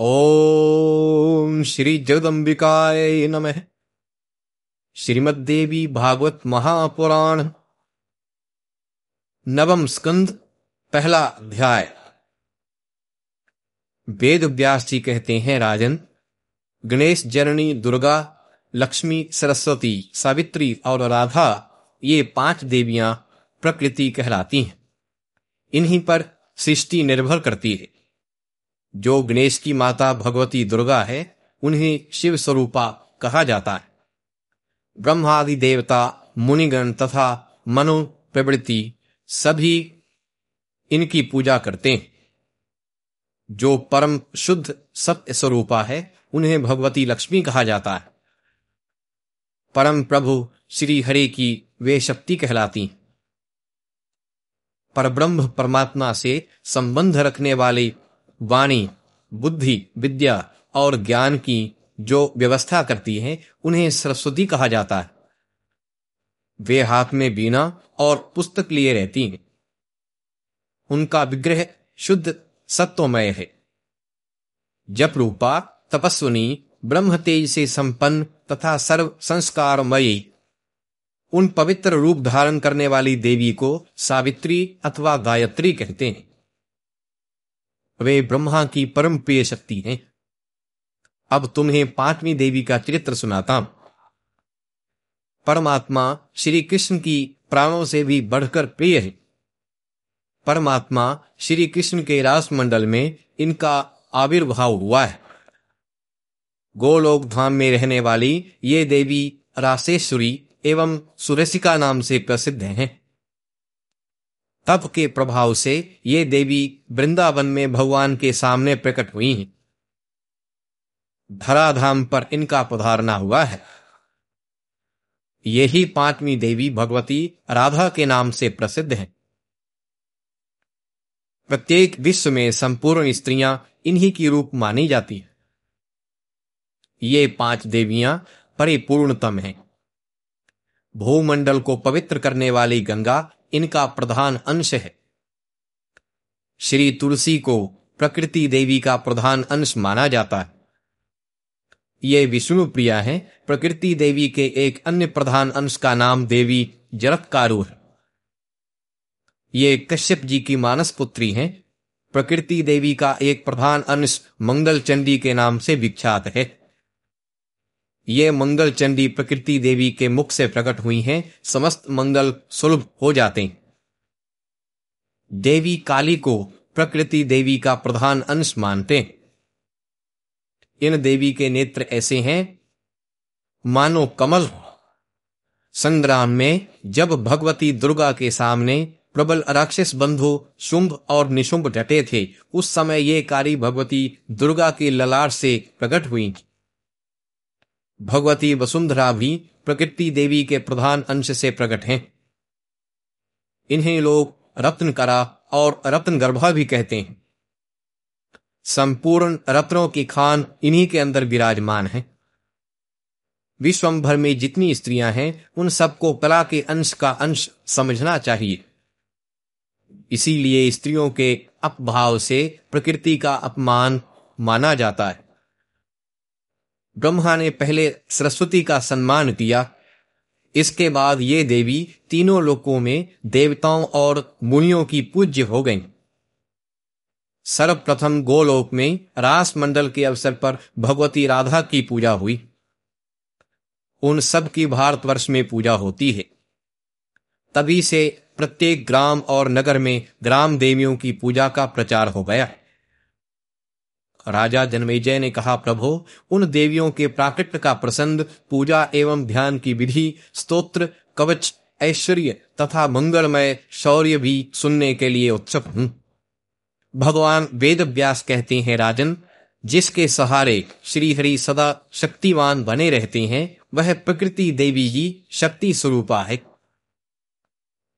ओम श्री जगदम्बिकाय नमः। श्रीमद्देवी भागवत महापुराण, नवम स्कंद, पहला अध्याय। वेद व्यास जी कहते हैं, राजन, गणेश जननी, दुर्गा, लक्ष्मी, सरस्वती, सावित्री और राधा, ये पाँच देवियाँ प्रकृति कहलाती हैं। इन्हीं पर सृष्टि निर्भर करती है। जो गणेश की माता भगवती दुर्गा है, उन्हें शिव स्वरूपा कहा जाता है। ब्रह्मादि देवता, मुनिगण तथा मनु प्रवृत्ति सभी इनकी पूजा करते हैं। जो परम शुद्ध सत्य स्वरूपा है, उन्हें भगवती लक्ष्मी कहा जाता है। परम प्रभु श्री हरि की वे शक्ति कहलाती पर ब्रह्म परमात्मा से संबंध रखने वाली वाणी, बुद्धि, विद्या और ज्ञान की जो व्यवस्था करती है, उन्हें सरस्वती कहा जाता है। वे हाथ में बीना और पुस्तक लिए रहती हैं। उनका विग्रह शुद्ध सत्वमय है। जप रूपा तपस्विनी ब्रह्म तेज से संपन्न तथा सर्व संस्कारमयी उन पवित्र रूप धारण करने वाली देवी को सावित्री अथवा गायत्री कहते हैं। वे ब्रह्मा की परम प्रिय शक्ति हैं। अब तुम्हें पांचवी देवी का चरित्र सुनाता परमात्मा श्री कृष्ण की प्राणों से भी बढ़कर प्रिय है। परमात्मा श्री कृष्ण के रास मंडल में इनका आविर्भाव हुआ है। गोलोक धाम में रहने वाली ये देवी रासेश्वरी एवं सुरेशिका नाम से प्रसिद्ध हैं। तप के प्रभाव से ये देवी वृंदावन में भगवान के सामने प्रकट हुई हैं। धराधाम पर इनका पधारना हुआ है। यही पांचवी देवी भगवती राधा के नाम से प्रसिद्ध हैं। प्रत्येक विश्व में संपूर्ण स्त्रियाँ इन्हीं की रूप मानी जाती है। ये पाँच देवियाँ परिपूर्णतम हैं। भूमंडल को पवित्र करने वाली गंगा इनका प्रधान अंश है। श्री तुलसी को प्रकृति देवी का प्रधान अंश माना जाता है। ये विष्णु प्रिया है। प्रकृति देवी के एक अन्य प्रधान अंश का नाम देवी जरत्कारु है। ये कश्यप जी की मानस पुत्री हैं। प्रकृति देवी का एक प्रधान अंश मंगल चंडी के नाम से विख्यात है। ये मंगल चंडी प्रकृति देवी के मुख से प्रकट हुई हैं, समस्त मंगल सुलभ हो जाते हैं। देवी काली को प्रकृति देवी का प्रधान अंश मानते इन देवी के नेत्र ऐसे हैं, मानो कमल। संग्राम में जब भगवती दुर्गा के सामने प्रबल राक्षस बंधु शुंभ और निशुंभ डटे थे, उस समय ये कारी भगवती दुर्गा के ललाट से प्रकट हुई भगवती वसुंधरा भी प्रकृति देवी के प्रधान अंश से प्रकट हैं। इन्हें लोग रत्न करा और रत्न गर्भा भी कहते हैं। संपूर्ण रत्नों की खान इन्हीं के अंदर विराजमान है। विश्वम भर में जितनी स्त्रियाँ हैं, उन सबको कला के अंश का अंश समझना चाहिए। इसीलिए स्त्रियों के अपभाव से प्रकृति का अपमान माना जाता है। ब्रह्मा ने पहले सरस्वती का सम्मान किया। इसके बाद ये देवी तीनों लोकों में देवताओं और मुनियों की पूज्य हो गईं। सर्वप्रथम गोलोक में रास मंडल के अवसर पर भगवती राधा की पूजा हुई। उन सब की भारतवर्ष में पूजा होती है। तभी से प्रत्येक ग्राम और नगर में ग्राम देवियों की पूजा का प्रचार हो गया राजा जन्मेजय ने कहा, प्रभु, उन देवियों के प्राकृत का प्रसंग, पूजा एवं ध्यान की विधि, स्तोत्र, कवच, ऐश्वर्य तथा मंगलमय शौर्य भी सुनने के लिए उत्सुक हूँ। भगवान वेद व्यास कहते हैं, राजन, जिसके सहारे श्री हरि सदा शक्तिवान बने रहते हैं, वह प्रकृति देवी जी शक्ति स्वरूपा है।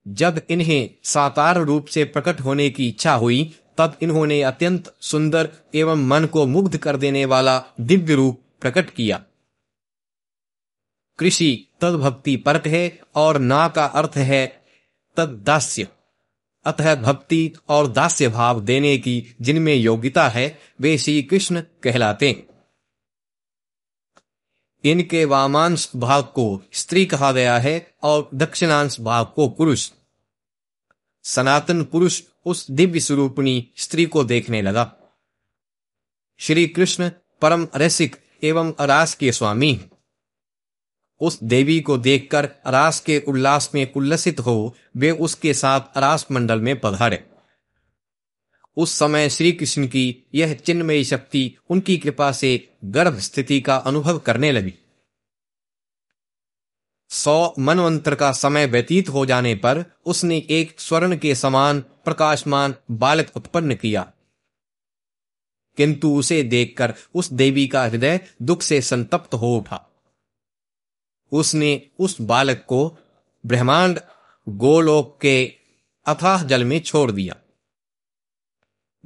जब इन्हें साकार रूप से प्रकट होने की इच्छा हुई तब इन्होंने अत्यंत सुंदर एवं मन को मुग्ध कर देने वाला दिव्य रूप प्रकट किया। कृषि तद भक्ति परक है और ना का अर्थ है तद दास्य अतः भक्ति और दास्य भाव देने की जिनमें योग्यता है, वे श्री कृष्ण कहलाते इनके वामांश भाग को स्त्री कहा गया है और दक्षिणांश भाग को पुरुष। सनातन पुरुष उस दिव्य स्वरूपणी स्त्री को देखने लगा। श्री कृष्ण परम रसिक एवं अरास के स्वामी। उस देवी को देखकर अरास के उल्लास में उल्लसित हो वे उसके साथ अरास मंडल में पधारे। उस समय श्री कृष्ण की यह चिन्मयी शक्ति उनकी कृपा से गर्भ स्थिति का अनुभव करने लगी। सौ मनवंतर का समय व्यतीत हो जाने पर उसने एक स्वर्ण के समान प्रकाशमान बालक उत्पन्न किया। किंतु उसे देखकर उस देवी का हृदय दुख से संतप्त हो उठा। उसने उस बालक को ब्रह्मांड गोलोक के अथाह जल में छोड़ दिया।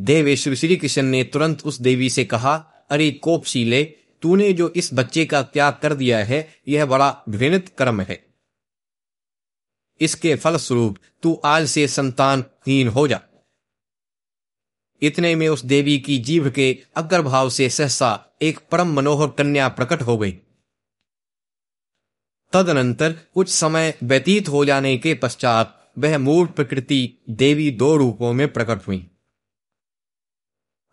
देवेश्वर श्री कृष्ण ने तुरंत उस देवी से कहा, अरे कोपशीले, तूने जो इस बच्चे का त्याग कर दिया है, यह बड़ा घृणित कर्म है। इसके फलस्वरूप तू आज से संतानहीन हो जा इतने में उस देवी की जीव के अग्रभाव से सहसा एक परम मनोहर कन्या प्रकट हो गई। तदनंतर कुछ समय व्यतीत हो जाने के पश्चात वह मूल प्रकृति देवी दो रूपों में प्रकट हुई।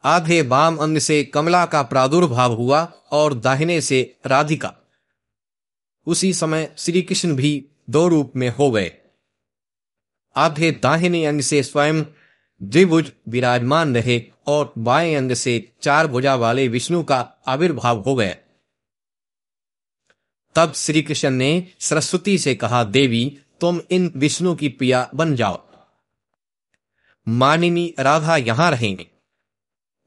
आधे बाम अंग से कमला का प्रादुर्भाव हुआ और दाहिने से राधिका। उसी समय श्री कृष्ण भी दो रूप में हो गए। आधे दाहिने अंग से स्वयं द्विभुज विराजमान रहे और बाएँ अंग से चार भुजा वाले विष्णु का आविर्भाव हो गया। तब श्री कृष्ण ने सरस्वती से कहा, देवी, तुम इन विष्णु की प्रिया बन जाओ। मानिनी राधा यहाँ रहेंगे।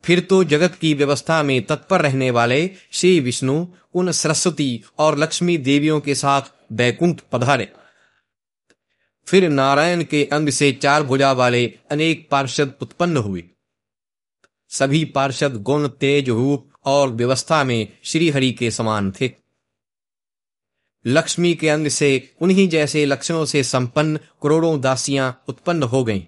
फिर तो जगत की व्यवस्था में तत्पर रहने वाले श्री विष्णु उन सरस्वती और लक्ष्मी देवियों के साथ बैकुंठ पधारे। फिर नारायण के अंग से चार भुजा वाले अनेक पार्षद उत्पन्न हुए। सभी पार्षद गुण तेज रूप और व्यवस्था में श्रीहरि के समान थे। लक्ष्मी के अंग से उन्हीं जैसे लक्षणों से संपन्न करोड़ों दासियाँ उत्पन्न हो गईं।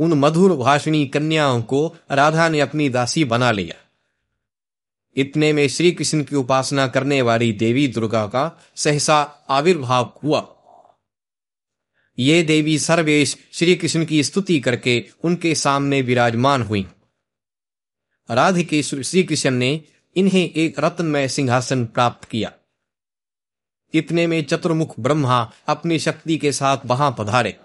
उन मधुर भाषणी कन्याओं को राधा ने अपनी दासी बना लिया। इतने में श्री कृष्ण की उपासना करने वाली देवी दुर्गा का सहसा आविर्भाव हुआ। ये देवी सर्वेश श्री कृष्ण की स्तुति करके उनके सामने विराजमान हुई। राधिके श्री कृष्ण ने इन्हें एक रत्नमय सिंहासन प्राप्त किया। इतने में चतुर्मुख ब्रह्मा अपनी शक्ति के साथ वहाँ पधारे।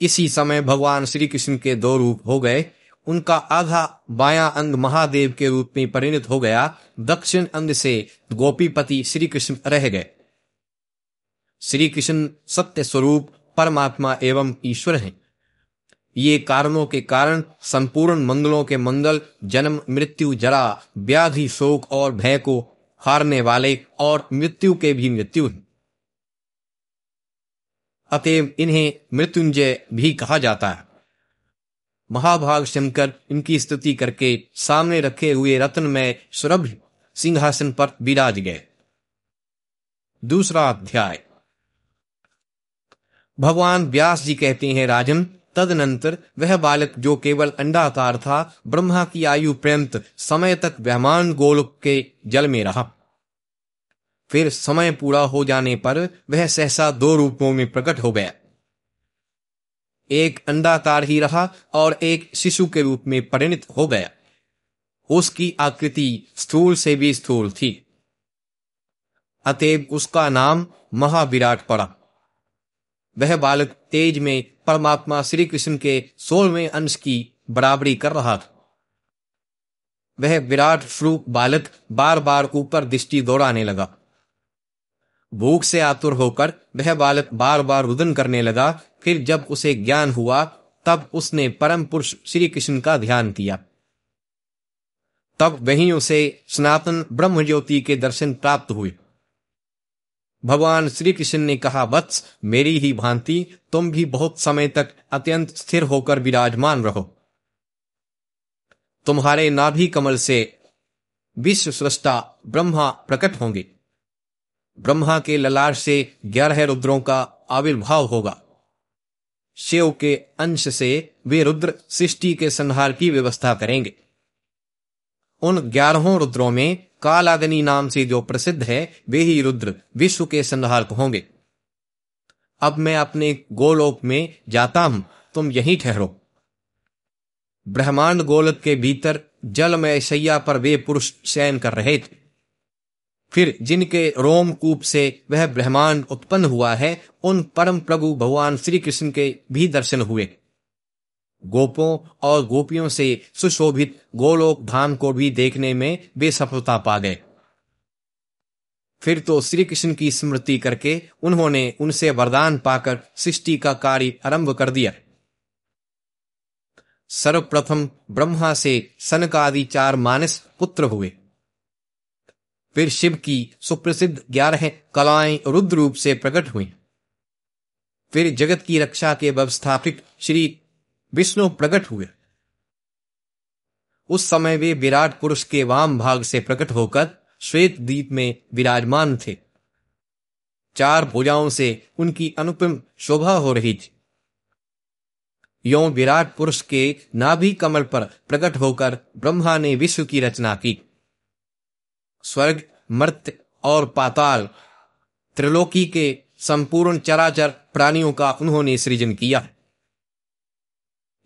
इसी समय भगवान श्री कृष्ण के दो रूप हो गए। उनका आधा बाया अंग महादेव के रूप में परिणत हो गया। दक्षिण अंग से गोपीपति श्री कृष्ण रह गए। श्री कृष्ण सत्य स्वरूप परमात्मा एवं ईश्वर हैं। ये कारणों के कारण संपूर्ण मंगलों के मंगल, जन्म, मृत्यु, जरा, व्याधि, शोक और भय को हारने वाले और मृत्यु के भी मृत्यु हैं। अतएव इन्हें मृत्युंजय भी कहा जाता है। महाभाग शंकर इनकी स्तुति करके सामने रखे हुए रत्न में सुरभ सिंहासन पर विराज गए। दूसरा अध्याय। भगवान व्यास जी कहते हैं, राजन, तदनंतर वह बालक जो केवल अंडाकार था, ब्रह्मा की आयु पर्यंत समय तक ब्रह्मांड गोलक के जल में रहा। फिर समय पूरा हो जाने पर वह सहसा दो रूपों में प्रकट हो गया। एक अंडाकार ही रहा और एक शिशु के रूप में परिणित हो गया। उसकी आकृति स्थूल से भी स्थूल थी। अतएव उसका नाम महाविराट पड़ा। वह बालक तेज में परमात्मा श्री कृष्ण के सोलहवें अंश की बराबरी कर रहा था। वह विराट स्वरूप बालक बार बार ऊपर दृष्टि दौड़ाने लगा। भूख से आतुर होकर वह बालक बार बार रुदन करने लगा। फिर जब उसे ज्ञान हुआ, तब उसने परम पुरुष श्री कृष्ण का ध्यान किया। तब वहीं उसे सनातन ब्रह्म ज्योति के दर्शन प्राप्त हुए। भगवान श्री कृष्ण ने कहा वत्स मेरी ही भांति, तुम भी बहुत समय तक अत्यंत स्थिर होकर विराजमान रहो। तुम्हारे नाभि कमल से विश्व सृष्टा ब्रह्मा प्रकट होंगे। ब्रह्मा के ललाट से ग्यारह रुद्रों का आविर्भाव होगा। शिव के अंश से वे रुद्र सृष्टि के संहार की व्यवस्था करेंगे। उन ग्यारहों रुद्रों में कालाग्नि नाम से जो प्रसिद्ध है, वे ही रुद्र विश्व के संहारक होंगे। अब मैं अपने गोलोक में जाता हूँ, तुम यहीं ठहरो। ब्रह्मांड गोलक के भीतर जलमय सैया पर वे पुरुष शयन कर रहे थे। फिर जिनके रोमकूप से वह ब्रह्मांड उत्पन्न हुआ है, उन परम प्रभु भगवान श्री कृष्ण के भी दर्शन हुए। गोपों और गोपियों से सुशोभित गोलोक धाम को भी देखने में बेसफलता पा गए। फिर तो श्री कृष्ण की स्मृति करके उन्होंने उनसे वरदान पाकर सृष्टि का कार्य आरंभ कर दिया। सर्वप्रथम ब्रह्मा से सनकादि चार मानस पुत्र हुए। फिर शिव की सुप्रसिद्ध ग्यारह कलाएँ रुद्र रूप से प्रकट हुई। फिर जगत की रक्षा के व्यवस्थापित श्री विष्णु प्रकट हुए। उस समय वे विराट पुरुष के वाम भाग से प्रकट होकर श्वेत द्वीप में विराजमान थे। चार भुजाओं से उनकी अनुपम शोभा हो रही थी। यो विराट पुरुष के नाभि कमल पर प्रकट होकर ब्रह्मा ने विश्व की रचना की। स्वर्ग, मर्त्य और पाताल त्रिलोकी के संपूर्ण चराचर प्राणियों का उन्होंने सृजन किया।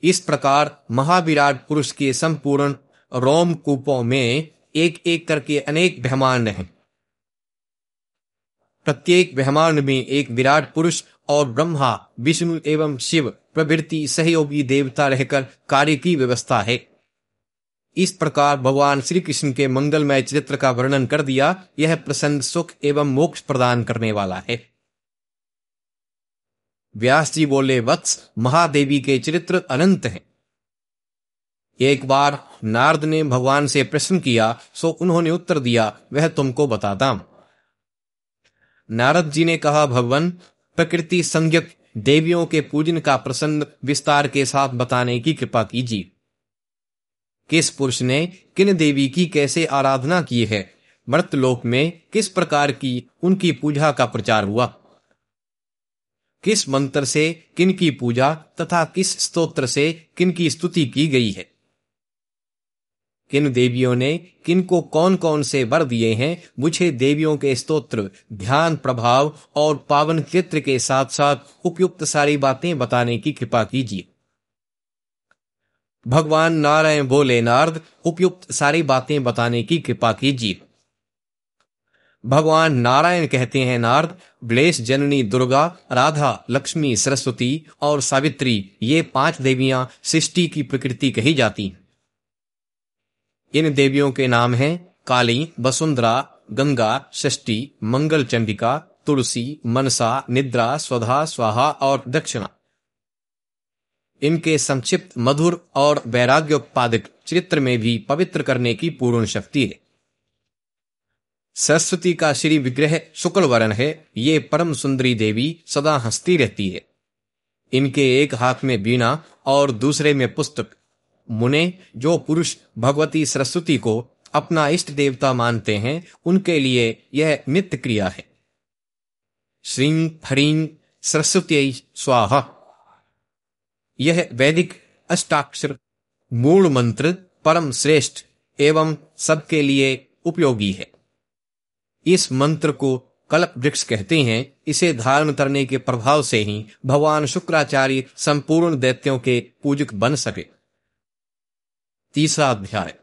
इस प्रकार महाविराट पुरुष के संपूर्ण रोम कूपों में एक एक करके अनेक ब्रह्मांड हैं। प्रत्येक ब्रह्मांड में एक विराट पुरुष और ब्रह्मा, विष्णु एवं शिव प्रवृत्ति सहयोगी देवता रहकर कार्य की व्यवस्था है। इस प्रकार भगवान श्री कृष्ण के मंगलमय चरित्र का वर्णन कर दिया, यह प्रसन्न सुख एवं मोक्ष प्रदान करने वाला है। व्यास जी बोले, वत्स, महादेवी के चरित्र अनंत हैं। एक बार नारद ने भगवान से प्रश्न किया, सो उन्होंने उत्तर दिया, वह तुमको बताता हूँ। नारद जी ने कहा, भगवान, प्रकृति संज्ञक देवियों के पूजन का प्रसन्न विस्तार के साथ बताने की कृपा कीजिए। किस पुरुष ने किन देवी की कैसे आराधना की है? मृतलोक में किस प्रकार की उनकी पूजा का प्रचार हुआ? किस मंत्र से किन की पूजा तथा किस स्तोत्र से किन की स्तुति की गई है? किन देवियों ने किन को कौन कौन से वर दिए हैं, मुझे देवियों के स्तोत्र, ध्यान, प्रभाव और पावन चित्र के साथ साथ उपयुक्त सारी बातें बताने की कृपा कीजिए। भगवान नारायण बोले नारद उपयुक्त सारी बातें बताने की कृपा कीजिए। भगवान नारायण कहते हैं, नारद, ब्लेश जननी, दुर्गा, राधा, लक्ष्मी, सरस्वती और सावित्री, ये पाँच देवियाँ सृष्टि की प्रकृति कही जाती इन देवियों के नाम हैं, काली, वसुंधरा, गंगा, षष्ठी, मंगल चंडिका, तुलसी, मनसा, निद्रा, स्वधा, स्वाहा और दक्षिणा। इनके संक्षिप्त मधुर और वैराग्योत्पादक चित्र में भी पवित्र करने की पूर्ण शक्ति है। सरस्वती का श्री विग्रह शुक्ल वर्ण है, ये परम सुंदरी देवी सदा हंसती रहती है। इनके एक हाथ में बीना और दूसरे में पुस्तक। मुने, जो पुरुष भगवती सरस्वती को अपना इष्ट देवता मानते हैं, उनके लिए यह नित्य क्रिया है। श्रीं हरिं सरस्वती स्वाहा। यह वैदिक अष्टाक्षर मूल मंत्र परम श्रेष्ठ एवं सबके लिए उपयोगी है। इस मंत्र को कल्प वृक्ष कहते हैं। इसे धारण करने के प्रभाव से ही भगवान शुक्राचार्य संपूर्ण दैत्यों के पूजक बन सके। तीसरा अध्याय।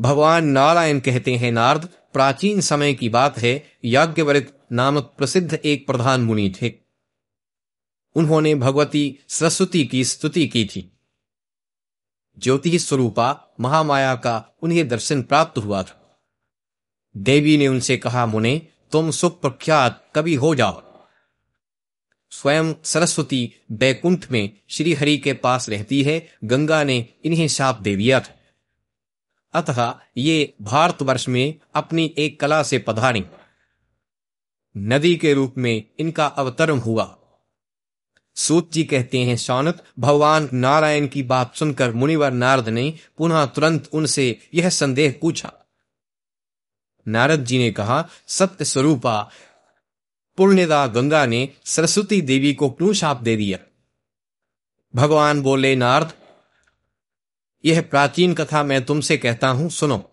भगवान नारायण कहते हैं, नारद, प्राचीन समय की बात है। याज्ञवरित नामक प्रसिद्ध एक प्रधान मुनि थे। उन्होंने भगवती सरस्वती की स्तुति की थी। ज्योति स्वरूपा महामाया का उन्हें दर्शन प्राप्त हुआ था। देवी ने उनसे कहा, मुने, तुम सुप्रख्यात कवि हो जाओ। स्वयं सरस्वती बैकुंठ में श्री हरि के पास रहती है, गंगा ने इन्हें शाप दे दिया था। अतः ये भारतवर्ष में अपनी एक कला से पधारी। नदी के रूप में इनका अवतरण हुआ। सूत जी कहते हैं शौनक भगवान नारायण की बात सुनकर मुनिवर नारद ने पुनः तुरंत उनसे यह संदेह पूछा। नारद जी ने कहा सत्य स्वरूपा पुण्यदा गंगा ने सरस्वती देवी को क्यों शाप दे दिया। भगवान बोले, नारद, यह प्राचीन कथा मैं तुमसे कहता हूँ, सुनो।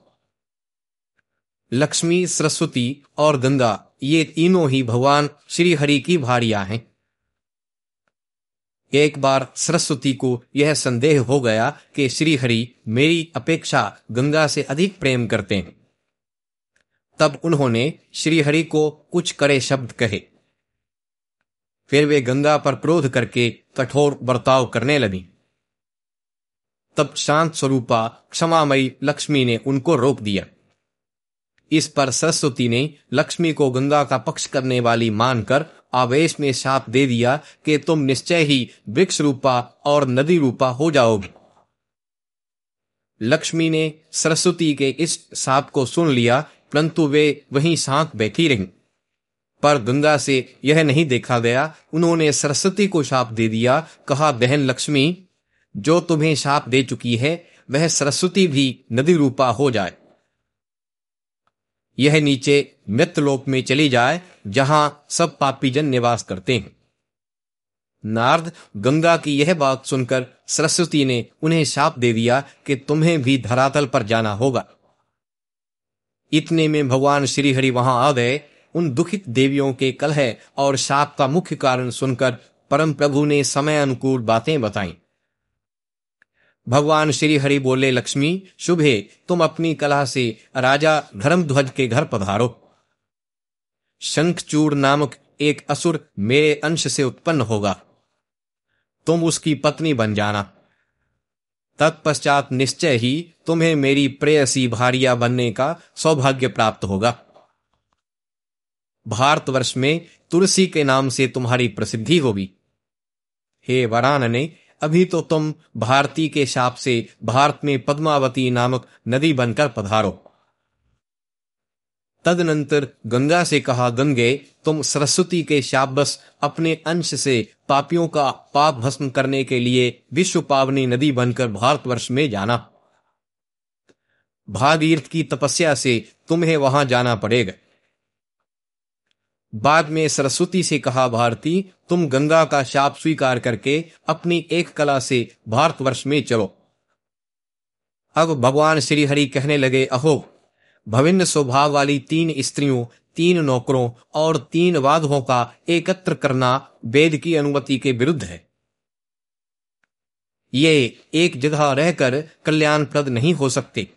लक्ष्मी, सरस्वती और गंगा, ये तीनों ही भगवान श्री हरि की भारिया हैं। एक बार सरस्वती को यह संदेह हो गया कि श्री हरि मेरी अपेक्षा गंगा से अधिक प्रेम करते हैं। तब उन्होंने श्रीहरि को कुछ करे शब्द कहे। फिर वे गंगा पर क्रोध करके कठोर बर्ताव करने लगी। तब शांत स्वरूपा, क्षमामयी लक्ष्मी ने उनको रोक दिया। इस पर सरस्वती ने लक्ष्मी को गंगा का पक्ष करने वाली मानकर आवेश में शाप दे दिया कि तुम निश्चय ही वृक्ष रूपा और नदी रूपा हो जाओगे। लक्ष्मी ने सरस्वती के इस साप को सुन लिया परंतु वे वहीं शांत बैठी रहीं। पर गंगा से यह नहीं देखा गया, उन्होंने सरस्वती को शाप दे दिया। कहा, बहन लक्ष्मी, जो तुम्हें शाप दे चुकी है, वह सरस्वती भी नदी रूपा हो जाए। यह नीचे मृतलोक में चली जाए, जहाँ सब पापीजन निवास करते हैं। नारद, गंगा की यह बात सुनकर सरस्वती ने उन्हें शाप दे दिया कि तुम्हें भी धरातल पर जाना होगा। इतने में भगवान श्रीहरि वहाँ आ गए। उन दुखित देवियों के कलह और साप का मुख्य कारण सुनकर परम प्रभु ने समय अनुकूल बातें बताई। भगवान श्री हरि बोले, लक्ष्मी, शुभे, तुम अपनी कला से राजा धर्मध्वज के घर पधारो। शंखचूड़ नामक एक असुर मेरे अंश से उत्पन्न होगा। तुम उसकी पत्नी बन जाना। तत्पश्चात निश्चय ही तुम्हें मेरी प्रेयसी भारिया बनने का सौभाग्य प्राप्त होगा। भारतवर्ष में तुलसी के नाम से तुम्हारी प्रसिद्धि होगी। हे वरान ने अभी तो तुम भारती के शाप से भारत में पद्मावती नामक नदी बनकर पधारो। तदनंतर गंगा से कहा, गंगे, तुम सरस्वती के शापबस अपने अंश से पापियों का पाप भस्म करने के लिए विश्व पावनी नदी बनकर भारतवर्ष में जाना। भागीरथ की तपस्या से तुम्हें वहाँ जाना पड़ेगा। बाद में सरस्वती से कहा, भारती, तुम गंगा का शाप स्वीकार करके अपनी एक कला से भारतवर्ष में चलो। अब भगवान श्री हरि कहने लगे, अहो भविन्न स्वभाव वाली तीन स्त्रियों, तीन नौकरों और तीन वाधवों का एकत्र करना वेद की अनुमति के विरुद्ध है। ये एक जगह रहकर कल्याणप्रद नहीं हो सकते।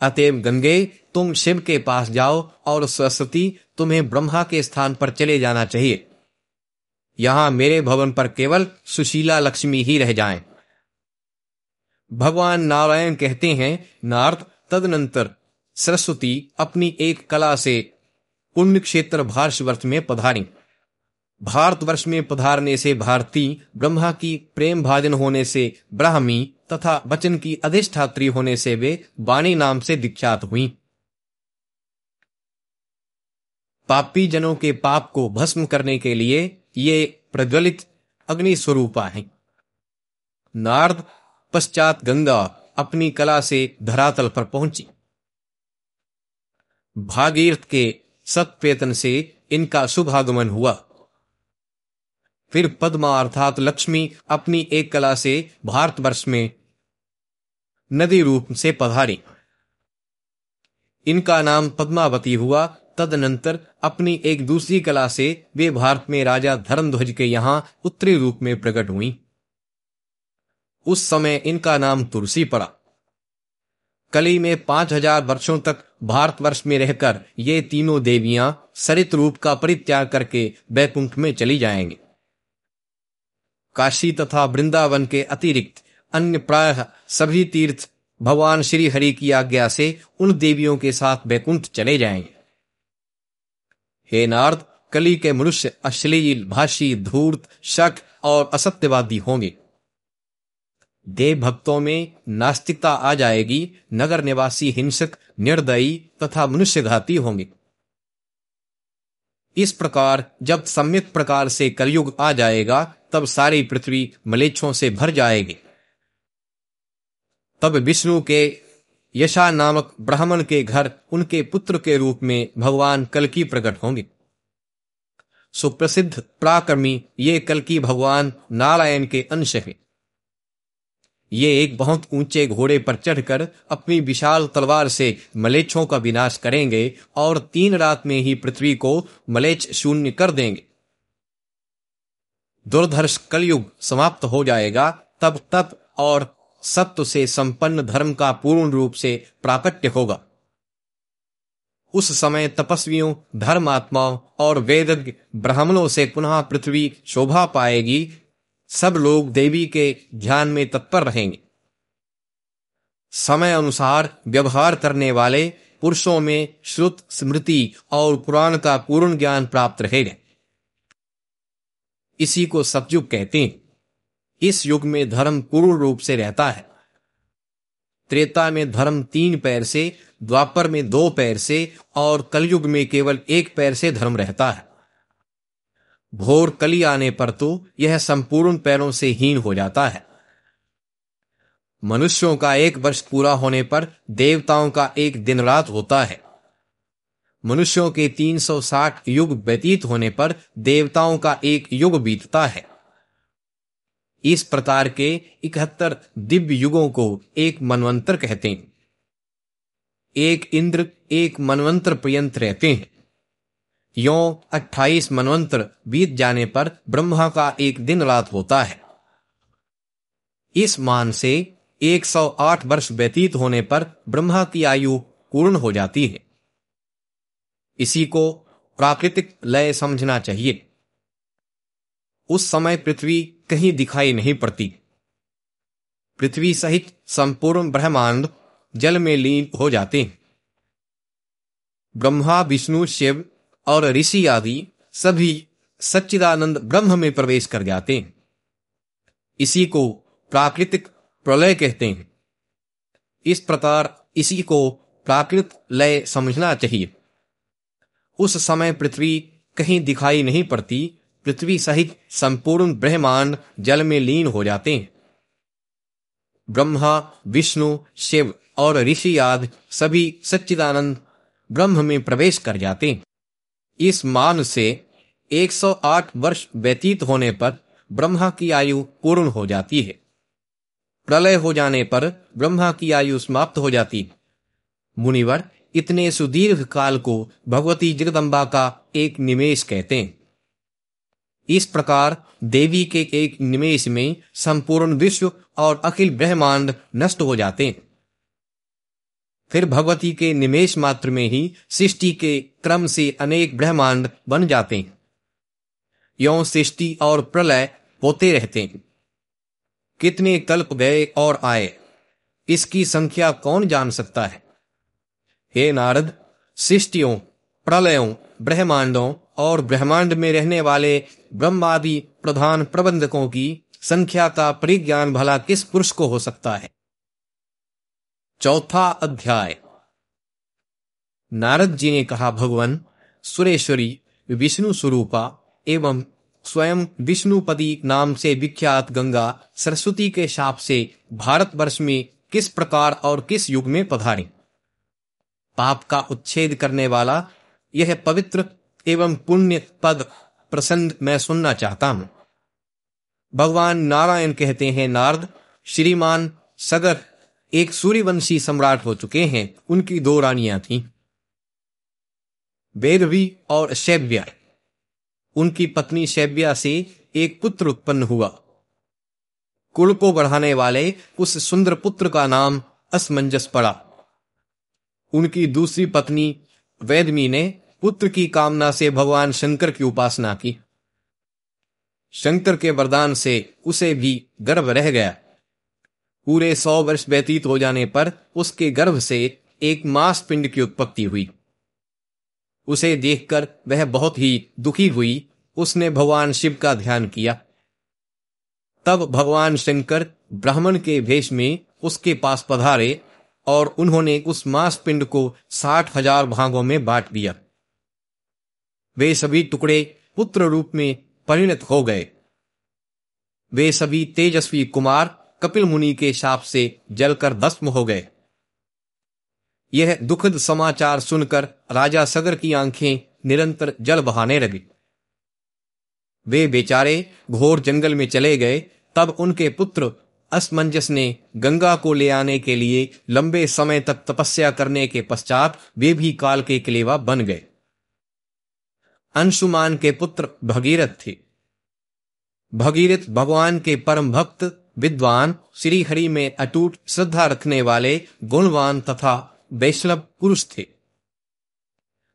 अतएव गंगे, तुम शिव के पास जाओ और सरस्वती, तुम्हें ब्रह्मा के स्थान पर चले जाना चाहिए। यहाँ मेरे भवन पर केवल सुशीला लक्ष्मी ही रह जाएँ। भगवान नारायण कहते हैं नार्थ तदनंतर सरस्वती अपनी एक कला से पुण्य क्षेत्र भारतवर्ष में पधारी। भारतवर्ष में पधारने से भारती, ब्रह्मा की प्रेम भाजन होने से ब्राह्मी तथा वचन की अधिष्ठात्री होने से वे वाणी नाम से दीक्षात हुई। पापी जनों के पाप को भस्म करने के लिए ये प्रज्वलित अग्नि स्वरूपा है। नारद पश्चात गंगा अपनी कला से धरातल पर पहुँची। भागीरथ के सत्पेतन से इनका शुभागमन हुआ। फिर पद्मा अर्थात लक्ष्मी अपनी एक कला से भारतवर्ष में नदी रूप से पधारी। इनका नाम पद्मावती हुआ। तदनंतर अपनी एक दूसरी कला से वे भारत में राजा धर्मध्वज के यहाँ उत्तरी रूप में प्रकट हुई। उस समय इनका नाम तुलसी पड़ा। कली में पाँच हज़ार वर्षों तक भारतवर्ष में रहकर ये तीनों देवियाँ सरित रूप का परित्याग करके बैकुंठ में चली जाएँगे। काशी तथा वृंदावन के अतिरिक्त अन्य प्राय सभी तीर्थ भगवान श्री हरि की आज्ञा से उन देवियों के साथ बैकुंठ चले जाएँगे। हे नार्द, कली के मनुष्य अश्लील, भाषी, धूर्त, शक और असत्यवादी होंगे। देव भक्तों में नास्तिकता आ जाएगी, नगर निवासी हिंसक, निर्दयी तथा मनुष्यघाती होंगे। इस प्रकार, जब सम्यक प्रकार से कलयुग आ जाएगा, तब सारी पृथ्वी मलेच्छों से भर जाएगी। तब विष्णु के यशा नामक ब्राह्मण के घर, उनके पुत्र के रूप में भगवान कल की प्रकट होंगे। सुप्रसिद्ध पराक्रमी, ये कल की भगवान नारायण के अंश हैं। ये एक बहुत ऊँचे घोड़े पर चढ़कर अपनी विशाल तलवार से मलेच्छों का विनाश करेंगे और तीन रात में ही पृथ्वी को मलेच्छ शून्य कर देंगे। दुर्धर्ष कलयुग समाप्त हो जाएगा, तब तप और सत्य से संपन्न धर्म का पूर्ण रूप से प्राकट्य होगा। उस समय तपस्वियों, धर्मात्माओं और वेद ब्राह्मणों से पुनः पृथ्वी शोभा पाएगी सब लोग देवी के ध्यान में तत्पर रहेंगे। समय अनुसार व्यवहार करने वाले पुरुषों में श्रुत, स्मृति और पुराण का पूर्ण ज्ञान प्राप्त रहेगा। इसी को सतयुग कहते हैं। इस युग में धर्म पूर्ण रूप से रहता है। त्रेता में धर्म तीन पैर से, द्वापर में दो पैर से और कलयुग में केवल एक पैर से धर्म रहता है। भोर कली आने पर तो यह संपूर्ण पैरों से हीन हो जाता है। मनुष्यों का एक वर्ष पूरा होने पर देवताओं का एक दिन रात होता है। मनुष्यों के 360 युग व्यतीत होने पर देवताओं का एक युग बीतता है। इस प्रकार के इकहत्तर दिव्य युगों को एक मनवंतर कहते हैं। एक इंद्र, एक मनवंतर पर्यंत रहते हैं। यो अट्ठाईस मनवंतर बीत जाने पर ब्रह्मा का एक दिन रात होता है। इस मान से 108 वर्ष व्यतीत होने पर ब्रह्मा की आयु पूर्ण हो जाती है। इसी को प्राकृतिक लय समझना चाहिए। उस समय पृथ्वी कहीं दिखाई नहीं पड़ती। पृथ्वी सहित संपूर्ण ब्रह्मांड जल में लीन हो जाते हैं। ब्रह्मा, विष्णु, शिव और ऋषि आदि सभी सच्चिदानंद ब्रह्म में प्रवेश कर जाते हैं। इसी को प्राकृतिक प्रलय कहते हैं। इस प्रकार इसी को प्राकृत लय समझना चाहिए। उस समय पृथ्वी कहीं दिखाई नहीं पड़ती, पृथ्वी सहित संपूर्ण ब्रह्मांड जल में लीन हो जाते हैं। ब्रह्मा, विष्णु, शिव और ऋषि आदि सभी सच्चिदानंद ब्रह्म में प्रवेश कर जाते हैं। इस मान से 108 वर्ष व्यतीत होने पर ब्रह्मा की आयु पूर्ण हो जाती है। प्रलय हो जाने पर ब्रह्मा की आयु समाप्त हो जाती। है मुनिवर, इतने सुदीर्घ काल को भगवती जगदम्बा का एक निमेश कहते हैं। इस प्रकार देवी के एक निमेश में संपूर्ण विश्व और अखिल ब्रह्मांड नष्ट हो जाते हैं। फिर भगवती के निमेश मात्र में ही सृष्टि के क्रम से अनेक ब्रह्मांड बन जाते हैं। यो सृष्टि और प्रलय होते रहते हैं। कितने कल्प गए और आए, इसकी संख्या कौन जान सकता है? हे नारद, सृष्टियों, प्रलयों, ब्रह्मांडों और ब्रह्मांड में रहने वाले ब्रह्मादि प्रधान प्रबंधकों की संख्या का परिज्ञान भला किस पुरुष को हो सकता है? चौथा अध्याय। नारद जी ने कहा, भगवान, सुरेश्वरी, विष्णु स्वरूपा एवं स्वयं विष्णुपदी नाम से विख्यात गंगा सरस्वती के शाप से भारतवर्ष में किस प्रकार और किस युग में पधारी? पाप का उच्छेद करने वाला यह पवित्र एवं पुण्य पद प्रसन्न मैं सुनना चाहता हूँ। भगवान नारायण कहते हैं, नारद, श्रीमान सगर एक सूर्यवंशी सम्राट हो चुके हैं। उनकी दो रानियाँ थीं। वेदवी और शैव्या। उनकी पत्नी शैव्या से एक पुत्र उत्पन्न हुआ। कुल को बढ़ाने वाले उस सुंदर पुत्र का नाम असमंजस पड़ा। उनकी दूसरी पत्नी वेदमी ने पुत्र की कामना से भगवान शंकर की उपासना की। शंकर के वरदान से उसे भी गर्व रह गया। पूरे सौ वर्ष व्यतीत हो जाने पर उसके गर्भ से एक मांस पिंड की उत्पत्ति हुई। उसे देखकर वह बहुत ही दुखी हुई। उसने भगवान शिव का ध्यान किया। तब भगवान शंकर ब्राह्मण के भेष में उसके पास पधारे और उन्होंने उस मांस पिंड को साठ हज़ार भागों में बांट दिया। वे सभी टुकड़े पुत्र रूप में परिणत हो गए। वे सभी तेजस्वी कुमार कपिल मुनि के शाप से जलकर भस्म हो गए। यह दुखद समाचार सुनकर राजा सगर की आँखें निरंतर जल बहाने लगी। वे बेचारे घोर जंगल में चले गए, तब उनके पुत्र असमंजस ने गंगा को ले आने के लिए लंबे समय तक तपस्या करने के पश्चात वे भी काल के किलेवा बन गए। अंशुमान के पुत्र भगीरथ थे। भगीरथ भगवान के परम भक्त विद्वान श्री हरि में अटूट श्रद्धा रखने वाले गुणवान तथा वैष्णव पुरुष थे।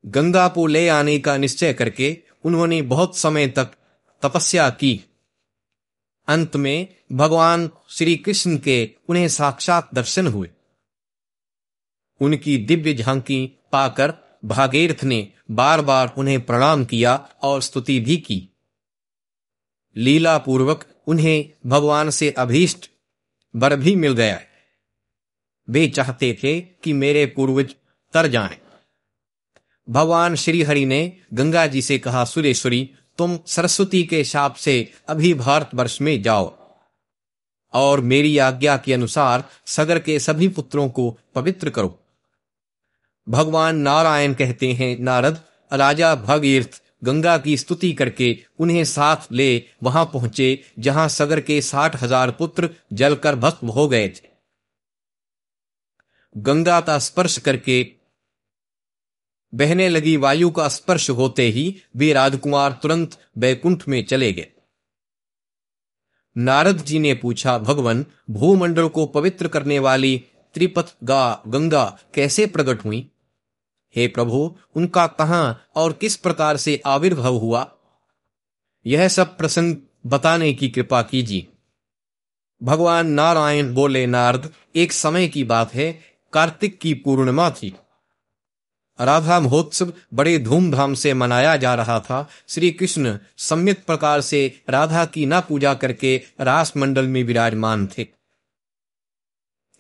गंगा को ले आने का निश्चय करके उन्होंने बहुत समय तक तपस्या की। अंत में भगवान श्री कृष्ण के उन्हें साक्षात दर्शन हुए। उनकी दिव्य झांकी पाकर भागीरथ ने बार बार उन्हें प्रणाम किया और स्तुति भी की। लीला पूर्वक उन्हें भगवान से अभीष्ट वर भी मिल गया वे चाहते थे कि मेरे पूर्वज तर जाएँ। भगवान श्री हरि ने गंगा जी से कहा, सुरेश्वरी, तुम सरस्वती के शाप से अभी भारत वर्ष में जाओ और मेरी आज्ञा के अनुसार सगर के सभी पुत्रों को पवित्र करो भगवान नारायण कहते हैं, नारद, राजा भगीर्थ गंगा की स्तुति करके उन्हें साथ ले वहाँ पहुँचे, जहाँ सगर के साठ हज़ार पुत्र जलकर भस्म हो गए थे। गंगा का स्पर्श करके बहने लगी वायु का स्पर्श होते ही वे राजकुमार तुरंत बैकुंठ में चले गए। नारद जी ने पूछा, भगवान, भूमंडल को पवित्र करने वाली त्रिपथ गा गंगा कैसे प्रकट हुई? हे प्रभु, उनका कहाँ और किस प्रकार से आविर्भव हुआ? यह सब प्रसंग बताने की कृपा कीजिए। भगवान नारायण बोले, नारद, एक समय की बात है, कार्तिक की पूर्णिमा थी। राधा महोत्सव बड़े धूमधाम से मनाया जा रहा था। श्री कृष्ण सम्यक प्रकार से राधा की न पूजा करके रास मंडल में विराजमान थे।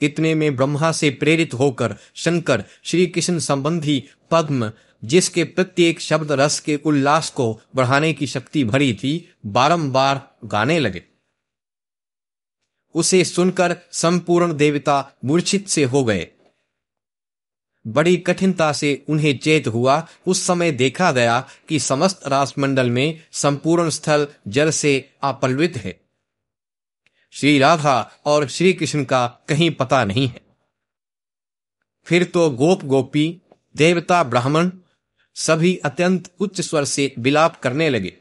इतने में ब्रह्मा से प्रेरित होकर शंकर श्री कृष्ण संबंधी पद्म, जिसके प्रत्येक शब्द रस के उल्लास को बढ़ाने की शक्ति भरी थी, बारंबार गाने लगे। उसे सुनकर संपूर्ण देवता मूर्छित से हो गए। बड़ी कठिनता से उन्हें चेत हुआ। उस समय देखा गया कि समस्त रासमंडल में संपूर्ण स्थल जल से अपलवित है। श्री राधा और श्री कृष्ण का कहीं पता नहीं है। फिर तो गोप गोपी, देवता ब्राह्मण सभी अत्यंत उच्च स्वर से विलाप करने लगे।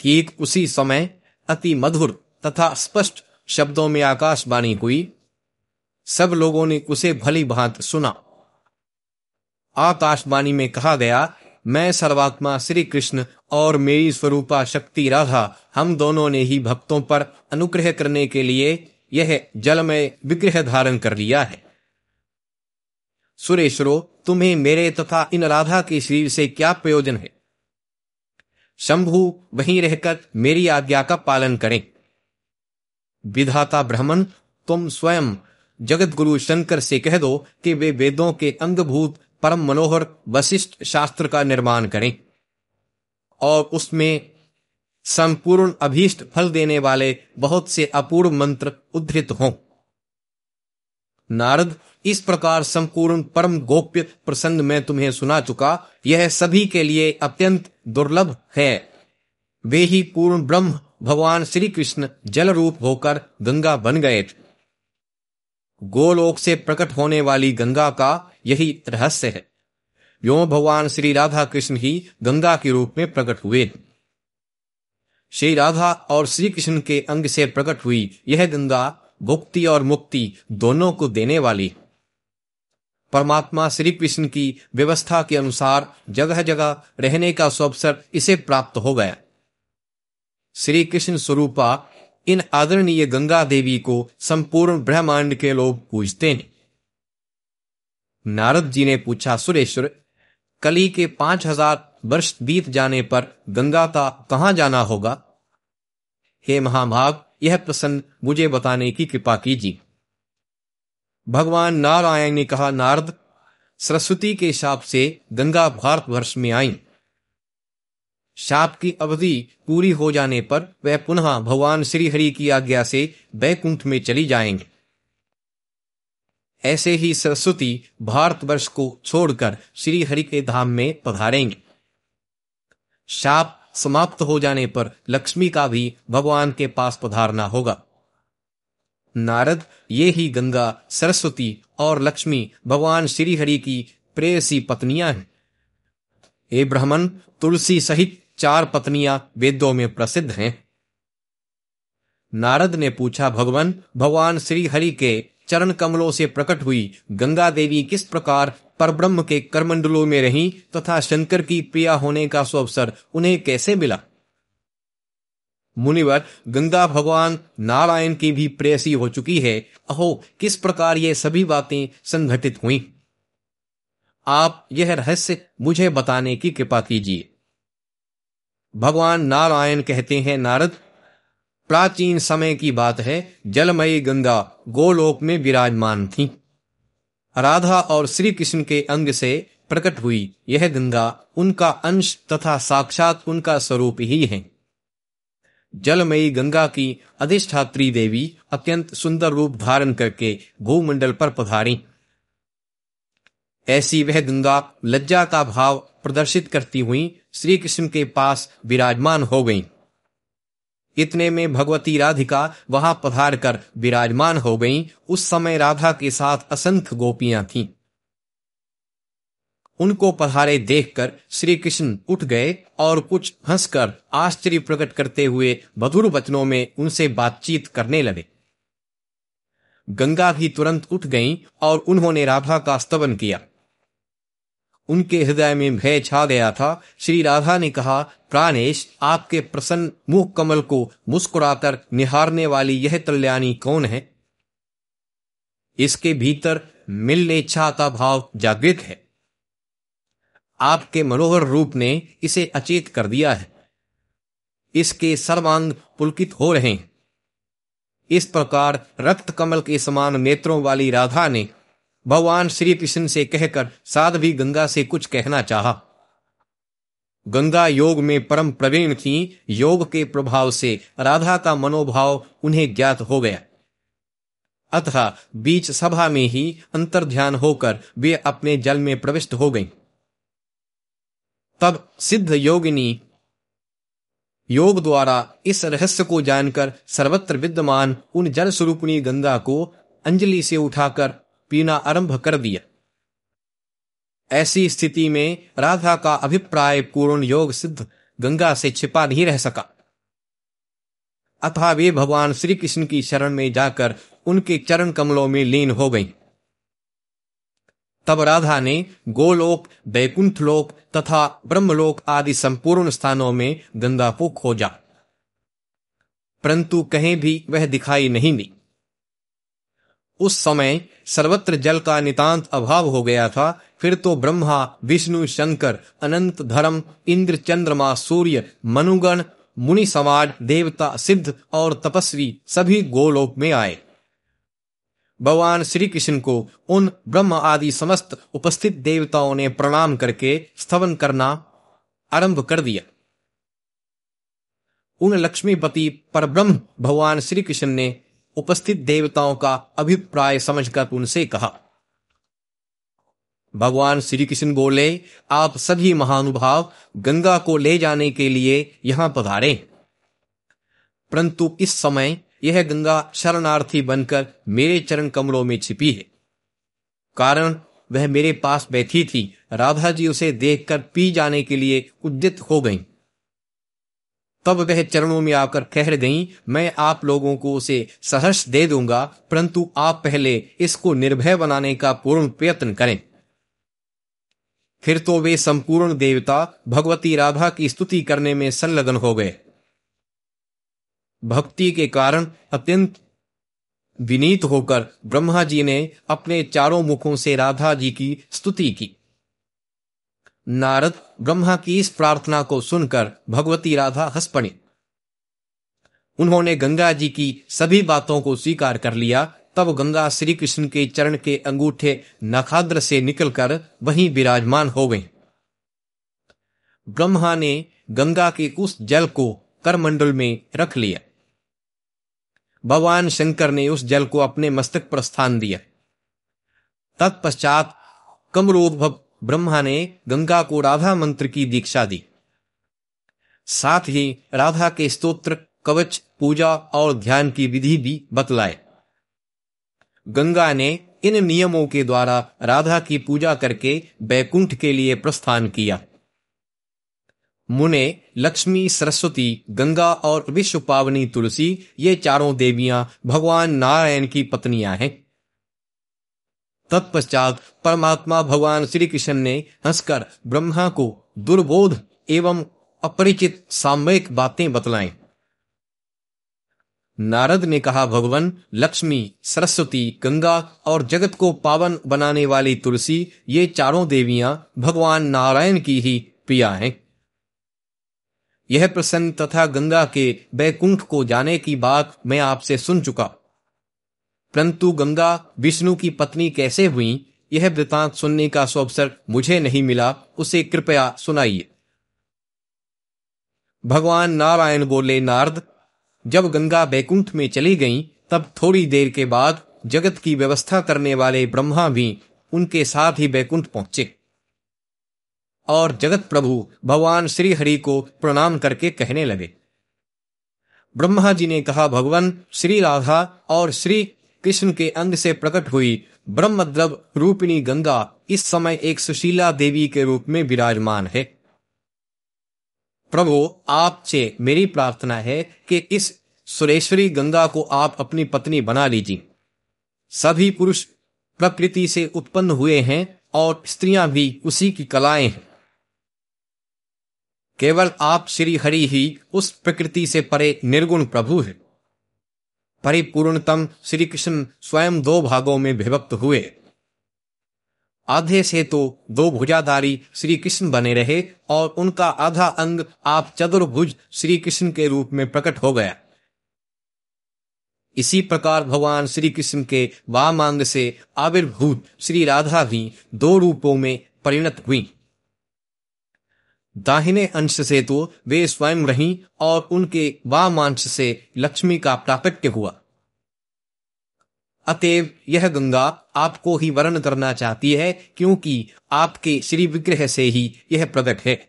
ठीक उसी समय अति मधुर तथा स्पष्ट शब्दों में आकाशवाणी हुई। सब लोगों ने उसे भली भांत सुना। आकाशवाणी में कहा गया मैं सर्वात्मा श्री कृष्ण और मेरी स्वरूपा शक्ति राधा, हम दोनों ने ही भक्तों पर अनुग्रह करने के लिए यह जल में विग्रह धारण कर लिया है। सुरेश्वरो, तुम्हें मेरे तथा इन राधा के शरीर से क्या प्रयोजन है? शंभु, वहीं रहकर मेरी आज्ञा का पालन करें। विधाता ब्राह्मण, तुम स्वयं जगत गुरु शंकर से कह दो कि वे वेदों के अंगभूत परम मनोहर वशिष्ठ शास्त्र का निर्माण करें और उसमें संपूर्ण अभीष्ट फल देने वाले बहुत से अपूर्व मंत्र उद्धृत हों। नारद, इस प्रकार संपूर्ण परम गोप्य प्रसंग में तुम्हें सुना चुका, यह सभी के लिए अत्यंत दुर्लभ है। वे ही पूर्ण ब्रह्म, भगवान श्री कृष्ण जल रूप होकर गंगा बन गए। गोलोक से प्रकट होने वाली गंगा का यही रहस्य है। व्योम भगवान श्री राधा कृष्ण ही गंगा के रूप में प्रकट हुए। श्री राधा और श्री कृष्ण के अंग से प्रकट हुई यह गंगा भुक्ति और मुक्ति दोनों को देने वाली। परमात्मा श्री कृष्ण की व्यवस्था के अनुसार जगह जगह रहने का अवसर इसे प्राप्त हो गया। श्री कृष्ण स्वरूपा इन आदरणीय गंगा देवी को संपूर्ण ब्रह्मांड के लोग पूजते हैं। नारद जी ने पूछा, सुरेश्वर, कली के पाँच हज़ार वर्ष बीत जाने पर गंगा का कहाँ जाना होगा? हे महाभाग, यह प्रसन्न मुझे बताने की कृपा कीजिए। भगवान नारायण ने कहा, नारद, सरस्वती के हिसाब से गंगा भारत वर्ष में आई। शाप की अवधि पूरी हो जाने पर वह पुनः भगवान श्री हरि की आज्ञा से बैकुंठ में चली जाएँगे। ऐसे ही सरस्वती भारतवर्ष को छोड़कर श्री हरि के धाम में पधारेंगे। शाप समाप्त हो जाने पर लक्ष्मी का भी भगवान के पास पधारना होगा। नारद, ये ही गंगा, सरस्वती और लक्ष्मी भगवान श्री हरि की प्रेयसी पत्नियाँ हैं। हे ब्राह्मण, तुलसी सहित चार पत्नियाँ वेदों में प्रसिद्ध हैं। नारद ने पूछा, भगवान भगवान श्री हरि के चरण कमलों से प्रकट हुई गंगा देवी किस प्रकार परब्रह्म के करमंडलों में रही तथा शंकर की प्रिया होने का सुअवसर उन्हें कैसे मिला? मुनिवर, गंगा भगवान नारायण की भी प्रेसी हो चुकी है। अहो, किस प्रकार ये सभी बातें संघटित हुई? आप यह रहस्य मुझे बताने की कृपा कीजिए। भगवान नारायण कहते हैं, नारद, प्राचीन समय की बात है, जलमयी गंगा गोलोक में विराजमान थी। राधा और श्री कृष्ण के अंग से प्रकट हुई यह गंगा उनका अंश तथा साक्षात उनका स्वरूप ही है। जलमयी गंगा की अधिष्ठात्री देवी अत्यंत सुंदर रूप धारण करके भूमंडल पर पधारी। ऐसी वह गंगा लज्जा का भाव प्रदर्शित करती हुई श्री कृष्ण के पास विराजमान हो गईं। इतने में भगवती राधिका वहाँ पधार कर विराजमान हो गईं। उस समय राधा के साथ असंख्य गोपियाँ थीं। उनको पधारे देखकर श्री कृष्ण उठ गए और कुछ हंसकर आश्चर्य प्रकट करते हुए मधुर वचनों में उनसे बातचीत करने लगे गंगा भी तुरंत उठ गईं और उन्होंने राधा का स्तवन किया उनके हृदय में भय छा गया था। श्री राधा ने कहा, प्राणेश, आपके प्रसन्न मुख कमल को मुस्कुराकर निहारने वाली यह कल्याणी कौन है? इसके भीतर मिलने इच्छा का भाव जागृत है। आपके मनोहर रूप ने इसे अचेत कर दिया है। इसके सर्वांग पुलकित हो रहे हैं। इस प्रकार रक्त कमल के समान नेत्रों वाली राधा ने भगवान श्री कृष्ण से कहकर साध्वी गंगा से कुछ कहना चाहा गंगा योग में परम प्रवीण थी, योग के प्रभाव से राधा का मनोभाव उन्हें ज्ञात हो गया अतः बीच सभा में ही अंतर ध्यान होकर वे अपने जल में प्रविष्ट हो गईं। तब सिद्ध योगिनी योग द्वारा इस रहस्य को जानकर सर्वत्र विद्यमान उन जल स्वरूपणी गंगा को अंजलि से उठाकर पीना आरंभ कर दिया। ऐसी स्थिति में राधा का अभिप्राय पूर्ण योग सिद्ध गंगा से छिपा नहीं रह सका। अथवा वे भगवान श्री कृष्ण की शरण में जाकर उनके चरण कमलों में लीन हो गईं। तब राधा ने गोलोक बैकुंठ लोक तथा ब्रह्मलोक आदि संपूर्ण स्थानों में गंगा को खोजा। परंतु कहीं भी वह दिखाई नहीं दी। उस समय सर्वत्र जल का नितांत अभाव हो गया था, फिर तो ब्रह्मा, विष्णु, शंकर, अनंत धर्म, इंद्र, चंद्रमा, सूर्य, मनुगण, मुनि समाज, देवता, सिद्ध और तपस्वी सभी गोलोक में आए। भगवान श्री कृष्ण को उन ब्रह्म आदि समस्त उपस्थित देवताओं ने प्रणाम करके स्थवन करना आरंभ कर दिया। उन लक्ष्मीपति पर ब्रह्म भगवान श्री कृष्ण ने उपस्थित देवताओं का अभिप्राय समझकर उनसे कहा, भगवान श्री कृष्ण बोले, आप सभी महानुभाव गंगा को ले जाने के लिए यहाँ पधारे परंतु इस समय यह गंगा शरणार्थी बनकर मेरे चरण कमलों में छिपी है कारण वह मेरे पास बैठी थी, राधा जी उसे देखकर पी जाने के लिए उद्यत हो गईं। तब वह चरणों में आकर कह गई। मैं आप लोगों को उसे सहर्ष दे दूँगा, परंतु आप पहले इसको निर्भय बनाने का पूर्ण प्रयत्न करें। फिर तो वे संपूर्ण देवता, भगवती राधा की स्तुति करने में संलग्न हो गए। भक्ति के कारण अत्यंत विनीत होकर ब्रह्मा जी ने अपने चारों मुखों से राधा जी की स्तुति की। नारद ब्रह्मा की इस प्रार्थना को सुनकर भगवती राधा हंस पड़ी उन्होंने गंगा जी की सभी बातों को स्वीकार कर लिया। तब गंगा श्री कृष्ण के चरण के अंगूठे नखाद्र से निकलकर वहीं विराजमान हो गए ब्रह्मा ने गंगा के उस जल को करमंडल में रख लिया। भगवान शंकर ने उस जल को अपने मस्तक पर स्थान दिया। तत्पश्चात कमरोद्भव ब्रह्मा ने गंगा को राधा मंत्र की दीक्षा दी। साथ ही राधा के स्तोत्र, कवच, पूजा और ध्यान की विधि भी बतलाए। गंगा ने इन नियमों के द्वारा राधा की पूजा करके बैकुंठ के लिए प्रस्थान किया। मुने, लक्ष्मी, सरस्वती, गंगा और विश्व पावनी तुलसी, ये चारों देवियाँ भगवान नारायण की पत्नियाँ हैं। तत्पश्चात परमात्मा भगवान श्री कृष्ण ने हंसकर ब्रह्मा को दुर्बोध एवं अपरिचित सामयिक बातें बतलाएँ नारद ने कहा, भगवान, लक्ष्मी, सरस्वती, गंगा और जगत को पावन बनाने वाली तुलसी, ये चारों देवियाँ भगवान नारायण की ही प्रिया हैं। यह प्रसन्न तथा गंगा के बैकुंठ को जाने की बात मैं आपसे सुन चुका परंतु गंगा विष्णु की पत्नी कैसे हुई यह वृतांत सुनने का अवसर मुझे नहीं मिला उसे कृपया सुनाइए। भगवान नारायण बोले नारद जब गंगा बैकुंठ में चली गईं, तब थोड़ी देर के बाद जगत की व्यवस्था करने वाले ब्रह्मा भी उनके साथ ही बैकुंठ पहुँचे। और जगत प्रभु भगवान श्री हरि को प्रणाम करके कहने लगे। ब्रह्मा जी ने कहा भगवान श्री राधा और श्री कृष्ण के अंग से प्रकट हुई ब्रह्मद्रव रूपिणी गंगा इस समय एक सुशीला देवी के रूप में विराजमान है। प्रभु आपसे मेरी प्रार्थना है कि इस सुरेश्वरी गंगा को आप अपनी पत्नी बना लीजिए। सभी पुरुष प्रकृति से उत्पन्न हुए हैं और स्त्रियाँ भी उसी की कलाएँ हैं। केवल आप श्री हरि ही उस प्रकृति से परे निर्गुण प्रभु है। परिपूर्णतम श्री कृष्ण स्वयं दो भागों में विभक्त हुए। आधे से तो दो भुजाधारी श्री कृष्ण बने रहे और उनका आधा अंग आप चतुर्भुज श्री कृष्ण के रूप में प्रकट हो गया। इसी प्रकार भगवान श्री कृष्ण के वामांग से आविर्भूत श्री राधा भी दो रूपों में परिणत हुई। दाहिने अंश से तो वे स्वयं रहीं और उनके वामांश से लक्ष्मी का प्राकट्य हुआ। अतएव यह गंगा आपको ही वर्ण करना चाहती है, क्योंकि आपके श्री विग्रह से ही यह प्रकट है।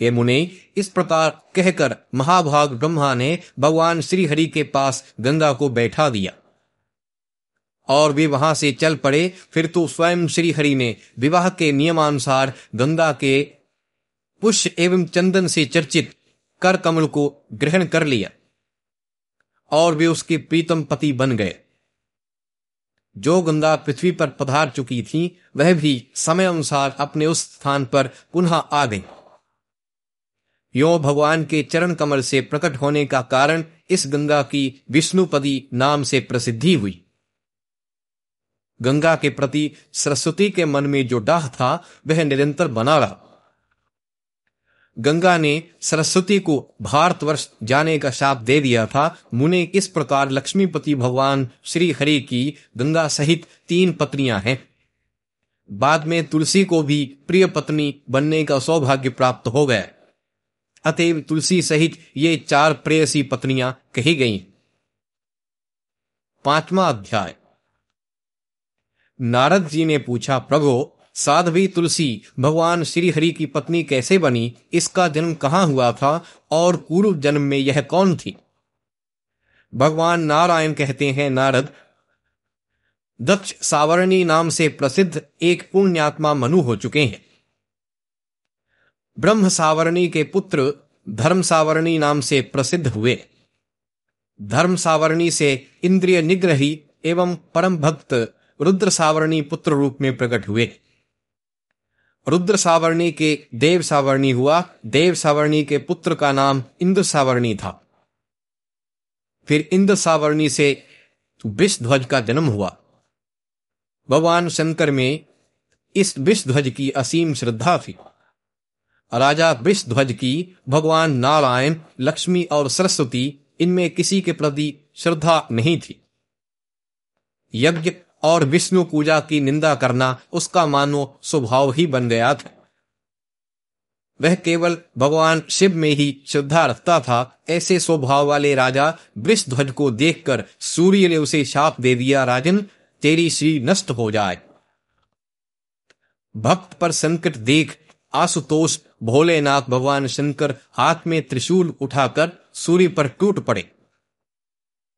हे मुने, इस प्रकार कहकर महाभाग ब्रह्मा ने भगवान श्री हरि के पास गंगा को बैठा दिया। और वे वहाँ से चल पड़े, फिर तो स्वयं श्री हरि ने विवाह के नियमानुसार गंगा के पुष्प एवं चंदन से चर्चित कर कमल को ग्रहण कर लिया और वे उसके प्रीतम पति बन गए। जो गंगा पृथ्वी पर पधार चुकी थी, वह भी समय अनुसार अपने उस स्थान पर पुनः आ गई। यो भगवान के चरण कमल से प्रकट होने का कारण इस गंगा की विष्णुपदी नाम से प्रसिद्धि हुई। गंगा के प्रति सरस्वती के मन में जो डाह था, वह निरंतर बना रहा। गंगा ने सरस्वती को भारतवर्ष जाने का शाप दे दिया था। मुने इस प्रकार लक्ष्मीपति भगवान श्री हरि की गंगा सहित तीन पत्नियाँ हैं। बाद में तुलसी को भी प्रिय पत्नी बनने का सौभाग्य प्राप्त हो गया। अतएव तुलसी सहित ये चार प्रेयसी पत्नियाँ कही गई। पांचवा अध्याय। नारद जी ने पूछा, प्रभु साध्वी तुलसी, भगवान श्री हरि की पत्नी कैसे बनी? इसका जन्म कहाँ हुआ था? और पूर्व जन्म में यह कौन थी? भगवान नारायण कहते हैं, नारद, दक्ष सावरणी नाम से प्रसिद्ध एक पुण्यात्मा मनु हो चुके हैं। ब्रह्म सावरणी के पुत्र धर्म सावरणी नाम से प्रसिद्ध हुए। धर्म सावरणी से इंद्रिय निग्रही एवं परम भक्त रुद्र सावरणी पुत्र रूप में प्रकट हुए। रुद्र सावर्णी के देव सावर्णी हुआ। देव सावर्णी के पुत्र का नाम इंद्र सावर्णी था। फिर इंद्र सावर्णी से विष ध्वज का जन्म हुआ। भगवान शंकर में इस विष ध्वज की असीम श्रद्धा थी। राजा विष ध्वज की भगवान नारायण, लक्ष्मी और सरस्वती इनमें किसी के प्रति श्रद्धा नहीं थी। यज्ञ और विष्णु पूजा की निंदा करना उसका मानो स्वभाव ही बन गया था। वह केवल भगवान शिव में ही श्रद्धा रखता था, ऐसे स्वभाव वाले राजा वृषध्वज को देखकर सूर्य ने उसे शाप दे दिया, राजन, तेरी श्री नष्ट हो जाए। भक्त पर संकट देख आशुतोष भोलेनाथ भगवान शंकर हाथ में त्रिशूल उठाकर सूर्य पर टूट पड़े।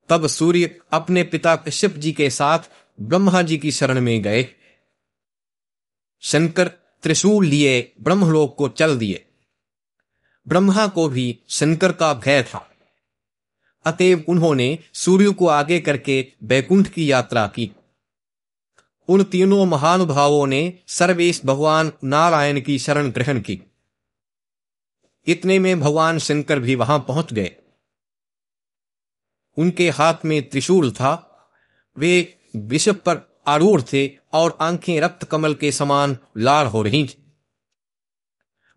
तब सूर्य अपने पिता कश्यप जी के साथ ब्रह्मा जी की शरण में गए। शंकर त्रिशूल लिए ब्रह्मलोक को चल दिए। ब्रह्मा को भी शंकर का भय था। अतएव उन्होंने सूर्य को आगे करके बैकुंठ की यात्रा की। उन तीनों महानुभावों ने सर्वेश भगवान नारायण की शरण ग्रहण की। इतने में भगवान शंकर भी वहाँ पहुँच गए। उनके हाथ में त्रिशूल था। वे विषभ पर आरूढ़ थे और आँखें रक्त कमल के समान लाल हो रही थी।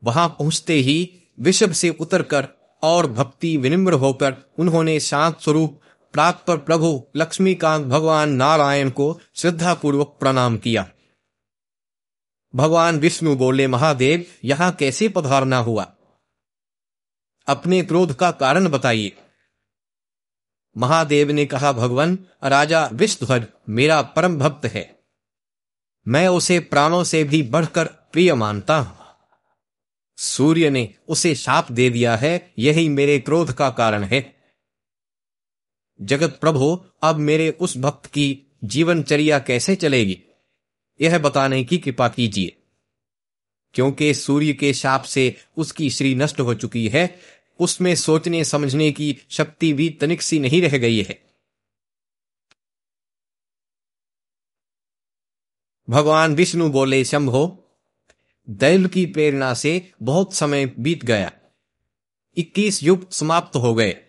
वहाँ पहुँचते ही विषभ से उतरकर और भक्ति विनिम्र होकर उन्होंने शांत स्वरूप प्राप्त पर प्रभु लक्ष्मीकांत भगवान नारायण को श्रद्धापूर्वक प्रणाम किया। भगवान विष्णु बोले, महादेव, यहाँ कैसे पधारना हुआ? अपने क्रोध का कारण बताइए। महादेव ने कहा, भगवान, राजा विष्णुध्वज मेरा परम भक्त है। मैं उसे प्राणों से भी बढ़कर प्रिय मानता हूँ। सूर्य ने उसे शाप दे दिया है, यही मेरे क्रोध का कारण है। जगत प्रभु, अब मेरे उस भक्त की जीवनचर्या कैसे चलेगी? यह बताने की कृपा कीजिए। क्योंकि सूर्य के शाप से उसकी श्री नष्ट हो चुकी है उसमें सोचने, समझने की शक्ति भी तनिक सी नहीं रह गई है। भगवान विष्णु बोले, शंभो, दैल की प्रेरणा से बहुत समय बीत गया। इक्कीस युग समाप्त हो गए।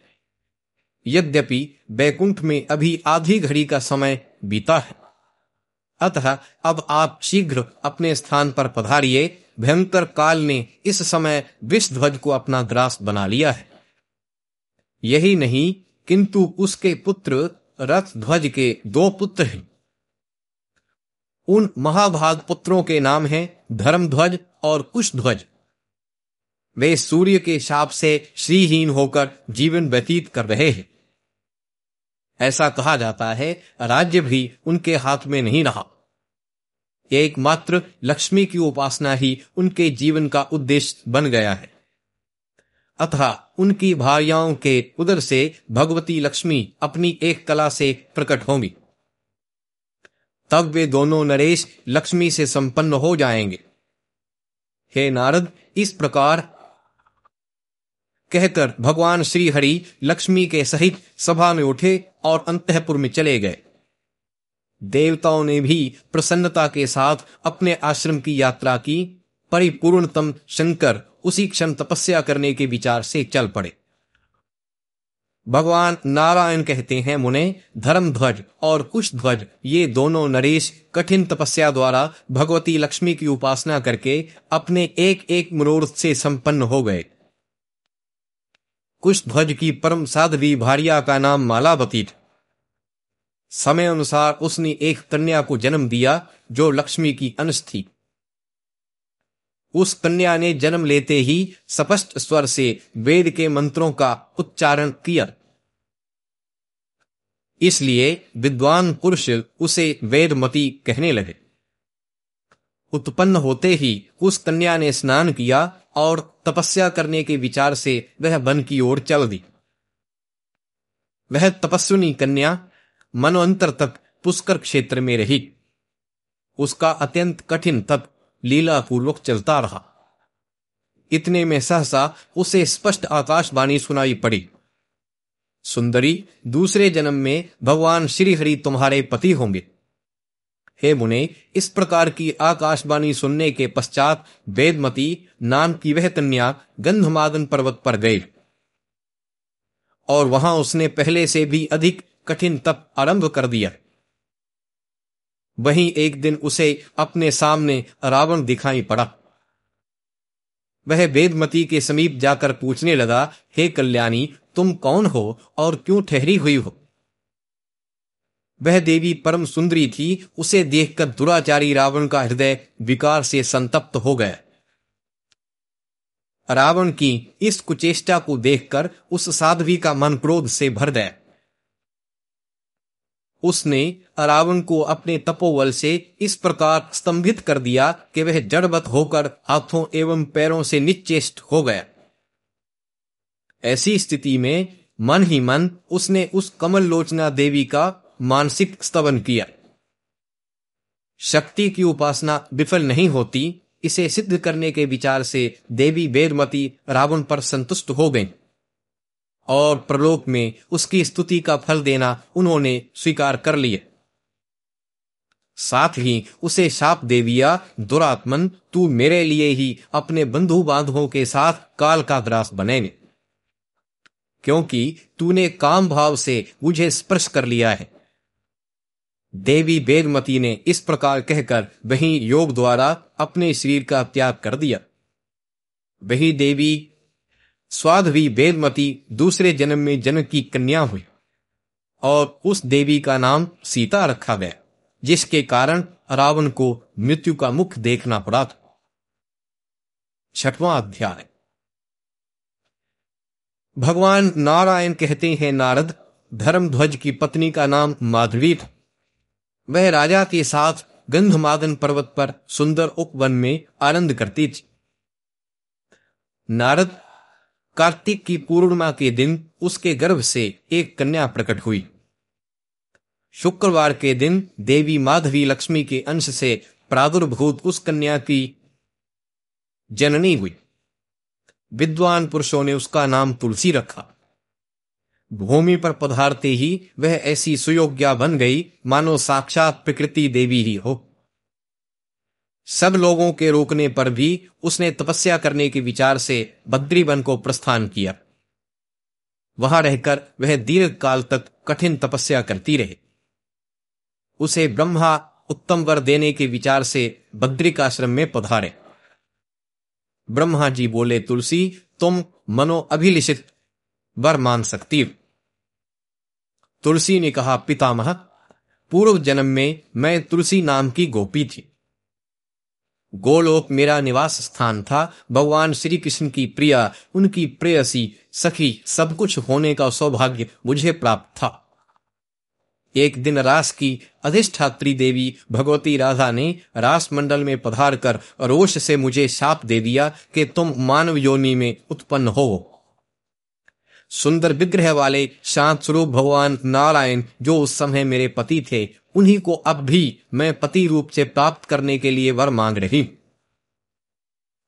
यद्यपि बैकुंठ में अभी आधी घड़ी का समय बीता है। अतः अब आप शीघ्र अपने स्थान पर पधारिए। भयंकर काल ने इस समय विषध्वज को अपना ग्रास बना लिया है। यही नहीं, किंतु उसके पुत्र रथ ध्वज के दो पुत्र हैं। उन महाभाग पुत्रों के नाम हैं धर्मध्वज और कुशध्वज। वे सूर्य के शाप से श्रीहीन होकर जीवन व्यतीत कर रहे हैं। ऐसा कहा जाता है, राज्य भी उनके हाथ में नहीं रहा। एकमात्र लक्ष्मी की उपासना ही उनके जीवन का उद्देश्य बन गया है। अतः उनकी भार्याओं के उदर से भगवती लक्ष्मी अपनी एक कला से प्रकट होंगी। तब वे दोनों नरेश लक्ष्मी से संपन्न हो जाएँगे। हे नारद, इस प्रकार कहकर भगवान श्री हरि लक्ष्मी के सहित सभा में उठे और अंतपुर में चले गए। देवताओं ने भी प्रसन्नता के साथ अपने आश्रम की यात्रा की। परिपूर्णतम शंकर उसी क्षण तपस्या करने के विचार से चल पड़े। भगवान नारायण कहते हैं, मुने धर्मध्वज और कुशध्वज ये दोनों नरेश कठिन तपस्या द्वारा भगवती लक्ष्मी की उपासना करके अपने एक एक मनोरथ से संपन्न हो गए। कुशध्वज की परम साध्वी भारिया का नाम मालावती समय अनुसार उसने एक कन्या को जन्म दिया, जो लक्ष्मी की अंश थी। उस कन्या ने जन्म लेते ही स्पष्ट स्वर से वेद के मंत्रों का उच्चारण किया। इसलिए विद्वान पुरुष उसे वेदमती कहने लगे। उत्पन्न होते ही उस कन्या ने स्नान किया और तपस्या करने के विचार से वह वन की ओर चल दी। वह तपस्विनी कन्या मनोअंतर तक पुष्कर क्षेत्र में रही। उसका अत्यंत कठिन तप लीला पूर्वक चलता रहा। इतने में सहसा उसे स्पष्ट आकाशवाणी सुनाई पड़ी। सुंदरी, दूसरे जन्म में भगवान श्री हरि तुम्हारे पति होंगे। हे मुने, इस प्रकार की आकाशवाणी सुनने के पश्चात वेदमती नाम की वह कन्या गंधमादन पर्वत पर गई। और वहाँ उसने पहले से भी अधिक कठिन तप आरंभ कर दिया। वहीं एक दिन उसे अपने सामने रावण दिखाई पड़ा। वह वेदमती के समीप जाकर पूछने लगा, हे कल्याणी, तुम कौन हो और क्यों ठहरी हुई हो? वह देवी परम सुंदरी थी, उसे देखकर दुराचारी रावण का हृदय विकार से संतप्त हो गया। रावण की इस कुचेष्टा को देखकर उस साध्वी का मन क्रोध से भर गया। उसने रावण को अपने तपोवल से इस प्रकार स्तंभित कर दिया कि वह जड़बत होकर हाथों एवं पैरों से निचेष्ट हो गया। ऐसी स्थिति में मन ही मन उसने उस कमल लोचना देवी का मानसिक स्तवन किया। शक्ति की उपासना विफल नहीं होती, इसे सिद्ध करने के विचार से देवी वेदमती रावण पर संतुष्ट हो गईं। और प्रलोक में उसकी स्तुति का फल देना उन्होंने स्वीकार कर लिए साथ ही उसे शाप दे दिया, दुरात्मन, तू मेरे लिए ही अपने बंधु बांधवों के साथ काल का ग्रास बनेंगे क्योंकि तूने काम भाव से मुझे स्पर्श कर लिया है। देवी वेदमती ने इस प्रकार कहकर वही योग द्वारा अपने शरीर का त्याग कर दिया। वही देवी स्वाधवी वेदमती, दूसरे जन्म में जनक की कन्या हुई। और उस देवी का नाम सीता रखा गया, जिसके कारण रावण को मृत्यु का मुख देखना पड़ा था। छठवां अध्याय। भगवान नारायण कहते हैं, नारद, धर्मध्वज की पत्नी का नाम माधवी था। वह राजा के साथ गंधमादन पर्वत पर सुंदर उपवन में आनंद करती थी। नारद कार्तिक की पूर्णिमा के दिन उसके गर्भ से एक कन्या प्रकट हुई। शुक्रवार के दिन देवी माधवी लक्ष्मी के अंश से प्रादुर्भूत उस कन्या की जननी हुई। विद्वान पुरुषों ने उसका नाम तुलसी रखा। भूमि पर पधारते ही वह ऐसी सुयोग्या बन गई, मानो साक्षात प्रकृति देवी ही हो। सब लोगों के रोकने पर भी उसने तपस्या करने के विचार से बद्रीवन को प्रस्थान किया। वहाँ रहकर वह दीर्घ काल तक कठिन तपस्या करती रहे। उसे ब्रह्मा उत्तम वर देने के विचार से बद्रिकाश्रम में पधारे। ब्रह्मा जी बोले, तुलसी, तुम मनो अभिलिषित वर मान सकती तुलसी ने कहा, पितामह, पूर्व जन्म में मैं तुलसी नाम की गोपी थी। गोलोक मेरा निवास स्थान था। भगवान श्री कृष्ण की प्रिया, उनकी प्रेयसी सखी, सब कुछ होने का सौभाग्य मुझे प्राप्त था। एक दिन रास की अधिष्ठात्री देवी भगवती राधा ने रास मंडल में पधार कर रोष से मुझे शाप दे दिया कि तुम मानव योनि में उत्पन्न हो। सुंदर विग्रह वाले शांत स्वरूप भगवान नारायण जो उस समय मेरे पति थे उन्हीं को अब भी मैं पति रूप से प्राप्त करने के लिए वर मांग रही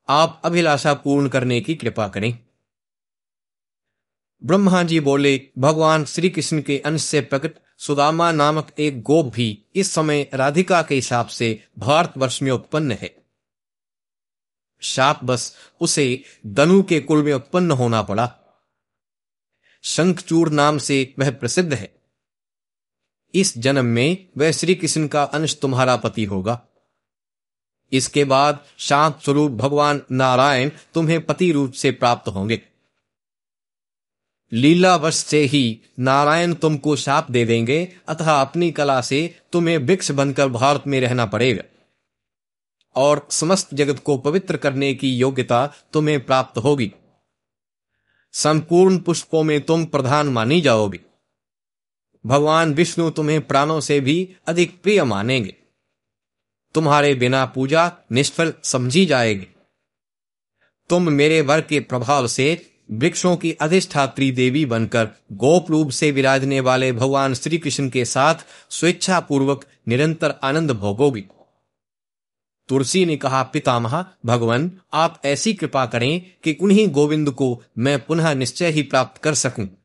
आप अभिलाषा पूर्ण करने की कृपा करें। ब्रह्मा जी बोले, भगवान श्री कृष्ण के अंश से प्रकट सुदामा नामक एक गोप भी इस समय राधिका के हिसाब से भारतवर्ष में उत्पन्न है। शाप बस उसे दनु के कुल में उत्पन्न होना पड़ा। शंखचूर नाम से वह प्रसिद्ध है। इस जन्म में वह श्री कृष्ण का अंश तुम्हारा पति होगा। इसके बाद शांत स्वरूप भगवान नारायण तुम्हें पति रूप से प्राप्त होंगे। लीलावश से ही नारायण तुमको शाप दे देंगे, अतः अपनी कला से तुम्हें वृक्ष बनकर भारत में रहना पड़ेगा। और समस्त जगत को पवित्र करने की योग्यता तुम्हें प्राप्त होगी। संपूर्ण पुष्पों में तुम प्रधान मानी जाओगे। भगवान विष्णु तुम्हें प्राणों से भी अधिक प्रिय मानेंगे। तुम्हारे बिना पूजा निष्फल समझी जाएगी। तुम मेरे वर के प्रभाव से वृक्षों की अधिष्ठात्री देवी बनकर गोप रूप से विराजने वाले भगवान श्री कृष्ण के साथ स्वेच्छा पूर्वक निरंतर आनंद भोगोगी। तुलसी ने कहा, पितामह, भगवान, आप ऐसी कृपा करें कि उन्हीं गोविंद को मैं पुनः निश्चय ही प्राप्त कर सकूँ।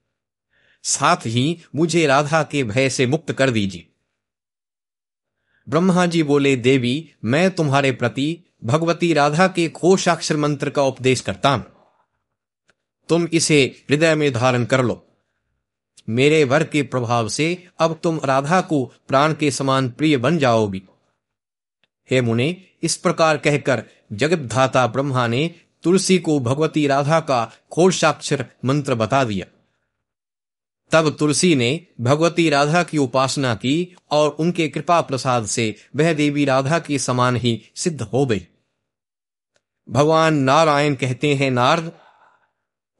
साथ ही मुझे राधा के भय से मुक्त कर दीजिए। ब्रह्मा जी बोले, देवी, मैं तुम्हारे प्रति भगवती राधा के घोषाक्षर मंत्र का उपदेश करता हूँ। तुम इसे हृदय में धारण कर लो। मेरे वर के प्रभाव से अब तुम राधा को प्राण के समान प्रिय बन जाओगी। हे मुने, इस प्रकार कहकर जगत धाता ब्रह्मा ने तुलसी को भगवती राधा का खोलसाक्षर मंत्र बता दिया। तब तुलसी ने भगवती राधा की उपासना की और उनके कृपा प्रसाद से वह देवी राधा की समान ही सिद्ध हो गई। भगवान नारायण कहते हैं, नारद,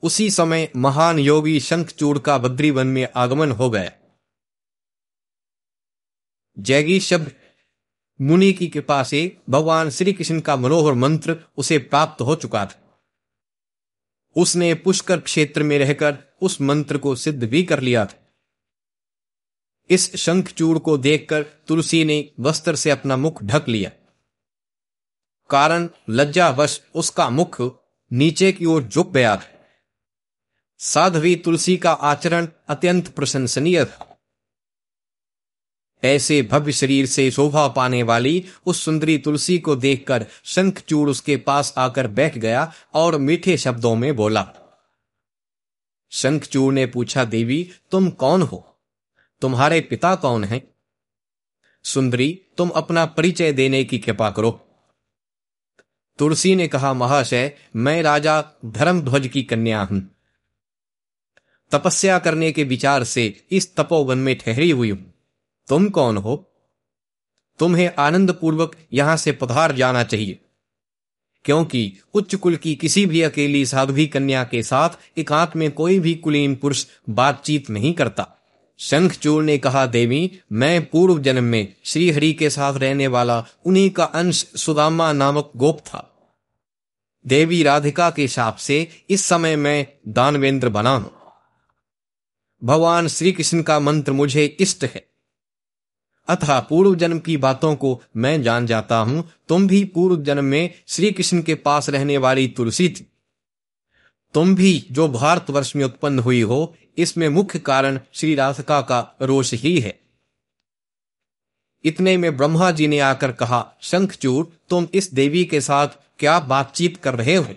उसी समय महान योगी शंखचूड़ का बद्रीवन में आगमन हो गया। जैगी शब्द मुनि की कृपा से भगवान श्री कृष्ण का मनोहर मंत्र उसे प्राप्त हो चुका था। उसने पुष्कर क्षेत्र में रहकर उस मंत्र को सिद्ध भी कर लिया इस शंखचूड़ को देखकर तुलसी ने वस्त्र से अपना मुख ढक लिया। कारण लज्जावश उसका मुख नीचे की ओर झुक गया साध्वी तुलसी का आचरण अत्यंत प्रशंसनीय था। ऐसे भव्य शरीर से शोभा पाने वाली उस सुंदरी तुलसी को देखकर शंखचूड़ उसके पास आकर बैठ गया और मीठे शब्दों में बोला शंखचूड़ ने पूछा, देवी, तुम कौन हो? तुम्हारे पिता कौन हैं? सुंदरी, तुम अपना परिचय देने की कृपा करो। तुलसी ने कहा, महाशय, मैं राजा धर्मध्वज की कन्या हूँ। तपस्या करने के विचार से इस तपोवन में ठहरी हुई हूँ। तुम कौन हो? तुम्हें आनंद पूर्वक यहाँ से पधार जाना चाहिए। क्योंकि उच्च कुल की किसी भी अकेली साध्वी कन्या के साथ एकांत में कोई भी कुलीन पुरुष बातचीत नहीं करता। शंखचूर ने कहा, देवी, मैं पूर्व जन्म में श्री हरि के साथ रहने वाला उन्हीं का अंश सुदामा नामक गोप था। देवी राधिका के शाप से इस समय मैं दानवेंद्र बना हूँ। भगवान श्री कृष्ण का मंत्र मुझे इष्ट है। अतः पूर्व जन्म की बातों को मैं जान जाता हूँ। तुम भी पूर्व जन्म में श्री कृष्ण के पास रहने वाली तुलसी थी। तुम भी जो भारतवर्ष में उत्पन्न हुई हो, इसमें मुख्य कारण श्री राधिका का रोष ही है। इतने में ब्रह्मा जी ने आकर कहा, शंखचूर, तुम इस देवी के साथ क्या बातचीत कर रहे हो?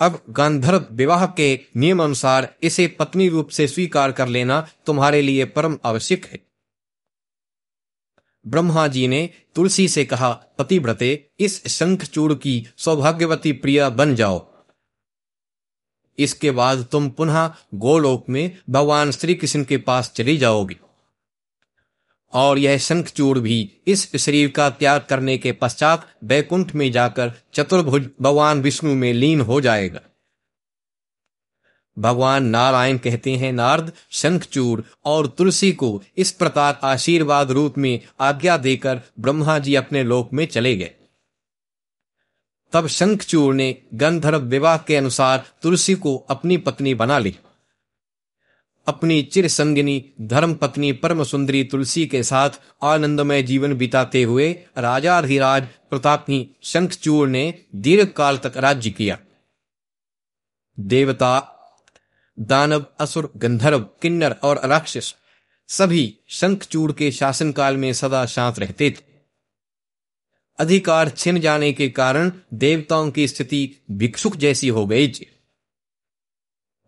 अब गांधर्व विवाह के नियम अनुसार इसे पत्नी रूप से स्वीकार कर लेना तुम्हारे लिए परम आवश्यक है। ब्रह्मा जी ने तुलसी से कहा, पतिव्रते, इस शंखचूड़ की सौभाग्यवती प्रिया बन जाओ। इसके बाद तुम पुनः गोलोक में भगवान श्री कृष्ण के पास चली जाओगी। और यह शंखचूड़ भी इस शरीर का त्याग करने के पश्चात बैकुंठ में जाकर चतुर्भुज भगवान विष्णु में लीन हो जाएगा। भगवान नारायण कहते हैं, नारद शंखचूर और तुलसी को इस प्रकार आशीर्वाद रूप में आज्ञा देकर ब्रह्मा जी अपने लोक में चले गए। तब शंखचूर ने गंधर्व विवाह के अनुसार तुलसी को अपनी पत्नी बना ली। अपनी चिर संगिनी धर्म पत्नी परम सुंदरी तुलसी के साथ आनंदमय जीवन बिताते हुए राजा अधिराज प्रतापी शंखचूर ने दीर्घ काल तक राज्य किया। देवता दानव, असुर, गंधर्व, किन्नर और राक्षस सभी शंखचूड़ के शासनकाल में सदा शांत रहते थे। अधिकार छिन जाने के कारण देवताओं की स्थिति भिक्षुक जैसी हो गई थी।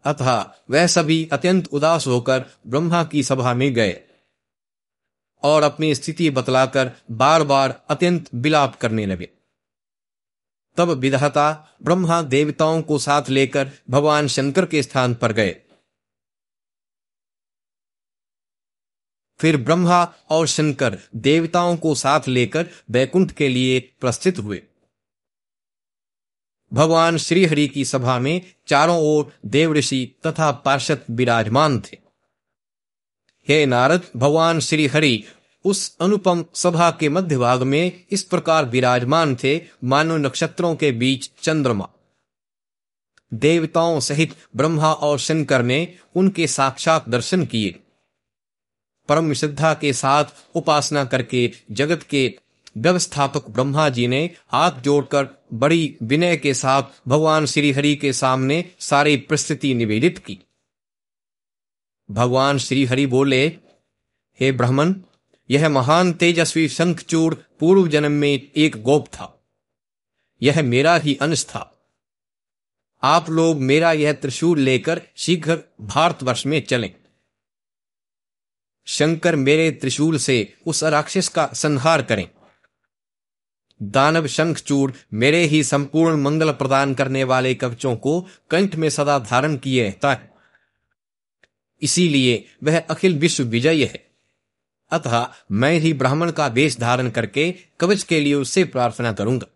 अतः वह सभी अत्यंत उदास होकर ब्रह्मा की सभा में गए और अपनी स्थिति बतलाकर बार बार अत्यंत विलाप करने लगे। तब विधाता ब्रह्मा देवताओं को साथ लेकर भगवान शंकर के स्थान पर गए। फिर ब्रह्मा और शंकर देवताओं को साथ लेकर बैकुंठ के लिए प्रस्थित हुए। भगवान श्री हरि की सभा में चारों ओर देव ऋषि तथा पार्षद विराजमान थे। हे नारद, भगवान श्री हरि उस अनुपम सभा के मध्य भाग में इस प्रकार विराजमान थे मानो नक्षत्रों के बीच चंद्रमा। देवताओं सहित ब्रह्मा और शंकर ने उनके साक्षात दर्शन किए। परम श्रद्धा के साथ उपासना करके जगत के व्यवस्थापक ब्रह्मा जी ने हाथ जोड़कर बड़ी विनय के साथ भगवान श्री हरि के सामने सारी परिस्थिति निवेदित की। भगवान श्री हरि बोले, हे ब्राह्मण यह महान तेजस्वी शंखचूड़ पूर्व जन्म में एक गोप था। यह मेरा ही अंश था। आप लोग मेरा यह त्रिशूल लेकर शीघ्र भारतवर्ष में चलें। शंकर मेरे त्रिशूल से उस राक्षस का संहार करें। दानव शंखचूड़ मेरे ही संपूर्ण मंगल प्रदान करने वाले कवचों को कंठ में सदा धारण किए रहता है। इसीलिए वह अखिल विश्व विजय है। अतः मैं ही ब्राह्मण का वेश धारण करके कवच के लिए उससे प्रार्थना करूँगा।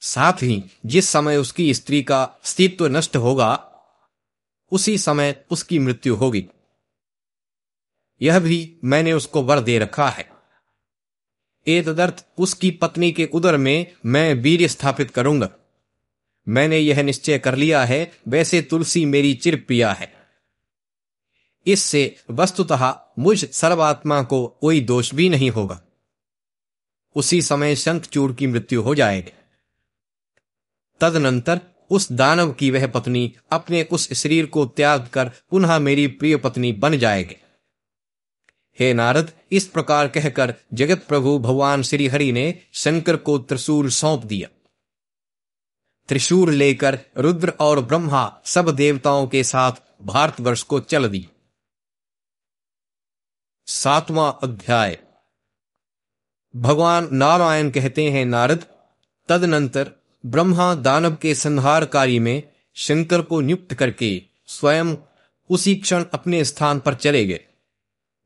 साथ ही जिस समय उसकी स्त्री का अस्तित्व नष्ट होगा, उसी समय उसकी मृत्यु होगी। यह भी मैंने उसको वर दे रखा है। तदर्थ, उसकी पत्नी के उदर में मैं वीर स्थापित करूँगा। मैंने यह निश्चय कर लिया है, वैसे तुलसी मेरी चिर पिया है। इससे वस्तुतः मुझ सर्वात्मा को कोई दोष भी नहीं होगा। उसी समय शंखचूड़ की मृत्यु हो जाएगी। तदनंतर उस दानव की वह पत्नी अपने उस शरीर को त्याग कर पुनः मेरी प्रिय पत्नी बन जाएगी। हे नारद, इस प्रकार कहकर जगत प्रभु भगवान श्रीहरि ने शंकर को त्रिशूल सौंप दिया। त्रिशूल लेकर रुद्र और ब्रह्मा सब देवताओं के साथ भारतवर्ष को चल दी सातवां अध्याय। भगवान नारायण कहते हैं, नारद, तदनंतर ब्रह्मा दानव के संहार कार्य में शंकर को नियुक्त करके स्वयं उसी क्षण अपने स्थान पर चले गए।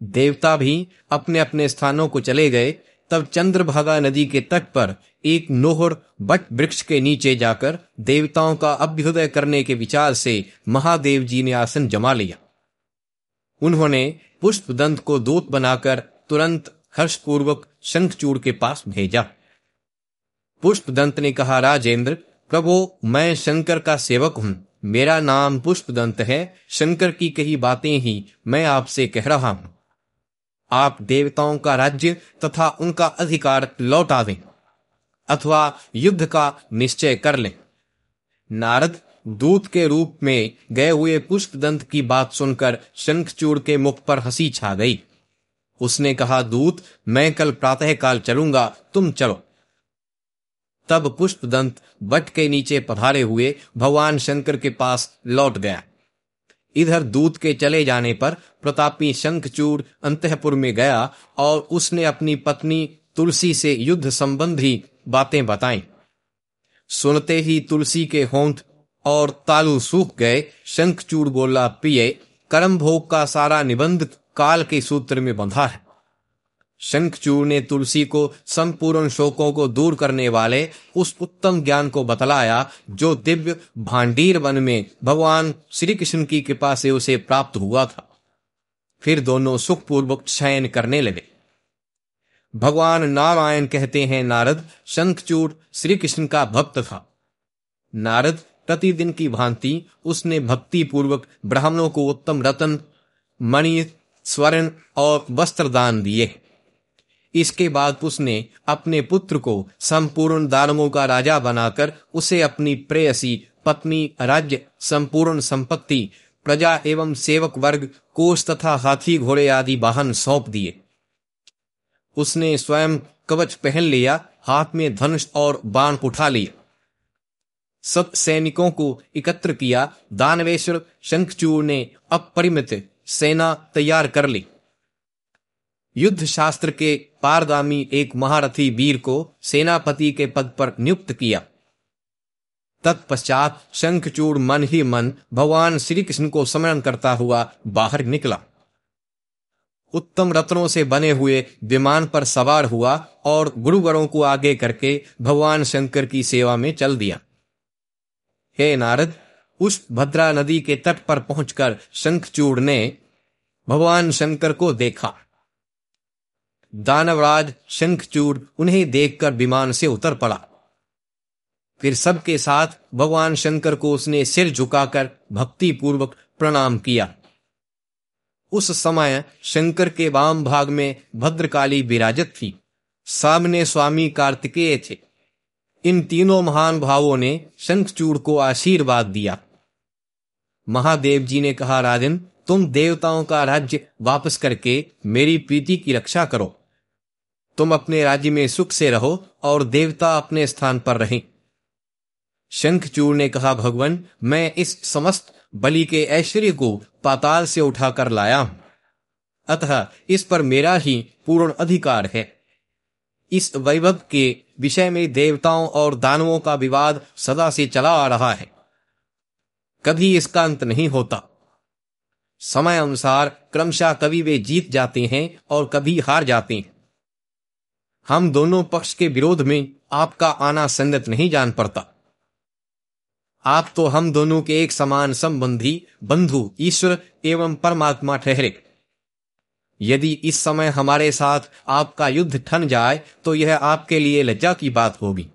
देवता भी अपने अपने स्थानों को चले गए, तब चंद्रभागा नदी के तट पर एक नोहर बट वृक्ष के नीचे जाकर देवताओं का अभ्युदय करने के विचार से महादेव जी ने आसन जमा लिया। उन्होंने पुष्प दंत को दूत बनाकर तुरंत हर्षपूर्वक शंखचूड़ के पास भेजा। पुष्प दंत ने कहा, राजेंद्र, प्रभु, मैं शंकर का सेवक हूँ। मेरा नाम पुष्प दंत है। शंकर की कही बातें ही मैं आपसे कह रहा हूँ। आप देवताओं का राज्य तथा उनका अधिकार लौटा दें, अथवा युद्ध का निश्चय कर लें। नारद दूत के रूप में गए हुए पुष्पदंत की बात सुनकर शंखचूड़ के मुख पर हँसी छा गई। उसने कहा, दूत, मैं कल प्रातः काल चलूँगा, तुम चलो। तब पुष्पदंत बट के नीचे पधारे हुए भगवान शंकर के पास लौट गया। इधर दूत के चले जाने पर प्रतापी शंखचूड़ अंतपुर में गया और उसने अपनी पत्नी तुलसी से युद्ध संबंधी बातें बताई। सुनते ही तुलसी के होंठ और तालू सूख गए। शंखचूड़ बोला, पिए, कर्म भोग का सारा निबंध काल के सूत्र में बंधा है। शंखचूड़ ने तुलसी को संपूर्ण शोकों को दूर करने वाले उस उत्तम ज्ञान को बतलाया, जो दिव्य भांडीर वन में भगवान श्री कृष्ण की कृपा से उसे प्राप्त हुआ था। फिर दोनों सुखपूर्वक शयन करने लगे। भगवान नारायण कहते हैं, नारद, शंखचूड़ श्री कृष्ण का भक्त था। नारद प्रतिदिन की भांति उसने भक्ति पूर्वक ब्राह्मणों को उत्तम रतन, मणि, स्वर्ण और वस्त्र दान दिए। इसके बाद उसने अपने पुत्र को संपूर्ण दानवों का राजा बनाकर उसे अपनी प्रेयसी, पत्नी, राज्य, संपूर्ण संपत्ति, प्रजा एवं सेवक वर्ग, कोष तथा हाथी घोड़े आदि वाहन सौंप दिए। उसने स्वयं कवच पहन लिया, हाथ में धनुष और बाण उठा लिया सब सैनिकों को एकत्र किया, दानवेश्वर शंखचूर ने अपरिमित सेना तैयार कर ली। युद्ध शास्त्र के पारगामी एक महारथी वीर को सेनापति के पद पर नियुक्त किया। तत्पश्चात शंखचूड़ मन ही मन भगवान श्री कृष्ण को स्मरण करता हुआ बाहर निकला। उत्तम रत्नों से बने हुए विमान पर सवार हुआ और गुरुवरों को आगे करके भगवान शंकर की सेवा में चल दिया। हे नारद, उस भद्रा नदी के तट पर पहुंचकर शंखचूड़ ने भगवान शंकर को देखा। दानवराज शंखचूड़ उन्हें देखकर विमान से उतर पड़ा। फिर सबके साथ भगवान शंकर को उसने सिर झुकाकर भक्ति पूर्वक प्रणाम किया। उस समय शंकर के वाम भाग में भद्रकाली विराजत थी। सामने स्वामी कार्तिकेय थे। इन तीनों महान भावों ने शंखचूड़ को आशीर्वाद दिया। महादेव जी ने कहा, राजन, तुम देवताओं का राज्य वापस करके मेरी प्रीति की रक्षा करो। तुम अपने राज्य में सुख से रहो और देवता अपने स्थान पर रहें। शंखचूर ने कहा, भगवान, मैं इस समस्त बलि के ऐश्वर्य को पाताल से उठाकर लाया हूँ। अतः इस पर मेरा ही पूर्ण अधिकार है। इस वैभव के विषय में देवताओं और दानवों का विवाद सदा से चला आ रहा है। कभी इसका अंत नहीं होता। समय अनुसार क्रमशः कभी वे जीत जाते हैं और कभी हार जाते हैं। हम दोनों पक्ष के विरोध में आपका आना संगत नहीं जान पड़ता। आप तो हम दोनों के एक समान संबंधी बंधु, ईश्वर एवं परमात्मा ठहरे। यदि इस समय हमारे साथ आपका युद्ध ठन जाए तो यह आपके लिए लज्जा की बात होगी।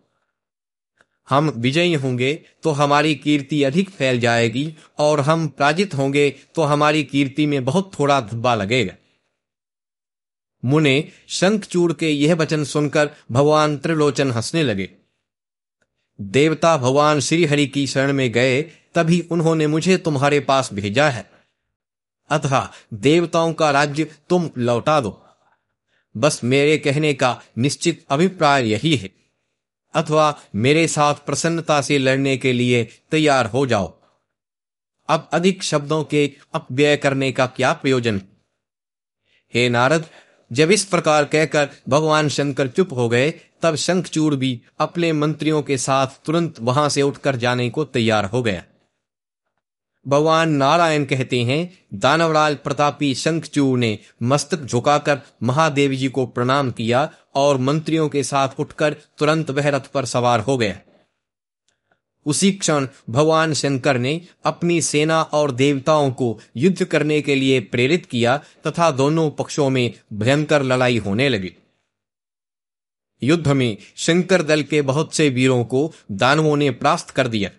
हम विजयी होंगे तो हमारी कीर्ति अधिक फैल जाएगी, और हम पराजित होंगे तो हमारी कीर्ति में बहुत थोड़ा धब्बा लगेगा। मुने शंखचूड़ के यह वचन सुनकर भगवान त्रिलोचन हंसने लगे। देवता भगवान श्रीहरि की शरण में गए, तभी उन्होंने मुझे तुम्हारे पास भेजा है। अतः देवताओं का राज्य तुम लौटा दो। बस मेरे कहने का निश्चित अभिप्राय यही है। अथवा मेरे साथ प्रसन्नता से लड़ने के लिए तैयार हो जाओ। अब अधिक शब्दों के अपव्यय करने का क्या प्रयोजन? हे नारद, जब इस प्रकार कहकर भगवान शंकर चुप हो गए, तब शंखचूड़ भी अपने मंत्रियों के साथ तुरंत वहाँ से उठकर जाने को तैयार हो गया। भगवान नारायण कहते हैं दानवराज प्रतापी शंखचूर ने मस्तक झुकाकर महादेव जी को प्रणाम किया और मंत्रियों के साथ उठकर तुरंत वह रथ पर सवार हो गया उसी क्षण भगवान शंकर ने अपनी सेना और देवताओं को युद्ध करने के लिए प्रेरित किया तथा दोनों पक्षों में भयंकर लड़ाई होने लगी। युद्ध में शंकर दल के बहुत से वीरों को दानवों ने प्रास्त कर दिया।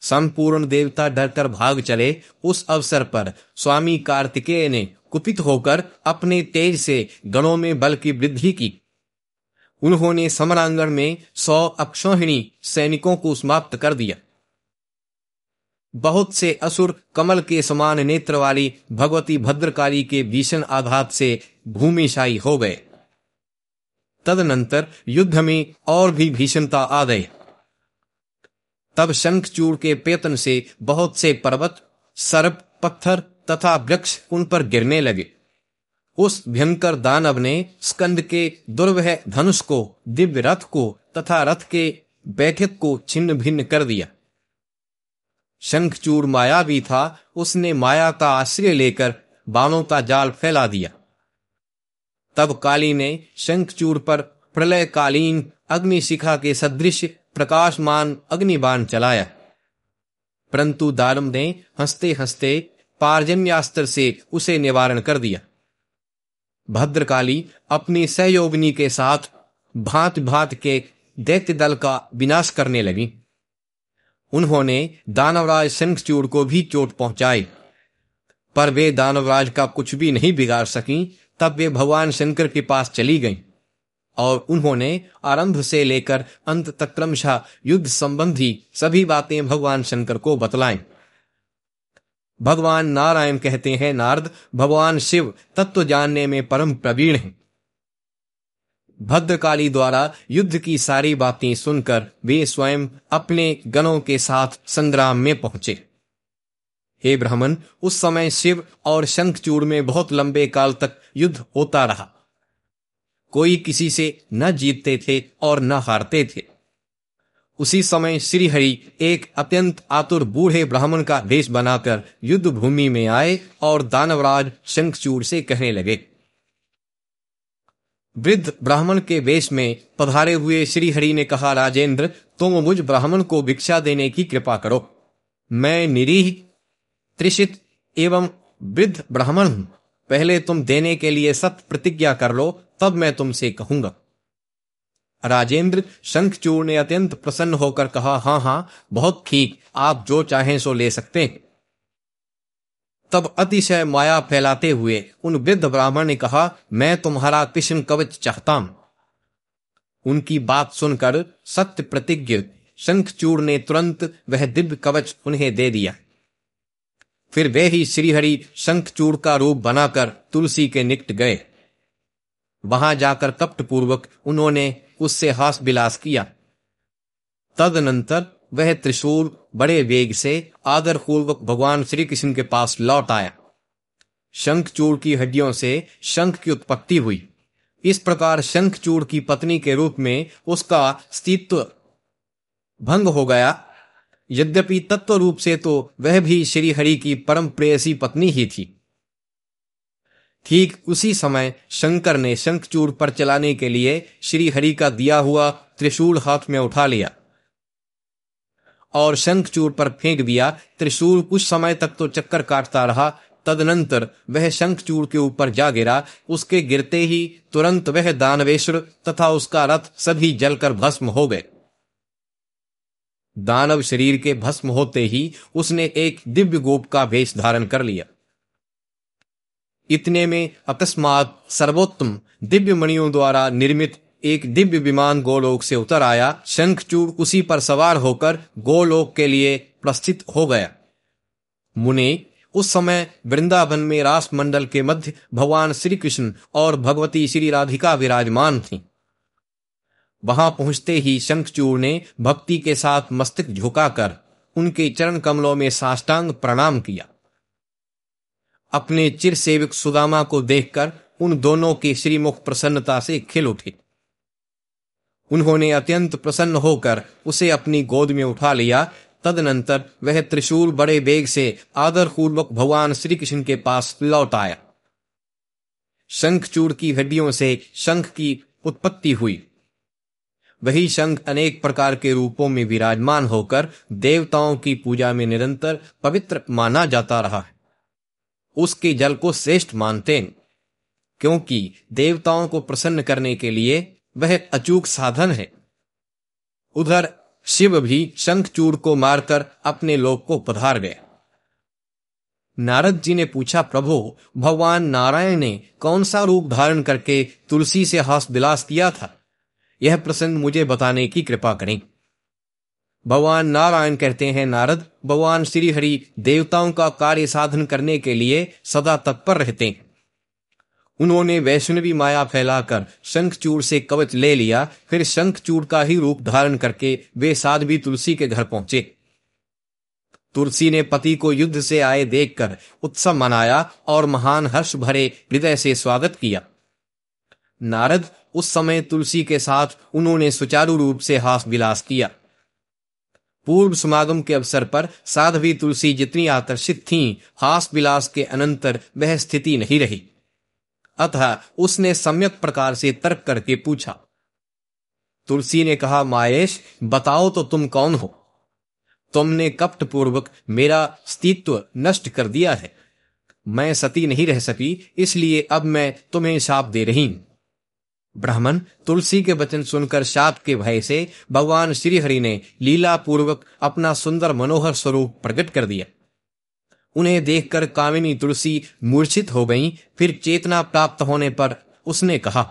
संपूर्ण देवता डरकर भाग चले उस अवसर पर स्वामी कार्तिकेय ने कुपित होकर अपने तेज से गणों में बल की वृद्धि की। उन्होंने समरांगण में सौ अक्षोहिणी सैनिकों को समाप्त कर दिया। बहुत से असुर कमल के समान नेत्र वाली भगवती भद्रकाली के भीषण आघात से भूमिशाई हो गए। तदनंतर युद्ध में और भी भीषणता आ गई। तब शंखचूड़ के पेतन से बहुत से पर्वत, सर्प, पत्थर तथा वृक्ष उन पर गिरने लगे। उस भयंकर दानव ने स्कंद के दुर्वह धनुष को, दिव्य रथ को तथा रथ के बैठक को छिन्न भिन्न कर दिया। शंखचूर माया भी था, उसने माया का आश्रय लेकर बाणों का जाल फैला दिया। तब काली ने शंखचूर पर प्रलयकालीन अग्निशिखा के सदृश प्रकाशमान अग्निबाण चलाया। परंतु दारुम ने हँसते हँसते पारजन्यास्त्र से उसे निवारण कर दिया। भद्रकाली अपनी सहयोगिनी के साथ भांत भांत के दैत्य दल का विनाश करने लगी। उन्होंने दानवराज शंखचूड़ को भी चोट पहुंचाई। पर वे दानवराज का कुछ भी नहीं बिगाड़ सकी, तब वे भगवान शंकर के पास चली गईं। और उन्होंने आरंभ से लेकर अंत तक क्रमशः युद्ध संबंधी सभी बातें भगवान शंकर को बतलाएँ। भगवान नारायण कहते हैं, नारद, भगवान शिव तत्व जानने में परम प्रवीण हैं। भद्रकाली द्वारा युद्ध की सारी बातें सुनकर वे स्वयं अपने गणों के साथ संग्राम में पहुँचे। हे ब्राह्मण, उस समय शिव और शंखचूड़ में बहुत लंबे काल तक युद्ध होता रहा। कोई किसी से न जीतते थे और न हारते थे। उसी समय श्रीहरि एक अत्यंत आतुर बूढ़े ब्राह्मण का वेश बनाकर युद्ध भूमि में आए और दानवराज शंखचूड़ से कहने लगे। वृद्ध ब्राह्मण के वेश में पधारे हुए श्रीहरि ने कहा, राजेंद्र, तुम मुझ ब्राह्मण को भिक्षा देने की कृपा करो। मैं निरीह, त्रिषित एवं वृद्ध ब्राह्मण हूँ। पहले तुम देने के लिए सत प्रतिज्ञा कर लो, तब मैं तुमसे कहूँगा। राजेंद्र शंखचूर ने अत्यंत प्रसन्न होकर कहा, हाँ हाँ, बहुत ठीक, आप जो चाहें सो ले सकते हैं। तब अतिशय माया फैलाते हुए उन वृद्ध ब्राह्मण ने कहा, मैं तुम्हारा कृष्ण कवच चाहता हूँ। उनकी बात सुनकर सत्य प्रतिज्ञ शंखचूर ने तुरंत वह दिव्य कवच उन्हें दे दिया। फिर वे ही श्रीहरि शंखचूड़ का रूप बनाकर तुलसी के निकट गए। वहाँ जाकर कपटपूर्वक उन्होंने उससे हास विलास किया। तदनंतर वह त्रिशूल बड़े वेग से आदर पूर्वक भगवान श्री कृष्ण के पास लौट आया। शंखचूड़ की हड्डियों से शंख की उत्पत्ति हुई। इस प्रकार शंखचूड़ की पत्नी के रूप में उसका अस्तित्व भंग हो गया। यद्यपि तत्व रूप से तो वह भी श्री हरि की परम प्रेयसी पत्नी ही थी। ठीक उसी समय शंकर ने शंखचूड़ पर चलाने के लिए श्री हरि का दिया हुआ त्रिशूल हाथ में उठा लिया और शंखचूड़ पर फेंक दिया। त्रिशूल कुछ समय तक तो चक्कर काटता रहा, तदनंतर वह शंखचूड़ के ऊपर जा गिरा। उसके गिरते ही तुरंत वह दानवेश्वर तथा उसका रथ सभी जलकर भस्म हो गए। दानव शरीर के भस्म होते ही उसने एक दिव्य गोप का वेश धारण कर लिया। इतने में अकस्मात सर्वोत्तम दिव्य मणियों द्वारा निर्मित एक दिव्य विमान गोलोक से उतर आया। शंखचूड़ उसी पर सवार होकर गोलोक के लिए प्रस्थित हो गया। मुने, उस समय वृंदावन में रास मंडल के मध्य भगवान श्री कृष्ण और भगवती श्री राधिका विराजमान थी। वहाँ पहुँचते ही शंखचूर ने भक्ति के साथ मस्तक झुकाकर उनके चरण कमलों में साष्टांग प्रणाम किया। अपने चिर सेवक सुदामा को देखकर उन दोनों के श्रीमुख प्रसन्नता से खिल उठे। उन्होंने अत्यंत प्रसन्न होकर उसे अपनी गोद में उठा लिया। तदनंतर वह त्रिशूल बड़े वेग से आदर पूर्वक भगवान श्री कृष्ण के पास लौट आया। शंखचूड़ की हड्डियों से शंख की उत्पत्ति हुई। वही शंख अनेक प्रकार के रूपों में विराजमान होकर देवताओं की पूजा में निरंतर पवित्र माना जाता रहा है। उसके जल को श्रेष्ठ मानते क्योंकि देवताओं को प्रसन्न करने के लिए वह अचूक साधन है। उधर शिव भी शंखचूर को मारकर अपने लोक को पधार गए नारद जी ने पूछा, प्रभु, भगवान नारायण ने कौन सा रूप धारण करके तुलसी से हास विलास किया था? यह प्रसंग मुझे बताने की कृपा करें। भगवान नारायण कहते हैं, नारद, भगवान श्री हरि देवताओं का कार्य साधन करने के लिए सदा तत्पर रहते हैं। उन्होंने वैष्णवी माया फैलाकर शंखचूड़ से कवच ले लिया, फिर शंखचूड़ का ही रूप धारण करके वे साध्वी तुलसी के घर पहुँचे। तुलसी ने पति को युद्ध से आए देखकर उत्सव मनाया और महान हर्ष भरे हृदय से स्वागत किया। नारद उस समय तुलसी के साथ उन्होंने सुचारू रूप से हास विलास किया। पूर्व समागम के अवसर पर साध्वी तुलसी जितनी आकर्षित थीं, हास विलास के अनंतर वह स्थिति नहीं रही। अतः उसने सम्यक प्रकार से तर्क करके पूछा तुलसी ने कहा मायेश बताओ तो तुम कौन हो? तुमने कपट पूर्वक मेरा अस्तित्व नष्ट कर दिया है। मैं सती नहीं रह सकी इसलिए अब मैं तुम्हें शाप दे रही हूँ। ब्राह्मण, तुलसी के वचन सुनकर शाप के भय से भगवान श्रीहरि ने लीला पूर्वक अपना सुंदर मनोहर स्वरूप प्रकट कर दिया। उन्हें देखकर कामिनी तुलसी मूर्छित हो गई, फिर चेतना प्राप्त होने पर उसने कहा,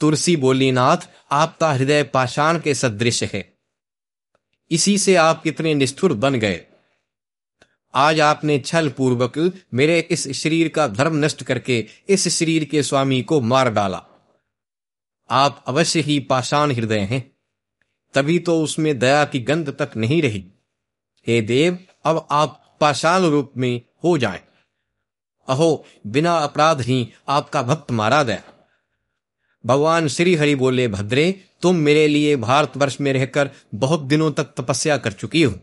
तुलसी बोली नाथ आपका हृदय पाषाण के सदृश है। इसी से आप कितने निष्ठुर बन गए। आज आपने छल पूर्वक मेरे इस शरीर का धर्म नष्ट करके इस शरीर के स्वामी को मार डाला। आप अवश्य ही पाषाण हृदय हैं। तभी तो उसमें दया की गंध तक नहीं रही। हे देव, अब आप पाषाण रूप में हो जाए। अहो, बिना अपराध ही आपका भक्त मारा गया। भगवान श्री हरि बोले, भद्रे, तुम मेरे लिए भारतवर्ष में रहकर बहुत दिनों तक तपस्या कर चुकी हो।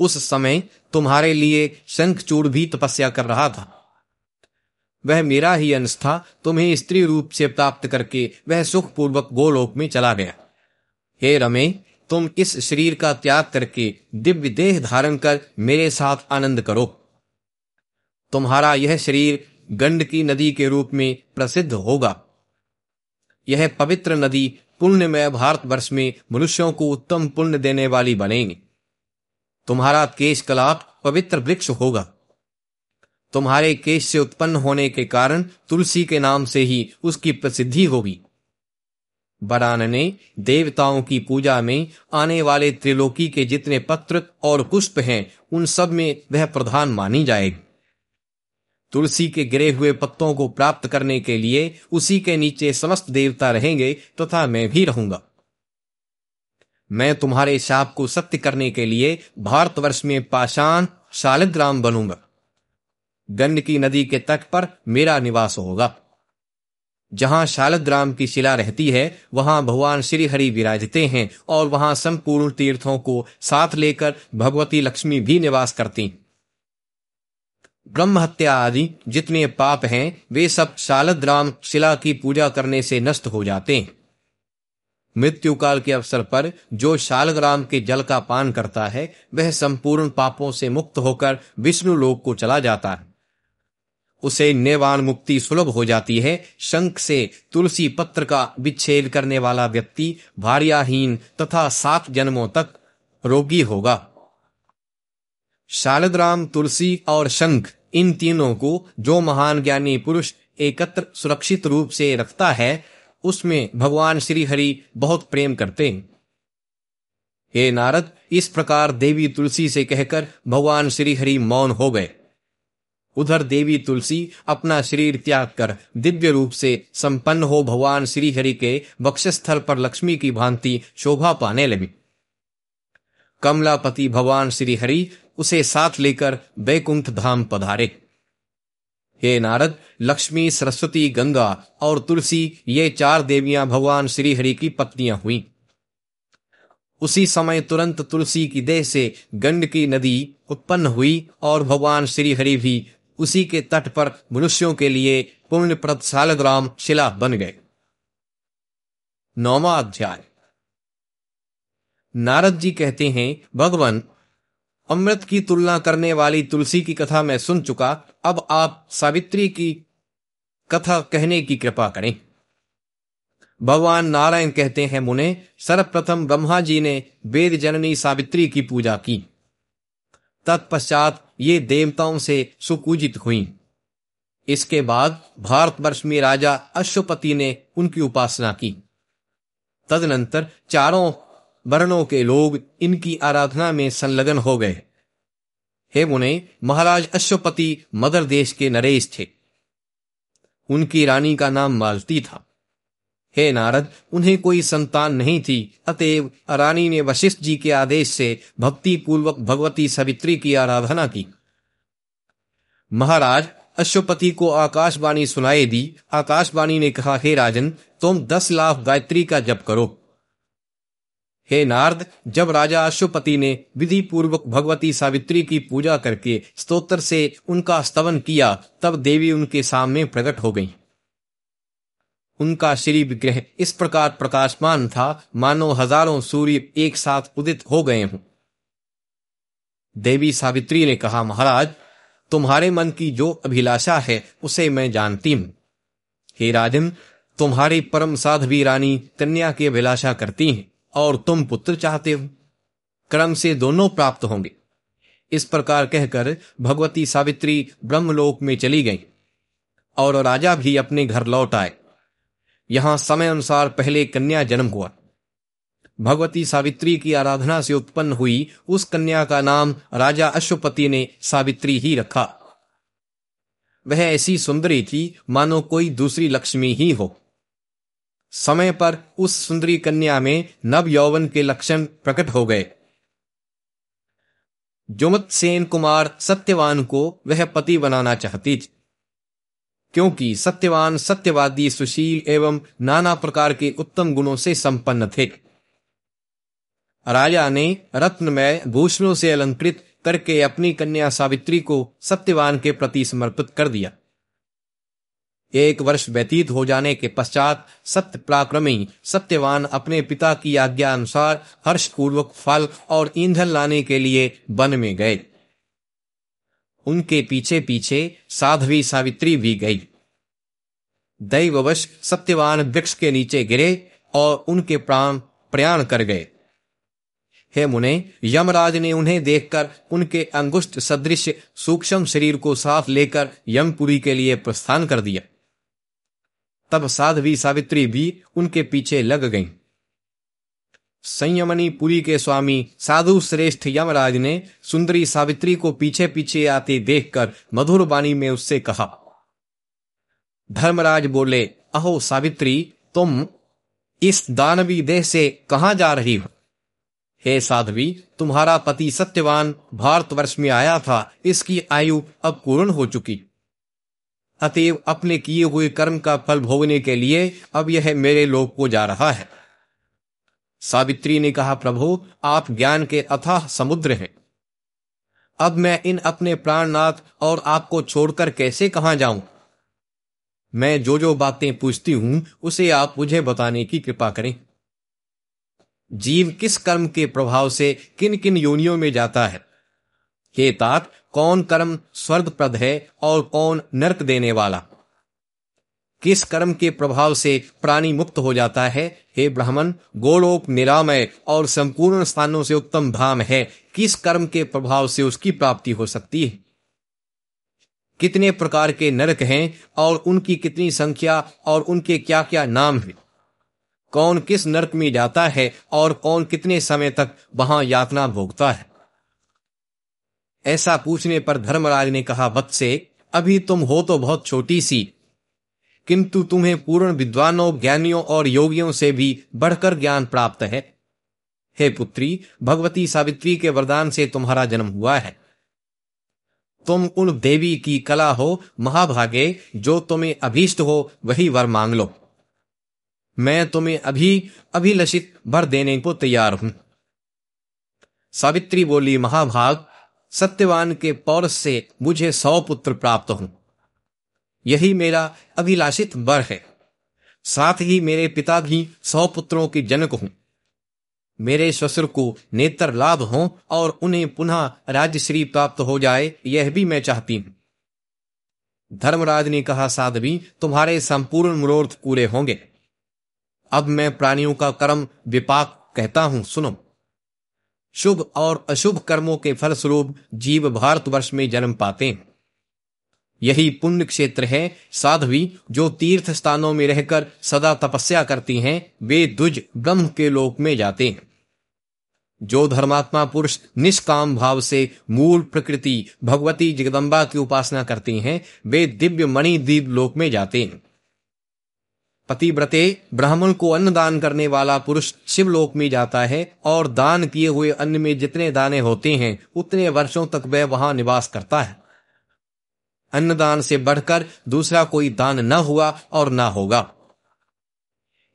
उस समय तुम्हारे लिए शंखचूड़ भी तपस्या कर रहा था। वह मेरा ही अंश था, तुम्हें स्त्री रूप से प्राप्त करके वह सुखपूर्वक गोलोक में चला गया। हे रमे, तुम इस शरीर का त्याग करके दिव्य देह धारण कर मेरे साथ आनंद करो। तुम्हारा यह शरीर गंड की नदी के रूप में प्रसिद्ध होगा। यह पवित्र नदी पुण्यमय भारतवर्ष में मनुष्यों को उत्तम पुण्य देने वाली बनेगी। तुम्हारा केश कलाप पवित्र वृक्ष होगा। तुम्हारे केश से उत्पन्न होने के कारण तुलसी के नाम से ही उसकी प्रसिद्धि होगी। बरान ने देवताओं की पूजा में आने वाले त्रिलोकी के जितने पत्र और पुष्प हैं, उन सब में वह प्रधान मानी जाएगी। तुलसी के गिरे हुए पत्तों को प्राप्त करने के लिए उसी के नीचे समस्त देवता रहेंगे तथा तो मैं भी रहूँगा। मैं तुम्हारे शाप को सत्य करने के लिए भारतवर्ष में पाषाण शालिग्राम बनूँगा। गंड की नदी के तट पर मेरा निवास होगा। जहाँ शालग्राम की शिला रहती है, वहाँ भगवान श्री हरि विराजते हैं और वहाँ संपूर्ण तीर्थों को साथ लेकर भगवती लक्ष्मी भी निवास करती ब्रह्म हत्या आदि जितने पाप हैं, वे सब शालग्राम शिला की पूजा करने से नष्ट हो जाते हैं। मृत्यु काल के अवसर पर जो शालग्राम के जल का पान करता है, वह संपूर्ण पापों से मुक्त होकर विष्णु लोक को चला जाता है। उसे निर्वाण मुक्ति सुलभ हो जाती है। शंख से तुलसी पत्र का विच्छेद करने वाला व्यक्ति भार्याहीन तथा सात जन्मों तक रोगी होगा। शालग्राम, तुलसी और शंख, इन तीनों को जो महान ज्ञानी पुरुष एकत्र सुरक्षित रूप से रखता है उसमें भगवान श्री हरि बहुत प्रेम करते हैं। हे नारद, इस प्रकार देवी तुलसी से कहकर भगवान श्री हरि मौन हो गए। उधर देवी तुलसी अपना शरीर त्याग कर दिव्य रूप से संपन्न हो भगवान श्री हरि के बक्षस्थल पर लक्ष्मी की भांति शोभा पाने लगी। कमलापति भगवान श्री हरि उसे साथ लेकर बैकुंठ धाम पधारे। हे नारद, लक्ष्मी, सरस्वती, गंगा और तुलसी, ये चार देवियाँ भगवान श्री हरि की पत्नियाँ हुई। उसी समय तुरंत तुलसी की देह से गंड की नदी उत्पन्न हुई और भगवान श्री हरि भी उसी के तट पर मनुष्यों के लिए पुण्य प्रद सालग्राम शिला बन गए। नौवा अध्याय। नारद जी कहते हैं, भगवान अमृत की तुलना करने वाली तुलसी की कथा मैं सुन चुका। अब आप सावित्री की कथा कहने की कृपा करें। भगवान नारायण कहते हैं, मुने, सर्वप्रथम ब्रह्मा जी ने वेद जननी सावित्री की पूजा की। तत्पश्चात ये देवताओं से सुपूजित हुई। इसके बाद भारतवर्ष में राजा अश्वपति ने उनकी उपासना की। तदनंतर चारों वर्णों के लोग इनकी आराधना में संलग्न हो गए। हे मुने, महाराज अश्वपति मदर देश के नरेश थे। उनकी रानी का नाम मालती था। हे नारद, उन्हें कोई संतान नहीं थी, अतएव रानी ने वशिष्ठ जी के आदेश से भक्ति पूर्वक भगवती सवित्री की आराधना की। महाराज, अश्वपति को आकाशवाणी सुनाई दी। आकाशवाणी ने कहा, हे राजन, तुम दस लाख गायत्री का जप करो। हे नारद, जब राजा अशुपति ने विधि पूर्वक भगवती सावित्री की पूजा करके स्तोत्र से उनका स्तवन किया, तब देवी उनके सामने प्रकट हो गई। उनका श्री विग्रह इस प्रकार प्रकाशमान था, मानो हज़ारों सूर्य एक साथ उदित हो गए हों। देवी सावित्री ने कहा, महाराज, तुम्हारे मन की जो अभिलाषा है, उसे मैं जानती हूँ। हे राजन, तुम्हारी परम साधवी रानी कन्या की अभिलाषा करती हैं। और तुम पुत्र चाहते हो? क्रम से दोनों प्राप्त होंगे। इस प्रकार कहकर भगवती सावित्री ब्रह्मलोक में चली गई और राजा भी अपने घर लौट आए। यहाँ समय अनुसार पहले कन्या जन्म हुआ। भगवती सावित्री की आराधना से उत्पन्न हुई उस कन्या का नाम राजा अश्वपति ने सावित्री ही रखा। वह ऐसी सुंदरी थी, मानो कोई दूसरी लक्ष्मी ही हो। समय पर उस सुंदरी कन्या में नव यौवन के लक्षण प्रकट हो गए। जुमत सेन कुमार सत्यवान को वह पति बनाना चाहती क्योंकि सत्यवान सत्यवादी, सुशील एवं नाना प्रकार के उत्तम गुणों से संपन्न थे। राजा ने रत्नमय भूषणों से अलंकृत करके अपनी कन्या सावित्री को सत्यवान के प्रति समर्पित कर दिया। एक वर्ष व्यतीत हो जाने के पश्चात सत्य पराक्रमी, सत्यवान अपने पिता की आज्ञा अनुसार हर्षपूर्वक फल और ईंधन लाने के लिए वन में गए। उनके पीछे पीछे साध्वी सावित्री भी गई। दैववश सत्यवान वृक्ष के नीचे गिरे और उनके प्राण प्रयाण कर गए। हे मुने, यमराज ने उन्हें देखकर उनके अंगुष्ठ सदृश सूक्ष्म शरीर को साथ लेकर यमपुरी के लिए प्रस्थान कर दिया। तब साध्वी सावित्री भी उनके पीछे लग गईं। संयमनी पुरी के स्वामी साधु श्रेष्ठ यमराज ने सुंदरी सावित्री को पीछे पीछे आते देखकर मधुर वाणी में उससे कहा, धर्मराज बोले, अहो सावित्री, तुम इस दानवी देह से कहा जा रही हो हे साध्वी, तुम्हारा पति सत्यवान भारतवर्ष में आया था, इसकी आयु अब पूर्ण हो चुकी अतएव अपने किए हुए कर्म का फल भोगने के लिए अब यह मेरे लोक को जा रहा है। सावित्री ने कहा, प्रभु, आप ज्ञान के अथाह समुद्र हैं। अब मैं इन अपने प्राणनाथ और आपको छोड़कर कैसे कहा जाऊँ? मैं जो जो बातें पूछती हूँ, उसे आप मुझे बताने की कृपा करें। जीव किस कर्म के प्रभाव से किन किन योनियों में जाता है? हे तात कौन कर्म स्वर्गप्रद है और कौन नरक देने वाला? किस कर्म के प्रभाव से प्राणी मुक्त हो जाता है? हे ब्राह्मण, गोलोक निरामय और संपूर्ण स्थानों से उत्तम धाम है। किस कर्म के प्रभाव से उसकी प्राप्ति हो सकती है? कितने प्रकार के नरक हैं और उनकी कितनी संख्या और उनके क्या क्या नाम हैं? कौन किस नरक में जाता है और कौन कितने समय तक वहाँ यातना भोगता है? ऐसा पूछने पर धर्मराज ने कहा, वत्से अभी तुम हो तो बहुत छोटी सी। किंतु तुम्हें पूर्ण विद्वानों, ज्ञानियों और योगियों से भी बढ़कर ज्ञान प्राप्त है। हे पुत्री, भगवती सावित्री के वरदान से तुम्हारा जन्म हुआ है। तुम उन देवी की कला हो, महाभागे, जो तुम्हें अभीष्ट हो, वही वर मांग लो। मैं तुम्हें अभी अभिलषित भर देने को तैयार हूँ। सावित्री बोली, महाभाग सत्यवान के पौरस से मुझे सौ पुत्र प्राप्त हों। यही मेरा अभिलाषित वर है। साथ ही मेरे पिता भी सौ पुत्रों के जनक हूँ। मेरे ससुर को नेत्र लाभ हो और उन्हें पुनः राज्यश्री प्राप्त हो जाए, यह भी मैं चाहती हूँ। धर्मराज ने कहा, साधवी, तुम्हारे संपूर्ण मनोर्थ पूरे होंगे। अब मैं प्राणियों का कर्म विपाक कहता हूँ, सुनो। शुभ और अशुभ कर्मों के फलस्वरूप जीव भारतवर्ष में जन्म पाते हैं। यही पुण्य क्षेत्र है साध्वी, जो तीर्थ स्थानों में रहकर सदा तपस्या करती हैं, वे दुज ब्रह्म के लोक में जाते हैं। जो धर्मात्मा पुरुष निष्काम भाव से मूल प्रकृति भगवती जगदम्बा की उपासना करती हैं, वे दिव्य मणि दीप लोक में जाते हैं। पतिव्रते ब्राह्मण को अन्न दान करने वाला पुरुष शिवलोक में जाता है और दान किए हुए अन्न में जितने दाने होते हैं, उतने वर्षों तक वह वहाँ निवास करता है। अन्नदान से बढ़कर दूसरा कोई दान न हुआ और न होगा।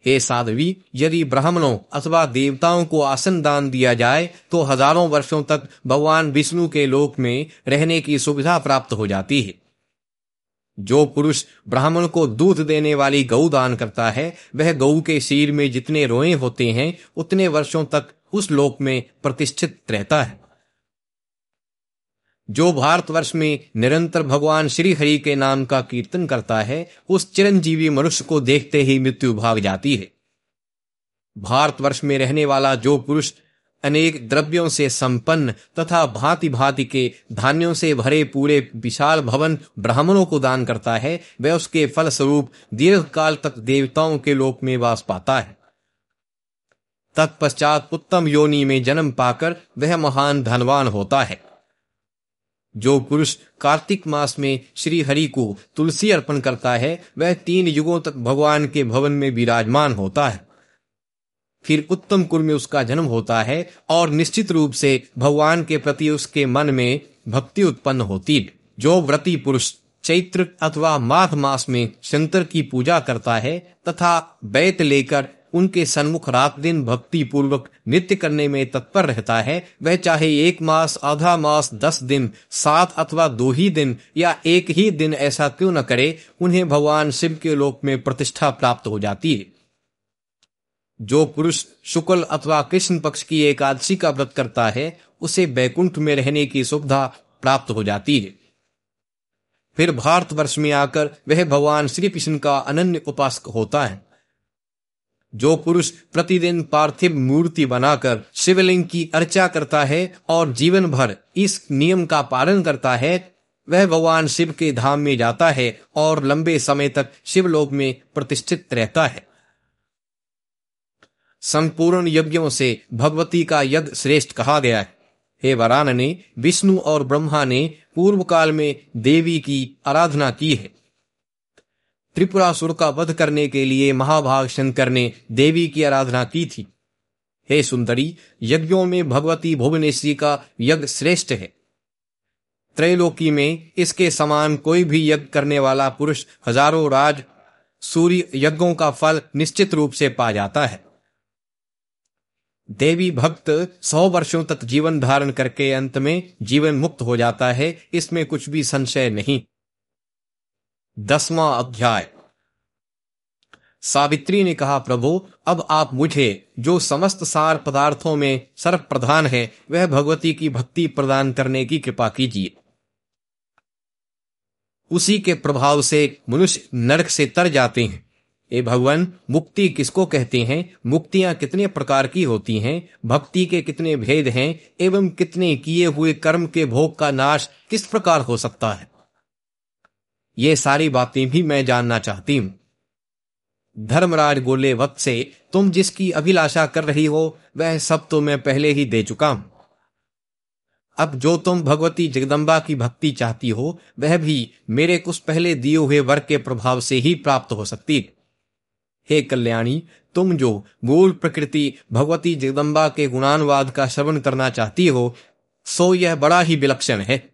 हे साध्वी, यदि ब्राह्मणों अथवा देवताओं को आसन दान दिया जाए तो हज़ारों वर्षों तक भगवान विष्णु के लोक में रहने की सुविधा प्राप्त हो जाती है। जो पुरुष ब्राह्मण को दूध देने वाली गऊ दान करता है, वह गऊ के सिर में जितने रोए होते हैं, उतने वर्षों तक उस लोक में प्रतिष्ठित रहता है। जो भारतवर्ष में निरंतर भगवान श्री हरि के नाम का कीर्तन करता है, उस चिरंजीवी मनुष्य को देखते ही मृत्यु भाग जाती है। भारतवर्ष में रहने वाला जो पुरुष अनेक द्रव्यों से संपन्न तथा भांति भांति के धान्यों से भरे पूरे विशाल भवन ब्राह्मणों को दान करता है। वह उसके फल स्वरूप दीर्घ काल तक देवताओं के लोक में वास पाता है। तत्पश्चात उत्तम योनि में जन्म पाकर वह महान धनवान होता है। जो पुरुष कार्तिक मास में श्री हरि को तुलसी अर्पण करता है, वह तीन युगों तक भगवान के भवन में विराजमान होता है। फिर उत्तम कुल में उसका जन्म होता है और निश्चित रूप से भगवान के प्रति उसके मन में भक्ति उत्पन्न होती। जो व्रती पुरुष चैत्र अथवा माघ मास में शंकर की पूजा करता है तथा बैत लेकर उनके सन्मुख रात दिन भक्ति पूर्वक नित्य करने में तत्पर रहता है, वह चाहे एक मास, आधा मास, दस दिन, सात अथवा दो ही दिन या एक ही दिन ऐसा क्यों न करे, उन्हें भगवान शिव के लोक में प्रतिष्ठा प्राप्त हो जाती है। जो पुरुष शुक्ल अथवा कृष्ण पक्ष की एकादशी का व्रत करता है, उसे बैकुंठ में रहने की सुविधा प्राप्त हो जाती है। फिर भारतवर्ष में आकर वह भगवान श्री कृष्ण का अनन्य उपासक होता है। जो पुरुष प्रतिदिन पार्थिव मूर्ति बनाकर शिवलिंग की अर्चा करता है और जीवन भर इस नियम का पालन करता है, वह भगवान शिव के धाम में जाता है और लंबे समय तक शिवलोक में प्रतिष्ठित रहता है। संपूर्ण यज्ञों से भगवती का यज्ञ श्रेष्ठ कहा गया है। हे वरान ने विष्णु और ब्रह्मा ने पूर्व काल में देवी की आराधना की है। त्रिपुरासुर का वध करने के लिए महाभाग शंकर ने देवी की आराधना की थी। हे सुंदरी, यज्ञों में भगवती भुवनेश्वरी का यज्ञ श्रेष्ठ है। त्रैलोकी में इसके समान कोई भी यज्ञ करने वाला पुरुष हज़ारों राज सूर्य यज्ञों का फल निश्चित रूप से पा जाता है। देवी भक्त सौ वर्षों तक जीवन धारण करके अंत में जीवन मुक्त हो जाता है, इसमें कुछ भी संशय नहीं। दसवां अध्याय। सावित्री ने कहा, प्रभु, अब आप मुझे, जो समस्त सार पदार्थों में सर्व प्रधान है, वह भगवती की भक्ति प्रदान करने की कृपा कीजिए। उसी के प्रभाव से मनुष्य नरक से तर जाते हैं। ए भगवान, मुक्ति किसको कहते हैं? मुक्तियाँ कितने प्रकार की होती हैं? भक्ति के कितने भेद हैं? एवं कितने किए हुए कर्म के भोग का नाश किस प्रकार हो सकता है? ये सारी बातें भी मैं जानना चाहती हूँ। धर्मराज बोले वक्त से, तुम जिसकी अभिलाषा कर रही हो, वह सब तो मैं पहले ही दे चुका हूँ। अब जो तुम भगवती जगदम्बा की भक्ति चाहती हो, वह भी मेरे कुछ पहले दिए हुए वर के प्रभाव से ही प्राप्त हो सकती है कल्याणी, तुम जो मूल प्रकृति, भगवती जगदम्बा के गुणानुवाद का श्रवण करना चाहती हो, सो यह बड़ा ही विलक्षण है।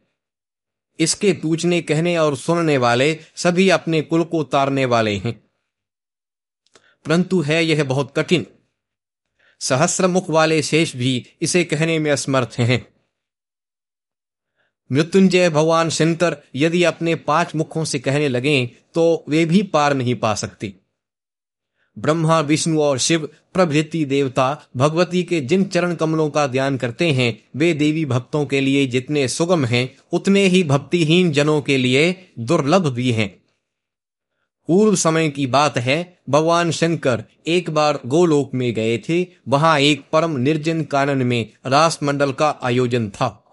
इसके पूछने कहने और सुनने वाले सभी अपने कुल को उतारने वाले हैं। परंतु है यह बहुत कठिन। सहस्र मुख वाले शेष भी इसे कहने में असमर्थ हैं। मृत्युंजय भगवान शंकर यदि अपने पाँच मुखों से कहने लगे तो वे भी पार नहीं पा सकते। ब्रह्मा, विष्णु और शिव, प्रभृति देवता, भगवती के जिन चरण कमलों का ध्यान करते हैं, वे देवी भक्तों के लिए जितने सुगम हैं, उतने ही भक्तिहीन जनों के लिए दुर्लभ भी हैं। पूर्व समय की बात है, भगवान शंकर एक बार गोलोक में गए थे, वहाँ एक परम निर्जन कानन में रास मंडल का आयोजन था।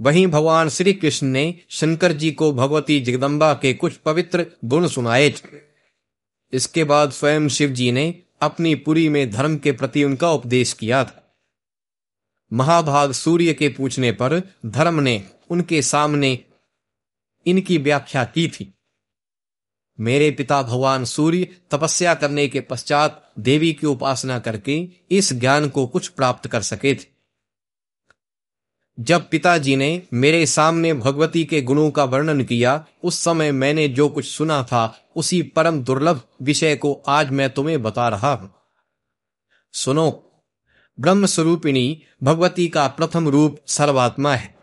वहीं भगवान श्री कृष्ण ने शंकर जी को भगवती जगदम्बा के कुछ पवित्र गुण सुनाए। इसके बाद स्वयं शिव जी ने अपनी पुरी में धर्म के प्रति उनका उपदेश किया था। महाभाग सूर्य के पूछने पर धर्म ने उनके सामने इनकी व्याख्या की थी। मेरे पिता भगवान सूर्य तपस्या करने के पश्चात देवी की उपासना करके इस ज्ञान को कुछ प्राप्त कर सके थे। जब पिताजी ने मेरे सामने भगवती के गुणों का वर्णन किया, उस समय मैंने जो कुछ सुना था, उसी परम दुर्लभ विषय को आज मैं तुम्हें बता रहा हूँ। सुनो ब्रह्म स्वरूपिणी भगवती का प्रथम रूप सर्वात्मा है।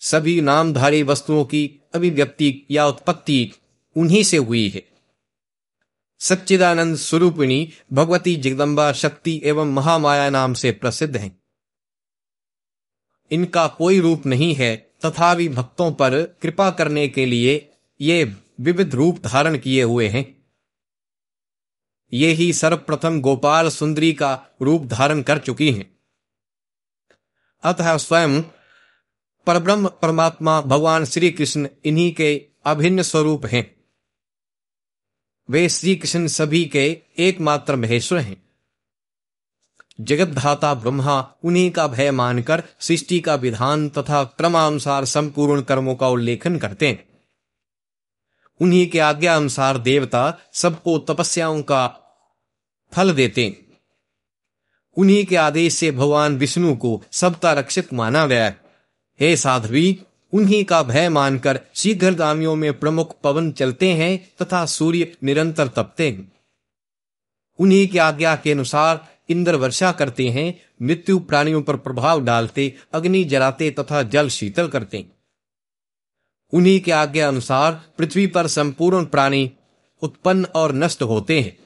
सभी नामधारी वस्तुओं की अभिव्यक्ति या उत्पत्ति उन्हीं से हुई है। सच्चिदानंद स्वरूपिणी भगवती जगदम्बा शक्ति एवं महामाया नाम से प्रसिद्ध हैं। इनका कोई रूप नहीं है तथा भी भक्तों पर कृपा करने के लिए ये विविध रूप धारण किए हुए हैं। ये ही सर्वप्रथम गोपाल सुंदरी का रूप धारण कर चुकी हैं। अतः स्वयं परब्रह्म परमात्मा भगवान श्री कृष्ण इन्हीं के अभिन्न स्वरूप हैं। वे श्री कृष्ण सभी के एकमात्र महेश्वर हैं। जगतधाता ब्रह्मा उन्हीं का भय मानकर सृष्टि का विधान तथा क्रमानुसार संपूर्ण कर्मों का उल्लेखन करते हैं। उन्हीं के आज्ञा अनुसार देवता सबको तपस्याओं का फल देते हैं। उन्हीं के आदेश से भगवान विष्णु को सबका रक्षित माना गया है। हे साध्वी, उन्हीं का भय मानकर शीघ्र दामियों में प्रमुख पवन चलते हैं तथा सूर्य निरंतर तपते हैं। उन्हीं की आज्ञा के अनुसार इंद्र वर्षा करते हैं, मृत्यु प्राणियों पर प्रभाव डालते, अग्नि जलाते तथा जल शीतल करते। उन्हीं के आज्ञा अनुसार पृथ्वी पर संपूर्ण प्राणी उत्पन्न और नष्ट होते हैं।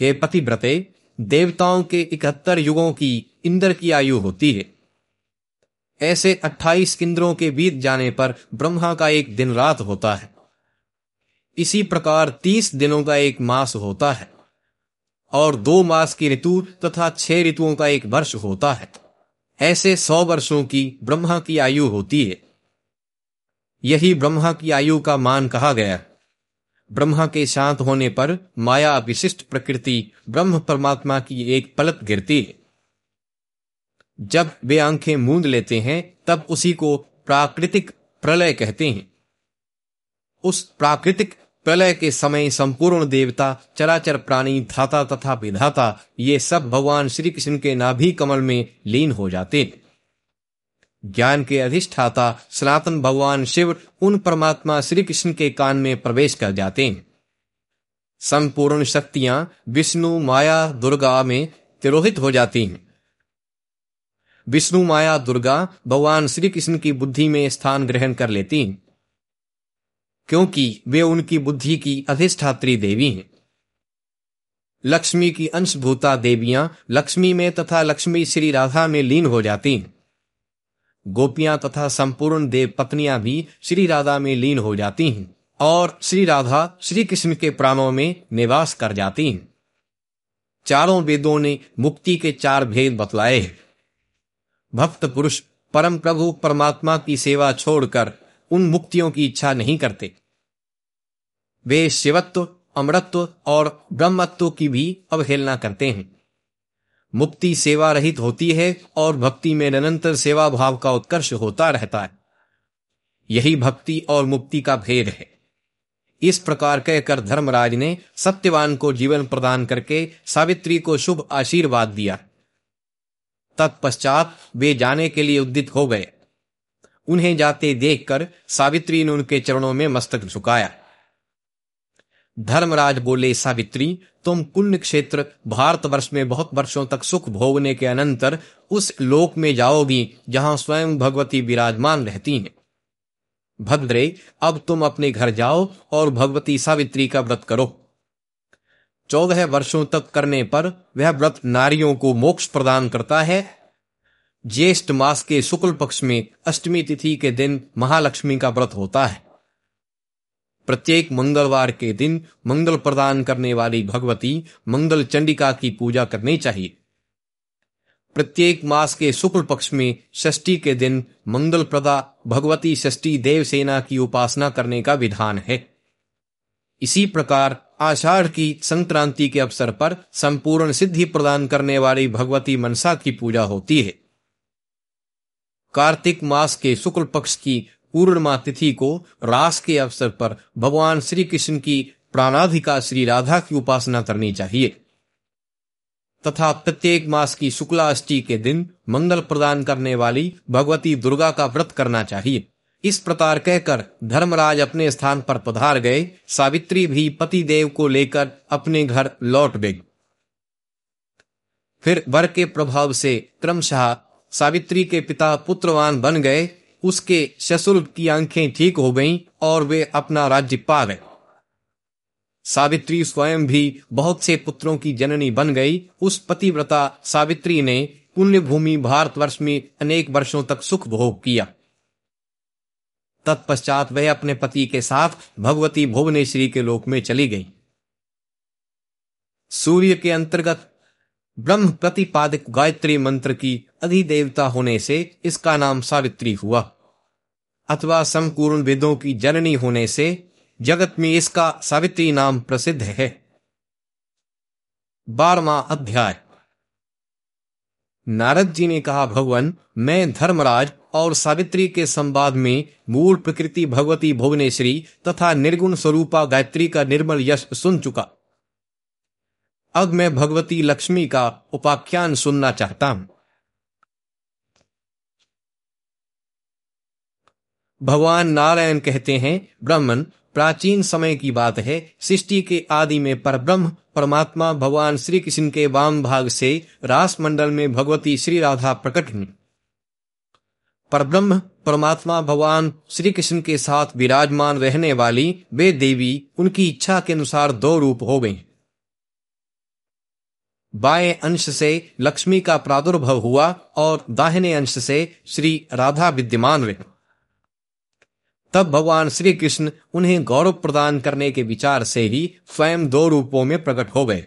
हे पतिव्रते, देवताओं के इकहत्तर युगों की इंद्र की आयु होती है। ऐसे अट्ठाईस इंद्रों के बीत जाने पर ब्रह्मा का एक दिन रात होता है। इसी प्रकार तीस दिनों का एक मास होता है। और दो मास की ऋतु तथा छह ऋतुओं का एक वर्ष होता है। ऐसे सौ वर्षों की ब्रह्मा की आयु होती है। यही ब्रह्मा की आयु का मान कहा गया। ब्रह्मा के शांत होने पर माया विशिष्ट प्रकृति ब्रह्म परमात्मा की एक पलक गिरती है। जब वे आँखें मूंद लेते हैं, तब उसी को प्राकृतिक प्रलय कहते हैं। उस प्राकृतिक प्रलय के समय संपूर्ण देवता, चराचर प्राणी, धाता तथा विधाता, ये सब भगवान श्री कृष्ण के नाभि कमल में लीन हो जाते ज्ञान के अधिष्ठाता, सनातन भगवान शिव, उन परमात्मा श्री कृष्ण के कान में प्रवेश कर जाते संपूर्ण शक्तियाँ विष्णु, माया, दुर्गा में तिरोहित हो जाती हैं। विष्णु, माया, दुर्गा भगवान श्री कृष्ण की बुद्धि में स्थान ग्रहण कर लेती हैं। क्योंकि वे उनकी बुद्धि की अधिष्ठात्री देवी हैं। लक्ष्मी की अंशभूता देवियाँ लक्ष्मी में तथा लक्ष्मी श्री राधा में लीन हो जाती हैं। गोपियाँ तथा संपूर्ण देव पत्नियाँ भी श्री राधा में लीन हो जाती हैं और श्री राधा श्री कृष्ण के प्राणों में निवास कर जाती हैं। चारों वेदों ने मुक्ति के चार भेद बतलाए हैं। भक्त पुरुष, परम प्रभु, परमात्मा की सेवा छोड़कर उन मुक्तियों की इच्छा नहीं करते। वे शिवत्व अमृत्व और ब्रह्मत्व की भी अवहेलना करते हैं। मुक्ति सेवा रहित होती है और भक्ति में निरंतर सेवा भाव का उत्कर्ष होता रहता है। यही भक्ति और मुक्ति का भेद है। इस प्रकार कहकर धर्मराज ने सत्यवान को जीवन प्रदान करके सावित्री को शुभ आशीर्वाद दिया। तत्पश्चात वे जाने के लिए उद्दित हो गए। उन्हें जाते देखकर सावित्री ने उनके चरणों में मस्तक झुकाया। धर्मराज बोले, सावित्री, तुम पुण्य क्षेत्र भारतवर्ष में बहुत वर्षों तक सुख भोगने के अनंतर उस लोक में जाओगी जहाँ स्वयं भगवती विराजमान रहती हैं। भद्रे, अब तुम अपने घर जाओ और भगवती सावित्री का व्रत करो। चौदह वर्षों तक करने पर वह व्रत नारियों को मोक्ष प्रदान करता है ज्येष्ठ मास के शुक्ल पक्ष में अष्टमी तिथि के दिन महालक्ष्मी का व्रत होता है। प्रत्येक मंगलवार के दिन मंगल प्रदान करने वाली भगवती मंगल चंडिका की पूजा करनी चाहिए। प्रत्येक मास के शुक्ल पक्ष में षष्ठी के दिन मंगल प्रदा भगवती षष्ठी देवसेना की उपासना करने का विधान है। इसी प्रकार आषाढ़ की संक्रांति के अवसर पर संपूर्ण सिद्धि प्रदान करने वाली भगवती मनसा की पूजा होती है। कार्तिक मास के शुक्ल पक्ष की पूर्णिमा तिथि को रास के अवसर पर भगवान श्री कृष्ण की प्राणाधिका श्री राधा की उपासना करनी चाहिए। तथा प्रत्येक मास की शुक्ला अष्टी के दिन मंगल प्रदान करने वाली भगवती दुर्गा का व्रत करना चाहिए। इस प्रकार कहकर धर्मराज अपने स्थान पर पधार गए। सावित्री भी पति देव को लेकर अपने घर लौट गई। फिर वर के प्रभाव से क्रमशः सावित्री के पिता पुत्रवान बन गए, उसके ससुर की आँखें ठीक हो गईं और वे अपना राज्य पा गए। सावित्री स्वयं भी बहुत से पुत्रों की जननी बन गई। उस पतिव्रता सावित्री ने पुण्य भूमि भारतवर्ष में अनेक वर्षों तक सुख भोग किया। तत्पश्चात वह अपने पति के साथ भगवती भुवनेश्वरी के लोक में चली गई। सूर्य के अंतर्गत ब्रह्म प्रतिपादक गायत्री मंत्र की अधिदेवता होने से इसका नाम सावित्री हुआ। अथवा संपूर्ण वेदों की जननी होने से जगत में इसका सावित्री नाम प्रसिद्ध है। बारवा अध्याय। नारद जी ने कहा, भगवान, मैं धर्मराज और सावित्री के संवाद में मूल प्रकृति भगवती भुवनेश्वरी तथा निर्गुण स्वरूपा गायत्री का निर्मल यश सुन चुका। अब मैं भगवती लक्ष्मी का उपाख्यान सुनना चाहता हूँ। भगवान नारायण कहते हैं, ब्राह्मण, प्राचीन समय की बात है, सृष्टि के आदि में पर ब्रह्म परमात्मा भगवान श्री कृष्ण के वाम भाग से रास मंडल में भगवती श्री राधा प्रकट हुई। पर ब्रह्म परमात्मा भगवान श्री कृष्ण के साथ विराजमान रहने वाली वे देवी उनकी इच्छा के अनुसार दो रूप हो गई। बाएँ अंश से लक्ष्मी का प्रादुर्भव हुआ और दाहिने अंश से श्री राधा विद्यमान रहे। तब भगवान श्री कृष्ण उन्हें गौरव प्रदान करने के विचार से ही स्वयं दो रूपों में प्रकट हो गए।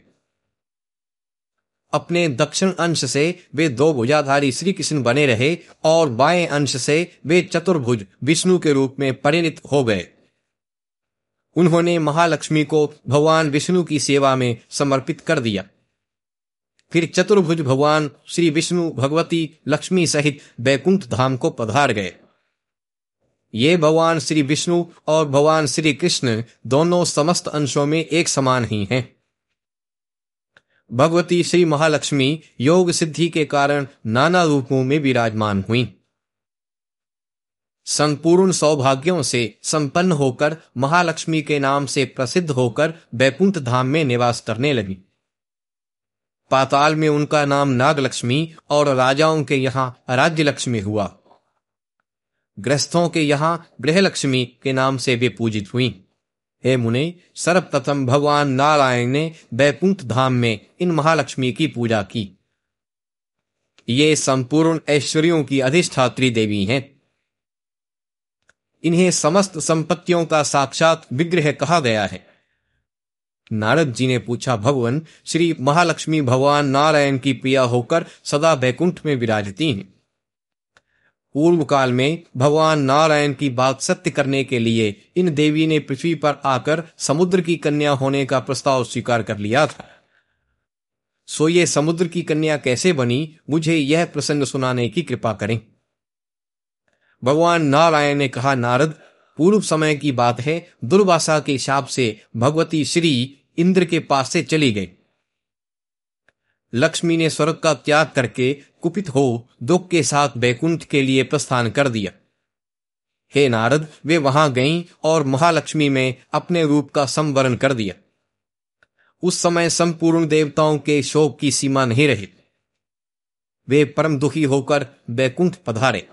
अपने दक्षिण अंश से वे दो भुजाधारी श्री कृष्ण बने रहे और बाएँ अंश से वे चतुर्भुज विष्णु के रूप में परिणित हो गए। उन्होंने महालक्ष्मी को भगवान विष्णु की सेवा में समर्पित कर दिया। फिर चतुर्भुज भगवान श्री विष्णु भगवती लक्ष्मी सहित बैकुंठ धाम को पधार गए। ये भगवान श्री विष्णु और भगवान श्री कृष्ण दोनों समस्त अंशों में एक समान ही हैं। भगवती श्री महालक्ष्मी योग सिद्धि के कारण नाना रूपों में विराजमान हुई। संपूर्ण सौभाग्यों से संपन्न होकर महालक्ष्मी के नाम से प्रसिद्ध होकर बैकुंठ धाम में निवास करने लगी। पाताल में उनका नाम नागलक्ष्मी और राजाओं के यहाँ राज्य लक्ष्मी हुआ। ग्रस्थों के यहाँ गृहलक्ष्मी के नाम से वे पूजित हुई। हे मुने, सर्वप्रथम भगवान नारायण ने बैकुंठ धाम में इन महालक्ष्मी की पूजा की। ये संपूर्ण ऐश्वर्यों की अधिष्ठात्री देवी हैं। इन्हें समस्त संपत्तियों का साक्षात विग्रह कहा गया है। नारद जी ने पूछा, भगवान, श्री महालक्ष्मी भगवान नारायण की प्रिया होकर सदा बैकुंठ में विराजती हैं। पूर्व काल में भगवान नारायण की बात सत्य करने के लिए इन देवी ने पृथ्वी पर आकर समुद्र की कन्या होने का प्रस्ताव स्वीकार कर लिया था। सो ये समुद्र की कन्या कैसे बनी, मुझे यह प्रसंग सुनाने की कृपा करें। भगवान नारायण ने कहा, नारद, पूर्व समय की बात है। दुर्वासा के शाप से भगवती श्री इंद्र के पास से चली गई। लक्ष्मी ने स्वर्ग का त्याग करके कुपित हो दुख के साथ बैकुंठ के लिए प्रस्थान कर दिया। हे नारद, वे वहाँ गईं और महालक्ष्मी में अपने रूप का संवरण कर दिया। उस समय संपूर्ण देवताओं के शोक की सीमा नहीं रही। वे परम दुखी होकर बैकुंठ पधारे।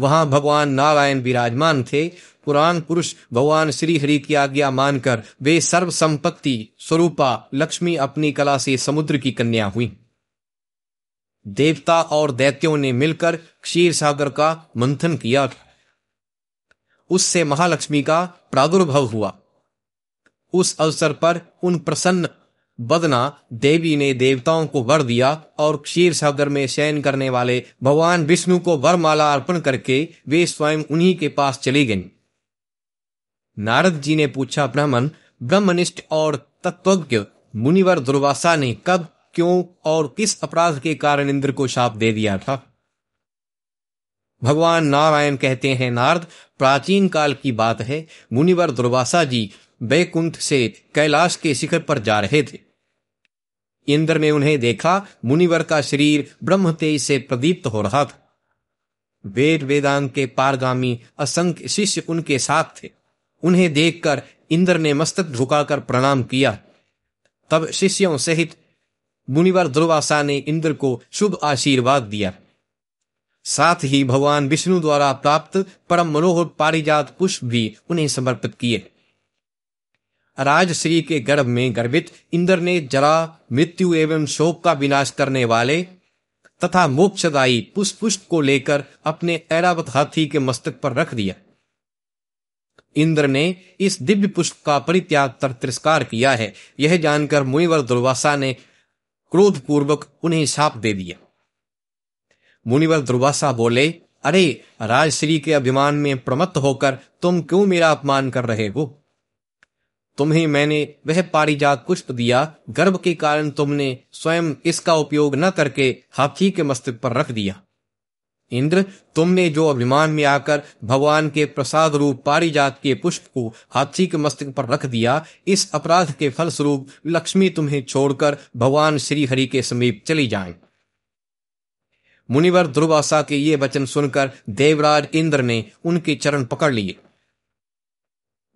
वहाँ भगवान नारायण विराजमान थे। पुराण पुरुष भगवान श्री हरि की आज्ञा मानकर वे सर्व संपत्ति स्वरूपा लक्ष्मी अपनी कला से समुद्र की कन्या हुई। देवता और दैत्यों ने मिलकर क्षीर सागर का मंथन किया। उससे महालक्ष्मी का प्रादुर्भव हुआ। उस अवसर पर उन प्रसन्न बदना देवी ने देवताओं को वर दिया और क्षीर सागर में शयन करने वाले भगवान विष्णु को वरमाला अर्पण करके वे स्वयं उन्हीं के पास चली गईं। नारद जी ने पूछा, ब्राह्मण, ब्रह्मनिष्ठ और तत्वज्ञ मुनिवर दुर्वासा ने कब, क्यों और किस अपराध के कारण इंद्र को शाप दे दिया था? भगवान नारायण कहते हैं, नारद, प्राचीन काल की बात है। मुनिवर दुर्वासा जी बैकुंठ से कैलाश के शिखर पर जा रहे थे। इंद्र ने उन्हें देखा, मुनिवर का शरीर ब्रह्म तेज से प्रदीप्त हो रहा था। वेद वेदांत के पारगामी असंख्य शिष्य उनके साथ थे। उन्हें देखकर इंद्र ने मस्तक झुकाकर प्रणाम किया। तब शिष्यों सहित मुनिवर दुर्वासा ने इंद्र को शुभ आशीर्वाद दिया। साथ ही भगवान विष्णु द्वारा प्राप्त परम मनोहर पारिजात पुष्प भी उन्हें समर्पित किए। राजश्री के गर्भ में गर्भित इंद्र ने जरा मृत्यु एवं शोक का विनाश करने वाले तथा मोक्षदायी पुष्प पुष्प को लेकर अपने ऐरावत हाथी के मस्तक पर रख दिया। इंद्र ने इस दिव्य पुष्प का परित्याग कर तिरस्कार किया है। यह जानकर मुनिवर दुर्वासा ने क्रोध पूर्वक उन्हें साप दे दिया। मुनिवर दुर्वासा बोले, अरे, राजश्री के अभिमान में प्रमत्त होकर तुम क्यों मेरा अपमान कर रहे हो? तुम्हें मैंने वह पारिजात पुष्प दिया, गर्भ के कारण तुमने स्वयं इसका उपयोग न करके हाथी के मस्तक पर रख दिया। इंद्र, तुमने जो अभिमान में आकर भगवान के प्रसाद रूप पारिजात के पुष्प को हाथी के मस्तक पर रख दिया, इस अपराध के फलस्वरूप लक्ष्मी तुम्हें छोड़कर भगवान श्री हरि के समीप चली जाए। मुनिवर दुर्वासा के ये वचन सुनकर देवराज इंद्र ने उनके चरण पकड़ लिए।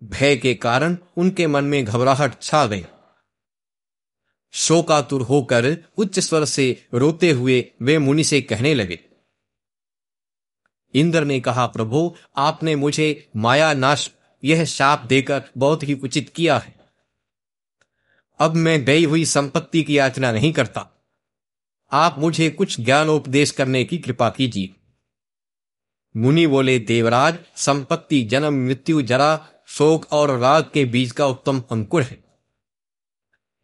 भय के कारण उनके मन में घबराहट छा गई। शोकातुर होकर उच्च स्वर से रोते हुए वे मुनि से कहने लगे, इंद्र ने कहा, प्रभु, आपने मुझे माया नाश यह शाप देकर बहुत ही उचित किया है। अब मैं गई हुई संपत्ति की याचना नहीं करता। आप मुझे कुछ ज्ञानोपदेश करने की कृपा कीजिए मुनि बोले, देवराज, संपत्ति, जन्म, मृत्यु, जरा शोक और राग के बीज का उत्तम अंकुर है।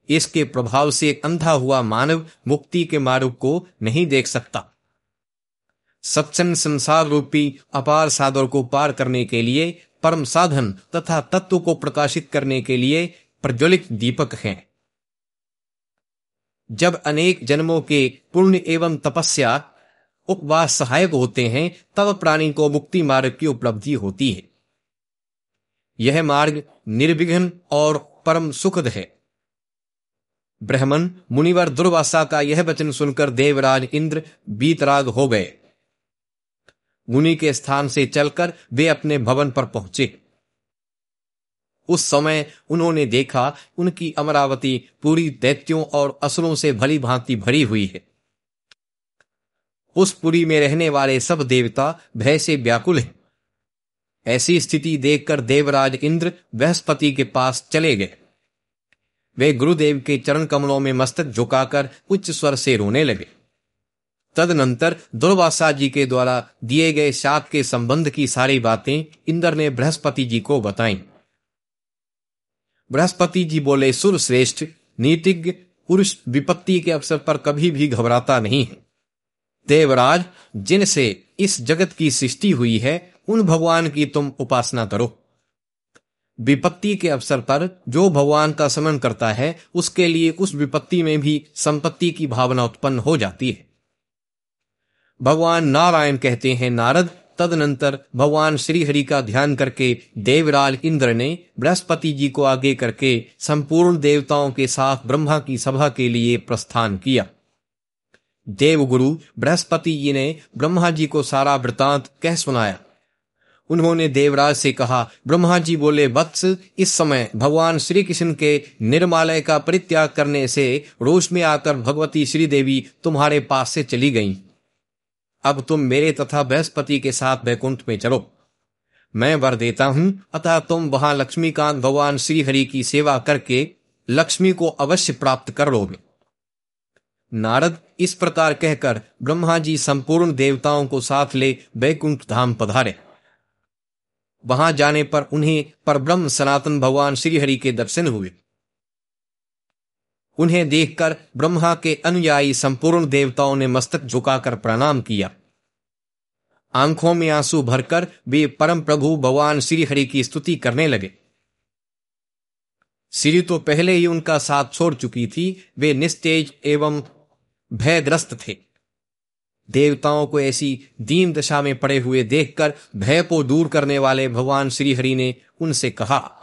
इसके प्रभाव से अंधा हुआ मानव मुक्ति के मार्ग को नहीं देख सकता। सत्संग संसार रूपी अपार सागर को पार करने के लिए परम साधन तथा तत्व को प्रकाशित करने के लिए प्रज्वलित दीपक हैं। जब अनेक जन्मों के पुण्य एवं तपस्या, उपवास सहायक होते हैं, तब प्राणी को मुक्ति मार्ग की उपलब्धि होती है। यह मार्ग निर्विघ्न और परम सुखद है। ब्रह्मन, मुनिवर दुर्वासा का यह वचन सुनकर देवराज इंद्र बीतराग हो गए। मुनि के स्थान से चलकर वे अपने भवन पर पहुँचे। उस समय उन्होंने देखा, उनकी अमरावती पूरी दैत्यों और असुरों से भली भांति भरी हुई है। उस पुरी में रहने वाले सब देवता भय से व्याकुल हैं। ऐसी स्थिति देखकर देवराज इंद्र बृहस्पति के पास चले गए। वे गुरुदेव के चरण कमलों में मस्तक झुकाकर उच्च स्वर से रोने लगे। तदनंतर दुर्वासा जी के द्वारा दिए गए शाप के संबंध की सारी बातें इंद्र ने बृहस्पति जी को बताई। बृहस्पति जी बोले सुर श्रेष्ठ नीतिज्ञ, पुरुष विपत्ति के अवसर पर कभी भी घबराता नहीं है। देवराज, जिनसे इस जगत की सृष्टि हुई है उन भगवान की तुम उपासना करो। विपत्ति के अवसर पर जो भगवान का समन करता है, उसके लिए उस विपत्ति में भी संपत्ति की भावना उत्पन्न हो जाती है। भगवान नारायण कहते हैं, नारद, तदनंतर भगवान श्री हरि का ध्यान करके देवराज इंद्र ने बृहस्पति जी को आगे करके संपूर्ण देवताओं के साथ ब्रह्मा की सभा के लिए प्रस्थान किया। देवगुरु बृहस्पति जी ने ब्रह्मा जी को सारा वृतांत कह सुनाया। उन्होंने देवराज से कहा ब्रह्मा जी बोले वत्स इस समय भगवान श्री कृष्ण के निर्मालय का परित्याग करने से रोष में आकर भगवती श्री देवी तुम्हारे पास से चली गईं। अब तुम मेरे तथा बृहस्पति के साथ बैकुंठ में चलो। मैं वर देता हूँ, अतः तुम वहाँ लक्ष्मीकांत भगवान श्री हरि की सेवा करके लक्ष्मी को अवश्य प्राप्त कर लोगे। नारद इस प्रकार कहकर ब्रह्मा जी संपूर्ण देवताओं को साथ ले बैकुंठ धाम पधारे। वहाँ जाने पर उन्हें परब्रह्म सनातन भगवान श्रीहरि के दर्शन हुए। उन्हें देखकर ब्रह्मा के अनुयायी संपूर्ण देवताओं ने मस्तक झुकाकर प्रणाम किया। आँखों में आँसू भरकर वे परम प्रभु भगवान श्रीहरि की स्तुति करने लगे। श्री तो पहले ही उनका साथ छोड़ चुकी थी, वे निस्तेज एवं भयग्रस्त थे। देवताओं को ऐसी दीन दशा में पड़े हुए देखकर भय को दूर करने वाले भगवान श्रीहरि ने उनसे कहा,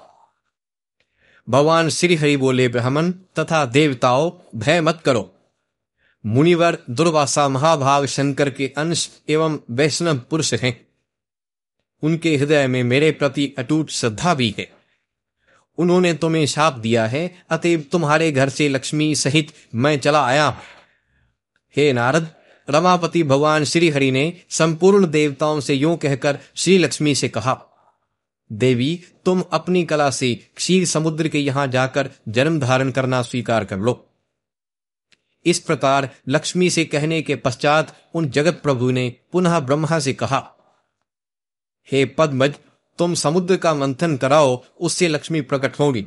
भगवान श्रीहरि बोले, ब्राह्मण, तथा देवताओं, भय मत करो। मुनिवर, दुर्वासा, महाभाग, शंकर के अंश एवं वैष्णव पुरुष हैं। उनके हृदय में मेरे प्रति अटूट श्रद्धा भी है। उन्होंने तुम्हें शाप दिया है, अतएव तुम्हारे घर से लक्ष्मी सहित मैं चला आया हे नारद रमापति भगवान श्री हरि ने संपूर्ण देवताओं से यूँ कहकर श्री लक्ष्मी से कहा, देवी, तुम अपनी कला से क्षीर समुद्र के यहाँ जाकर जन्म धारण करना स्वीकार कर लो। इस प्रकार लक्ष्मी से कहने के पश्चात उन जगत प्रभु ने पुनः ब्रह्मा से कहा, हे पद्मज, तुम समुद्र का मंथन कराओ, उससे लक्ष्मी प्रकट होगी।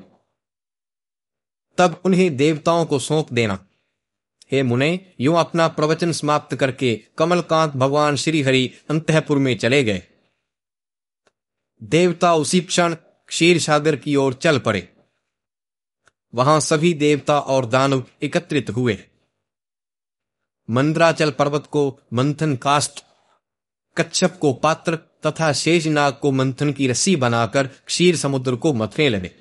तब उन्हें देवताओं को सौंप देना। हे मुने, यूँ अपना प्रवचन समाप्त करके कमलकांत भगवान श्री हरि अंतपुर में चले गए। देवता उसी क्षण क्षीर सागर की ओर चल पड़े। वहाँ सभी देवता और दानव एकत्रित हुए। मंद्राचल पर्वत को मंथन कास्ट कच्छप को पात्र तथा शेषनाग को मंथन की रस्सी बनाकर क्षीर समुद्र को मथने लगे।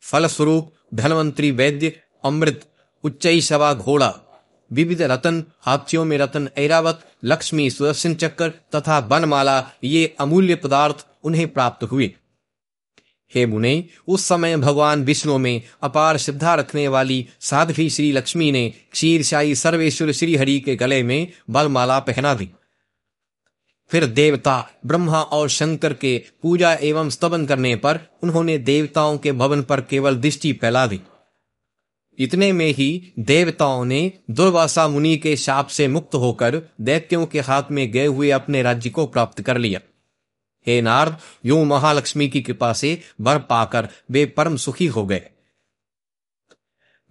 फलस्वरूप धनवंतरी वैद्य अमृत उच्चई सवा घोड़ा। विविध रतन, हाथियों में रतन ऐरावत, लक्ष्मी सुदर्शन चक्र तथा बनमाला ये अमूल्य पदार्थ उन्हें प्राप्त हुए। हे मुने, उस समय भगवान विष्णु में अपार श्रद्धा रखने वाली साध्वी श्री लक्ष्मी ने क्षीरशाही सर्वेश्वर श्री हरि के गले में बलमाला पहना दी। फिर देवता, ब्रह्मा और शंकर के पूजा एवं स्तवन करने पर उन्होंने देवताओं के भवन पर केवल दृष्टि फैला दी। इतने में ही देवताओं ने दुर्वासा मुनि के शाप से मुक्त होकर दैत्यों के हाथ में गए हुए अपने राज्य को प्राप्त कर लिया। हे नारद, यूँ महालक्ष्मी की कृपा से वर पाकर वे परम सुखी हो गए।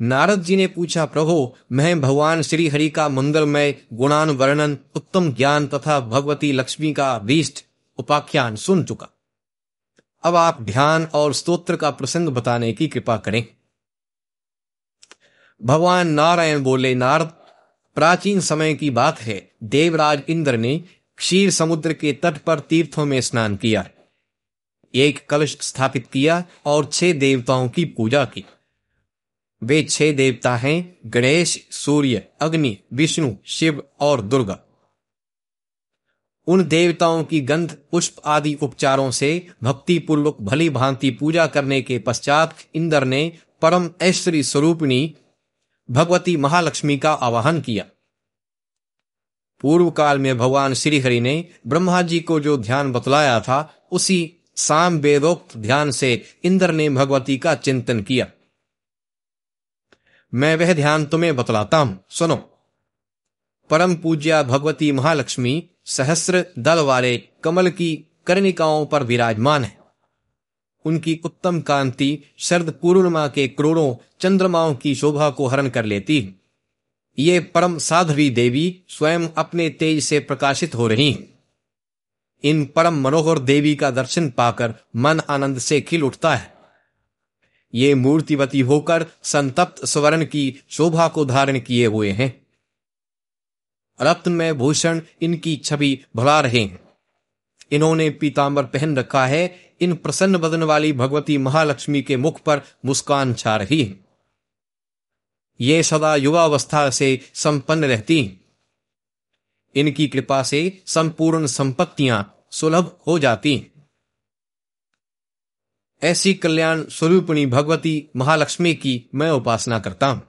नारद जी ने पूछा, प्रभो, मैं भगवान श्री हरि का मंगलमय गुणान वर्णन उत्तम ज्ञान तथा भगवती लक्ष्मी का विष्ट उपाख्यान सुन चुका। अब आप ध्यान और स्तोत्र का प्रसंग बताने की कृपा करें। भगवान नारायण बोले, नारद, प्राचीन समय की बात है। देवराज इंद्र ने क्षीर समुद्र के तट पर तीर्थों में स्नान किया। एक कलश स्थापित किया और छह देवताओं की पूजा की। वे छह देवता हैं, गणेश, सूर्य, अग्नि, विष्णु, शिव और दुर्गा। उन देवताओं की गंध, पुष्प आदि उपचारों से भक्ति पूर्वक भली भांति पूजा करने के पश्चात इंद्र ने परम ऐश्वर्य स्वरूपिणी भगवती महालक्ष्मी का आवाहन किया। पूर्व काल में भगवान श्रीहरि ने ब्रह्मा जी को जो ध्यान बतलाया था, उसी साम वेदोक्त ध्यान से इंद्र ने भगवती का चिंतन किया। मैं वह ध्यान तुम्हें बतलाता हूँ। सुनो। परम पूज्या भगवती महालक्ष्मी सहस्र दल वाले कमल की कर्णिकाओं पर विराजमान है। उनकी उत्तम कांति शरद पूर्णिमा के करोड़ों चंद्रमाओं की शोभा को हरण कर लेती। ये परम साध्वी देवी स्वयं अपने तेज से प्रकाशित हो रही। इन परम मनोहर देवी का दर्शन पाकर मन आनंद से खिल उठता है। ये मूर्तिवती होकर संतप्त स्वर्ण की शोभा को धारण किए हुए हैं। रत्न में भूषण इनकी छवि भला रहे हैं। इन्होंने पीताम्बर पहन रखा है इन प्रसन्न बदन वाली भगवती महालक्ष्मी के मुख पर मुस्कान छा रही है। ये सदा युवावस्था से संपन्न रहती इनकी कृपा से संपूर्ण संपत्तियाँ सुलभ हो जाती ऐसी कल्याण स्वरूपणी भगवती महालक्ष्मी की मैं उपासना करता हूँ।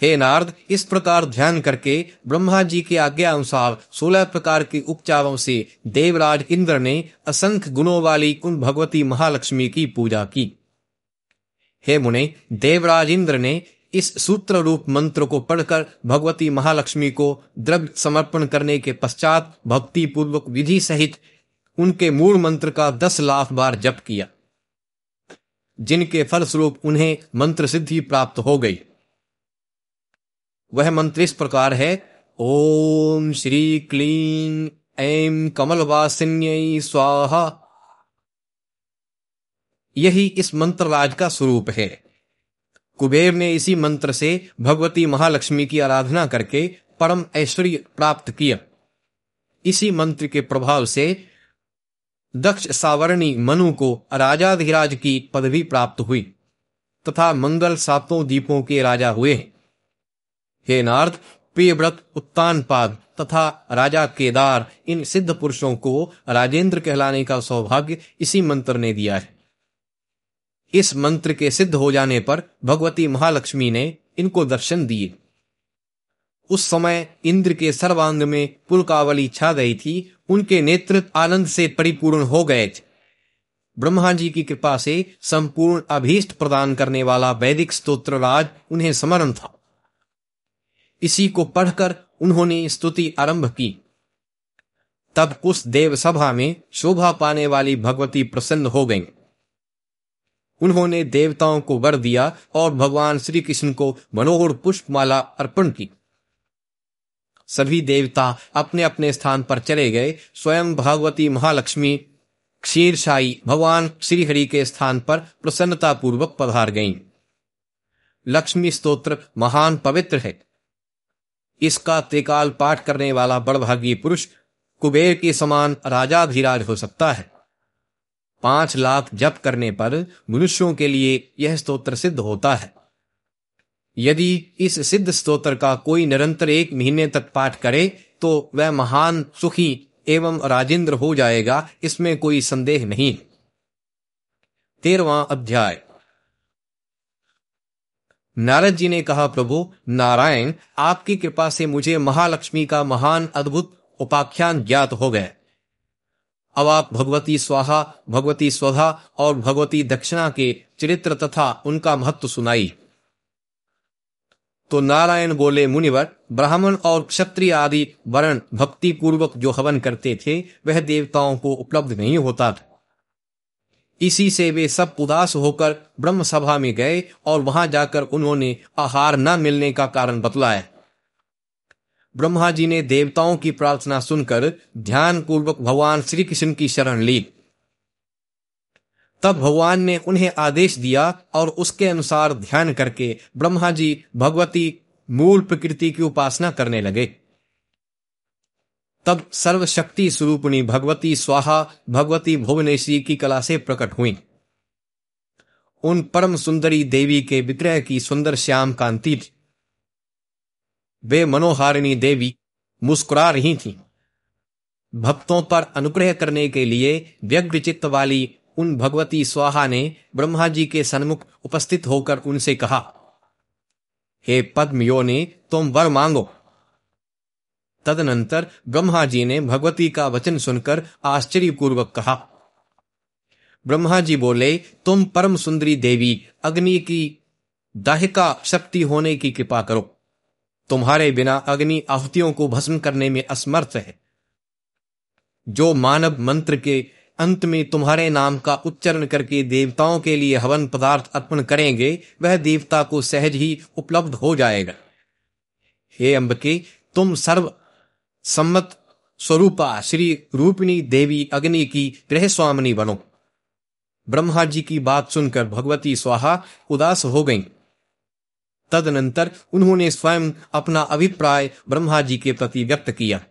हे नारद, इस प्रकार ध्यान करके ब्रह्मा जी के आज्ञा अनुसार सोलह प्रकार के उपचारों से देवराज इंद्र ने असंख्य गुणों वाली उन भगवती महालक्ष्मी की पूजा की। हे मुने, देवराज इंद्र ने इस सूत्र रूप मंत्र को पढ़कर भगवती महालक्ष्मी को द्रव्य समर्पण करने के पश्चात भक्ति पूर्वक विधि सहित उनके मूल मंत्र का दस लाख बार जप किया, जिनके फलस्वरूप उन्हें मंत्र सिद्धि प्राप्त हो गई। वह मंत्र इस प्रकार है, ओम श्री क्लीं ऐम कमलवासिन्य स्वाहा। यही इस मंत्र राज का स्वरूप है। कुबेर ने इसी मंत्र से भगवती महालक्ष्मी की आराधना करके परम ऐश्वर्य प्राप्त किया। इसी मंत्र के प्रभाव से दक्ष सावरणी मनु को राजाधिराज की पदवी प्राप्त हुई, तथा मंगल सातों दीपों के राजा हुए। हे नार्द प्रियव्रत उत्तान पाद तथा राजा केदार, इन सिद्ध पुरुषों को राजेंद्र कहलाने का सौभाग्य इसी मंत्र ने दिया है। इस मंत्र के सिद्ध हो जाने पर भगवती महालक्ष्मी ने इनको दर्शन दिए। उस समय इंद्र के सर्वांग में पुलकावली छा गई थी, उनके नेत्र आनंद से परिपूर्ण हो गए थे। ब्रह्मा जी की कृपा से संपूर्ण अभीष्ट प्रदान करने वाला वैदिक स्तोत्र राज उन्हें स्मरण था। इसी को पढ़कर उन्होंने स्तुति आरंभ की तब उस देव सभा में शोभा पाने वाली भगवती प्रसन्न हो गईं। उन्होंने देवताओं को वर दिया और भगवान श्री कृष्ण को मनोहर पुष्पमाला अर्पण की सभी देवता अपने अपने स्थान पर चले गए स्वयं भगवती महालक्ष्मी, क्षीरशाही भगवान श्रीहरि के स्थान पर प्रसन्नता पूर्वक पधार गईं। लक्ष्मी स्तोत्र महान पवित्र है इसका त्रिकाल पाठ करने वाला बड़भागी पुरुष कुबेर के समान राजा राजाधिराज हो सकता है। पाँच लाख जप करने पर मनुष्यों के लिए यह स्तोत्र सिद्ध होता है। यदि इस सिद्ध स्तोत्र का कोई निरंतर एक महीने तक पाठ करे तो वह महान, सुखी एवं राजेंद्र हो जाएगा, इसमें कोई संदेह नहीं। तेरवा अध्याय। नारद जी ने कहा, प्रभु, नारायण, आपकी कृपा से मुझे महालक्ष्मी का महान अद्भुत उपाख्यान ज्ञात हो गए। अब आप भगवती स्वाहा, भगवती स्वधा और भगवती दक्षिणा के चरित्र तथा उनका महत्व सुनाई। तो नारायण बोले, मुनिवर, ब्राह्मण और क्षत्रिय आदि वर्ण भक्ति पूर्वक जो हवन करते थे, वह देवताओं को उपलब्ध नहीं होता था। इसी से वे सब उदास होकर ब्रह्म सभा में गए और वहाँ जाकर उन्होंने आहार न मिलने का कारण बतलाया। ब्रह्मा जी ने देवताओं की प्रार्थना सुनकर ध्यान पूर्वक भगवान श्री कृष्ण की शरण ली। तब भगवान ने उन्हें आदेश दिया और उसके अनुसार ध्यान करके ब्रह्मा जी भगवती मूल प्रकृति की उपासना करने लगे। तब सर्वशक्ति स्वरूपणी भगवती स्वाहा भगवती भुवनेश्वरी की कला से प्रकट हुई। उन परम सुंदरी देवी के विग्रह की सुंदर श्याम कांति वे मनोहारिणी देवी मुस्कुरा रही थीं। भक्तों पर अनुग्रह करने के लिए व्यग्र चित्त वाली उन भगवती स्वाहा ने ब्रह्मा जी के सन्मुख उपस्थित होकर उनसे कहा, हे पद्मयो ने तुम वर मांगो। तदनंतर ब्रह्मा जी ने भगवती का वचन सुनकर आश्चर्यपूर्वक कहा ब्रह्मा जी बोले, तुम परम सुंदरी देवी, अग्नि की दाहिका शक्ति होने की कृपा करो। तुम्हारे बिना अग्नि आहुतियों को भस्म करने में असमर्थ है। जो मानव मंत्र के अंत में तुम्हारे नाम का उच्चारण करके देवताओं के लिए हवन पदार्थ अर्पण करेंगे, वह देवता को सहज ही उपलब्ध हो जाएगा। हे अंबके, तुम सर्व सम्मत स्वरूपा श्री रूपिणी देवी अग्नि की गृह स्वामिनी बनो। ब्रह्मा जी की बात सुनकर भगवती स्वाहा उदास हो गईं। तदनंतर उन्होंने स्वयं अपना अभिप्राय ब्रह्मा जी के प्रति व्यक्त किया।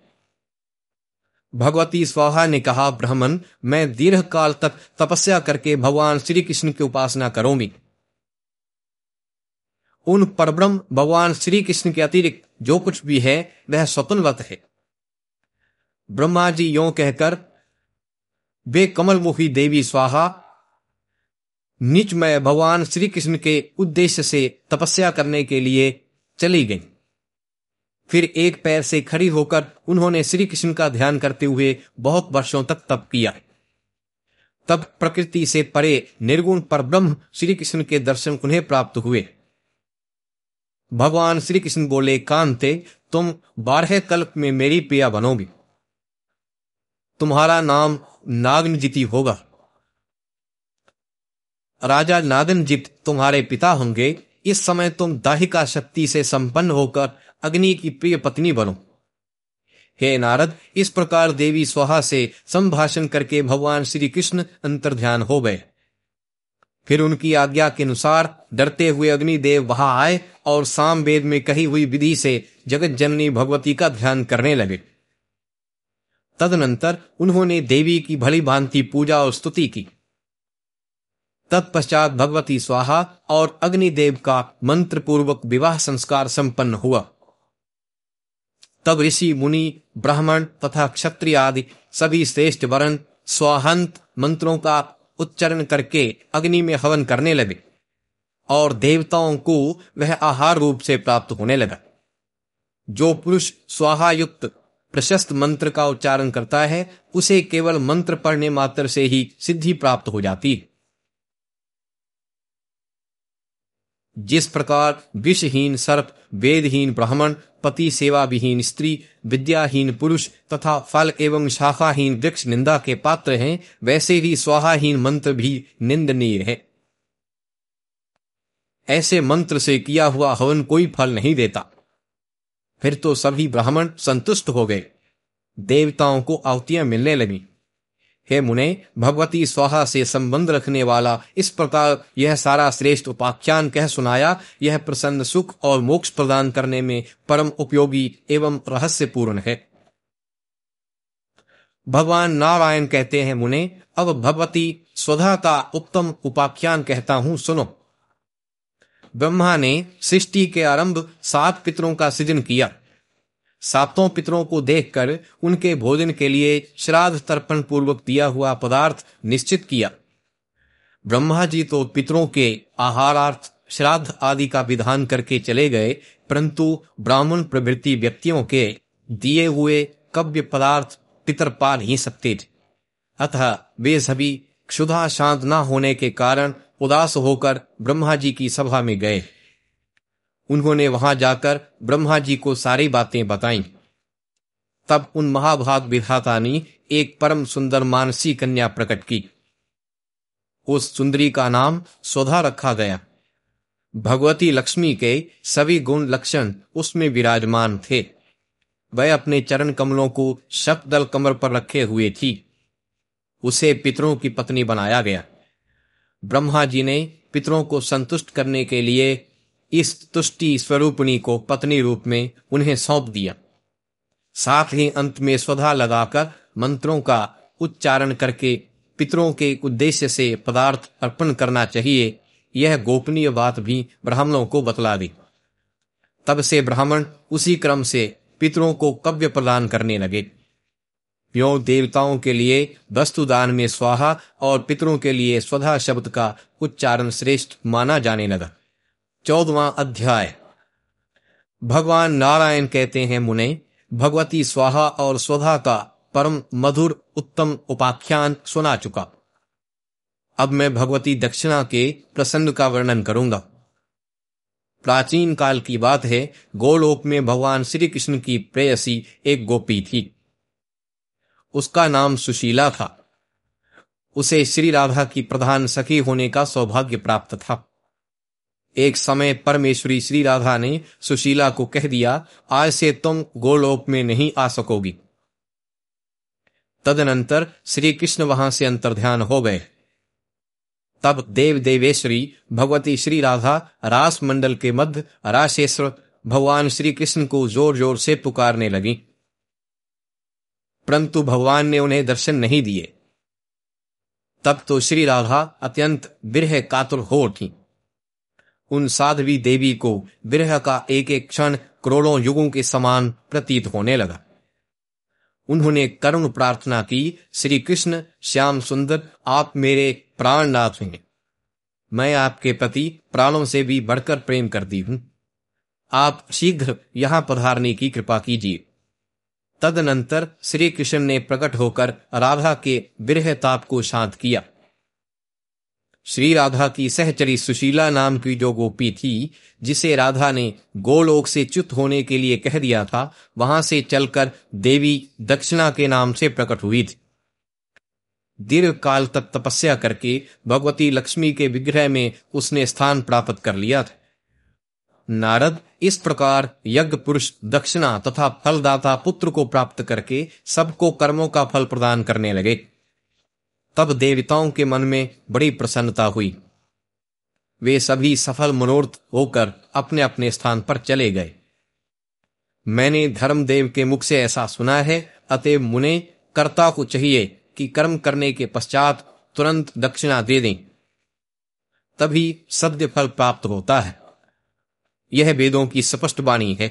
भगवती स्वाहा ने कहा, ब्राह्मण, मैं दीर्घ काल तक तपस्या करके भगवान श्री कृष्ण की उपासना करूँगी। उन परब्रह्म भगवान श्री कृष्ण के अतिरिक्त जो कुछ भी है, वह स्वतंत्र है। ब्रह्मा जी यो कहकर वे कमलमुखी देवी स्वाहा, निचमय भगवान श्री कृष्ण के उद्देश्य से तपस्या करने के लिए चली गई। फिर एक पैर से खड़ी होकर उन्होंने श्री कृष्ण का ध्यान करते हुए बहुत वर्षों तक तप किया। तब प्रकृति से परे निर्गुण पर ब्रह्म श्री कृष्ण के दर्शन उन्हें प्राप्त हुए। भगवान श्री कृष्ण बोले, कांते, तुम बारह कल्प में मेरी प्रिया बनोगी। तुम्हारा नाम नागनजिति होगा। राजा नागनजित तुम्हारे पिता होंगे। इस समय तुम दाहिका शक्ति से संपन्न होकर अग्नि की प्रिय पत्नी बनो। हे नारद, इस प्रकार देवी स्वाहा से संभाषण करके भगवान श्री कृष्ण अंतर ध्यान हो गए। फिर उनकी आज्ञा के अनुसार डरते हुए अग्निदेव वहाँ आए और साम वेद में कही हुई विधि से जगत जननी भगवती का ध्यान करने लगे। तदनंतर उन्होंने देवी की भली भांति पूजा और स्तुति की। तत्पश्चात भगवती स्वाहा और अग्निदेव का मंत्र पूर्वक विवाह संस्कार संपन्न हुआ। तब ऋषि, मुनि, ब्राह्मण तथा क्षत्रिय आदि सभी श्रेष्ठ वरण स्वाहंत मंत्रों का उच्चारण करके अग्नि में हवन करने लगे और देवताओं को वह आहार रूप से प्राप्त होने लगा। जो पुरुष स्वाहा युक्त प्रशस्त मंत्र का उच्चारण करता है, उसे केवल मंत्र पढ़ने मात्र से ही सिद्धि प्राप्त हो जाती। है जिस प्रकार विषहीन सर्प, वेदहीन ब्राह्मण, पति सेवा विहीन स्त्री, विद्याहीन पुरुष तथा फल एवं शाखाहीन वृक्ष निंदा के पात्र हैं, वैसे ही स्वाहाहीन मंत्र भी निंदनीय है। ऐसे मंत्र से किया हुआ हवन कोई फल नहीं देता। फिर तो सभी ब्राह्मण संतुष्ट हो गए। देवताओं को आवतियाँ मिलने लगी। हे मुने, भगवती स्वाहा से संबंध रखने वाला इस प्रकार यह सारा श्रेष्ठ उपाख्यान कह सुनाया, यह प्रसन्न सुख और मोक्ष प्रदान करने में परम उपयोगी एवं रहस्यपूर्ण है। भगवान नारायण कहते हैं, मुने, अब भगवती स्वधा का उत्तम उपाख्यान कहता हूँ, सुनो। ब्रह्मा ने सृष्टि के आरंभ सात पितरों का सृजन किया। सातों पितरों को देखकर उनके भोजन के लिए श्राद्ध तर्पण पूर्वक दिया हुआ पदार्थ निश्चित किया। ब्रह्मा जी तो पितरों के आहारार्थ, श्राद्ध आदि का विधान करके चले गए, परंतु ब्राह्मण प्रवृत्ति व्यक्तियों के दिए हुए कव्य पदार्थ पितर पा नहीं सकते अतः वे सभी क्षुधा शांत न होने के कारण उदास होकर ब्रह्मा जी की सभा में गए। उन्होंने वहाँ जाकर ब्रह्मा जी को सारी बातें बताई। तब उन महाभाग विधाता ने एक परम सुंदर मानसी कन्या प्रकट की। उस सुंदरी का नाम स्वधा रखा गया। भगवती लक्ष्मी के सभी गुण लक्षण उसमें विराजमान थे। वह अपने चरण कमलों को शब्दल कमर पर रखे हुए थी। उसे पितरों की पत्नी बनाया गया। ब्रह्मा जी ने पितरों को संतुष्ट करने के लिए इस तुष्टि स्वरूपणी को पत्नी रूप में उन्हें सौंप दिया। साथ ही अंत में स्वधा लगाकर मंत्रों का उच्चारण करके पितरों के उद्देश्य से पदार्थ अर्पण करना चाहिए, यह गोपनीय बात भी ब्राह्मणों को बतला दी। तब से ब्राह्मण उसी क्रम से पितरों को कव्य प्रदान करने लगे। यो देवताओं के लिए वस्तुदान में स्वाहा और पितरों के लिए स्वधा शब्द का उच्चारण श्रेष्ठ माना जाने लगा। चौदवा अध्याय। भगवान नारायण कहते हैं, मुने, भगवती स्वाहा और स्वधा का परम मधुर उत्तम उपाख्यान सुना चुका। अब मैं भगवती दक्षिणा के प्रसन्न का वर्णन करूँगा। प्राचीन काल की बात है, गोलोक में भगवान श्री कृष्ण की प्रेयसी एक गोपी थी। उसका नाम सुशीला था। उसे श्री राधा की प्रधान सखी होने का सौभाग्य प्राप्त था। एक समय परमेश्वरी श्री राधा ने सुशीला को कह दिया, आज से तुम गोलोक में नहीं आ सकोगी। तदनंतर श्री कृष्ण वहाँ से अंतर्ध्यान हो गए। तब देव देवेश्वरी भगवती श्री राधा रास मंडल के मध्य राशेश्वर, भगवान श्री कृष्ण को ज़ोर ज़ोर से पुकारने लगी। परंतु भगवान ने उन्हें दर्शन नहीं दिए। तब तो श्री राधा अत्यंत विरह कातुर हो उठी। उन साध्वी देवी को विरह का एक एक क्षण करोड़ों युगों के समान प्रतीत होने लगा। उन्होंने करुण प्रार्थना की, श्री कृष्ण, श्याम सुंदर, आप मेरे प्राणनाथ हैं मैं आपके पति प्राणों से भी बढ़कर प्रेम करती हूँ। आप शीघ्र यहाँ पधारने की कृपा कीजिए। तदनंतर श्री कृष्ण ने प्रकट होकर राधा के विरह ताप को शांत किया। श्री राधा की सहचरी सुशीला नाम की जो गोपी थी, जिसे राधा ने गोलोक से च्युत होने के लिए कह दिया था, वहाँ से चलकर देवी दक्षिणा के नाम से प्रकट हुई थी। दीर्घ काल तक तपस्या करके भगवती लक्ष्मी के विग्रह में उसने स्थान प्राप्त कर लिया था। नारद इस प्रकार यज्ञ पुरुष दक्षिणा तथा फलदाता पुत्र को प्राप्त करके सबको कर्मों का फल प्रदान करने लगे। तब देवताओं के मन में बड़ी प्रसन्नता हुई। वे सभी सफल मनोरथ होकर अपने अपने स्थान पर चले गए। मैंने धर्मदेव के मुख से ऐसा सुना है, अतएव मुने कर्ता को चाहिए कि कर्म करने के पश्चात तुरंत दक्षिणा दे दें। तभी सद्य फल प्राप्त होता है। यह वेदों की स्पष्ट वाणी है।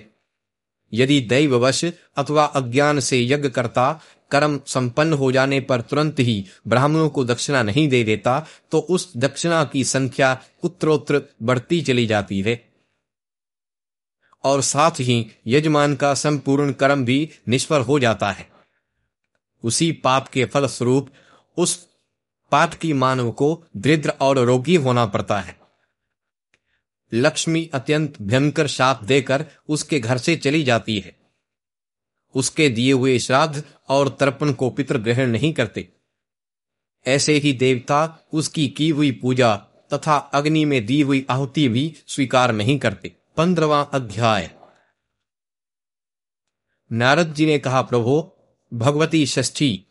यदि दैववश अथवा अज्ञान से यज्ञ करता कर्म संपन्न हो जाने पर तुरंत ही ब्राह्मणों को दक्षिणा नहीं दे देता तो उस दक्षिणा की संख्या उत्तरोत्तर बढ़ती चली जाती है। और साथ ही यजमान का संपूर्ण कर्म भी निष्फल हो जाता है। उसी पाप के फल स्वरूप उस पाप की मानव को दृद्र और रोगी होना पड़ता है। लक्ष्मी अत्यंत भयंकर शाप देकर उसके घर से चली जाती है। उसके दिए हुए श्राद्ध और तर्पण को पितर ग्रहण नहीं करते। ऐसे ही देवता उसकी की हुई पूजा तथा अग्नि में दी हुई आहुति भी स्वीकार नहीं करते। पंद्रवा अध्याय। नारद जी ने कहा, प्रभो, भगवती षष्ठी,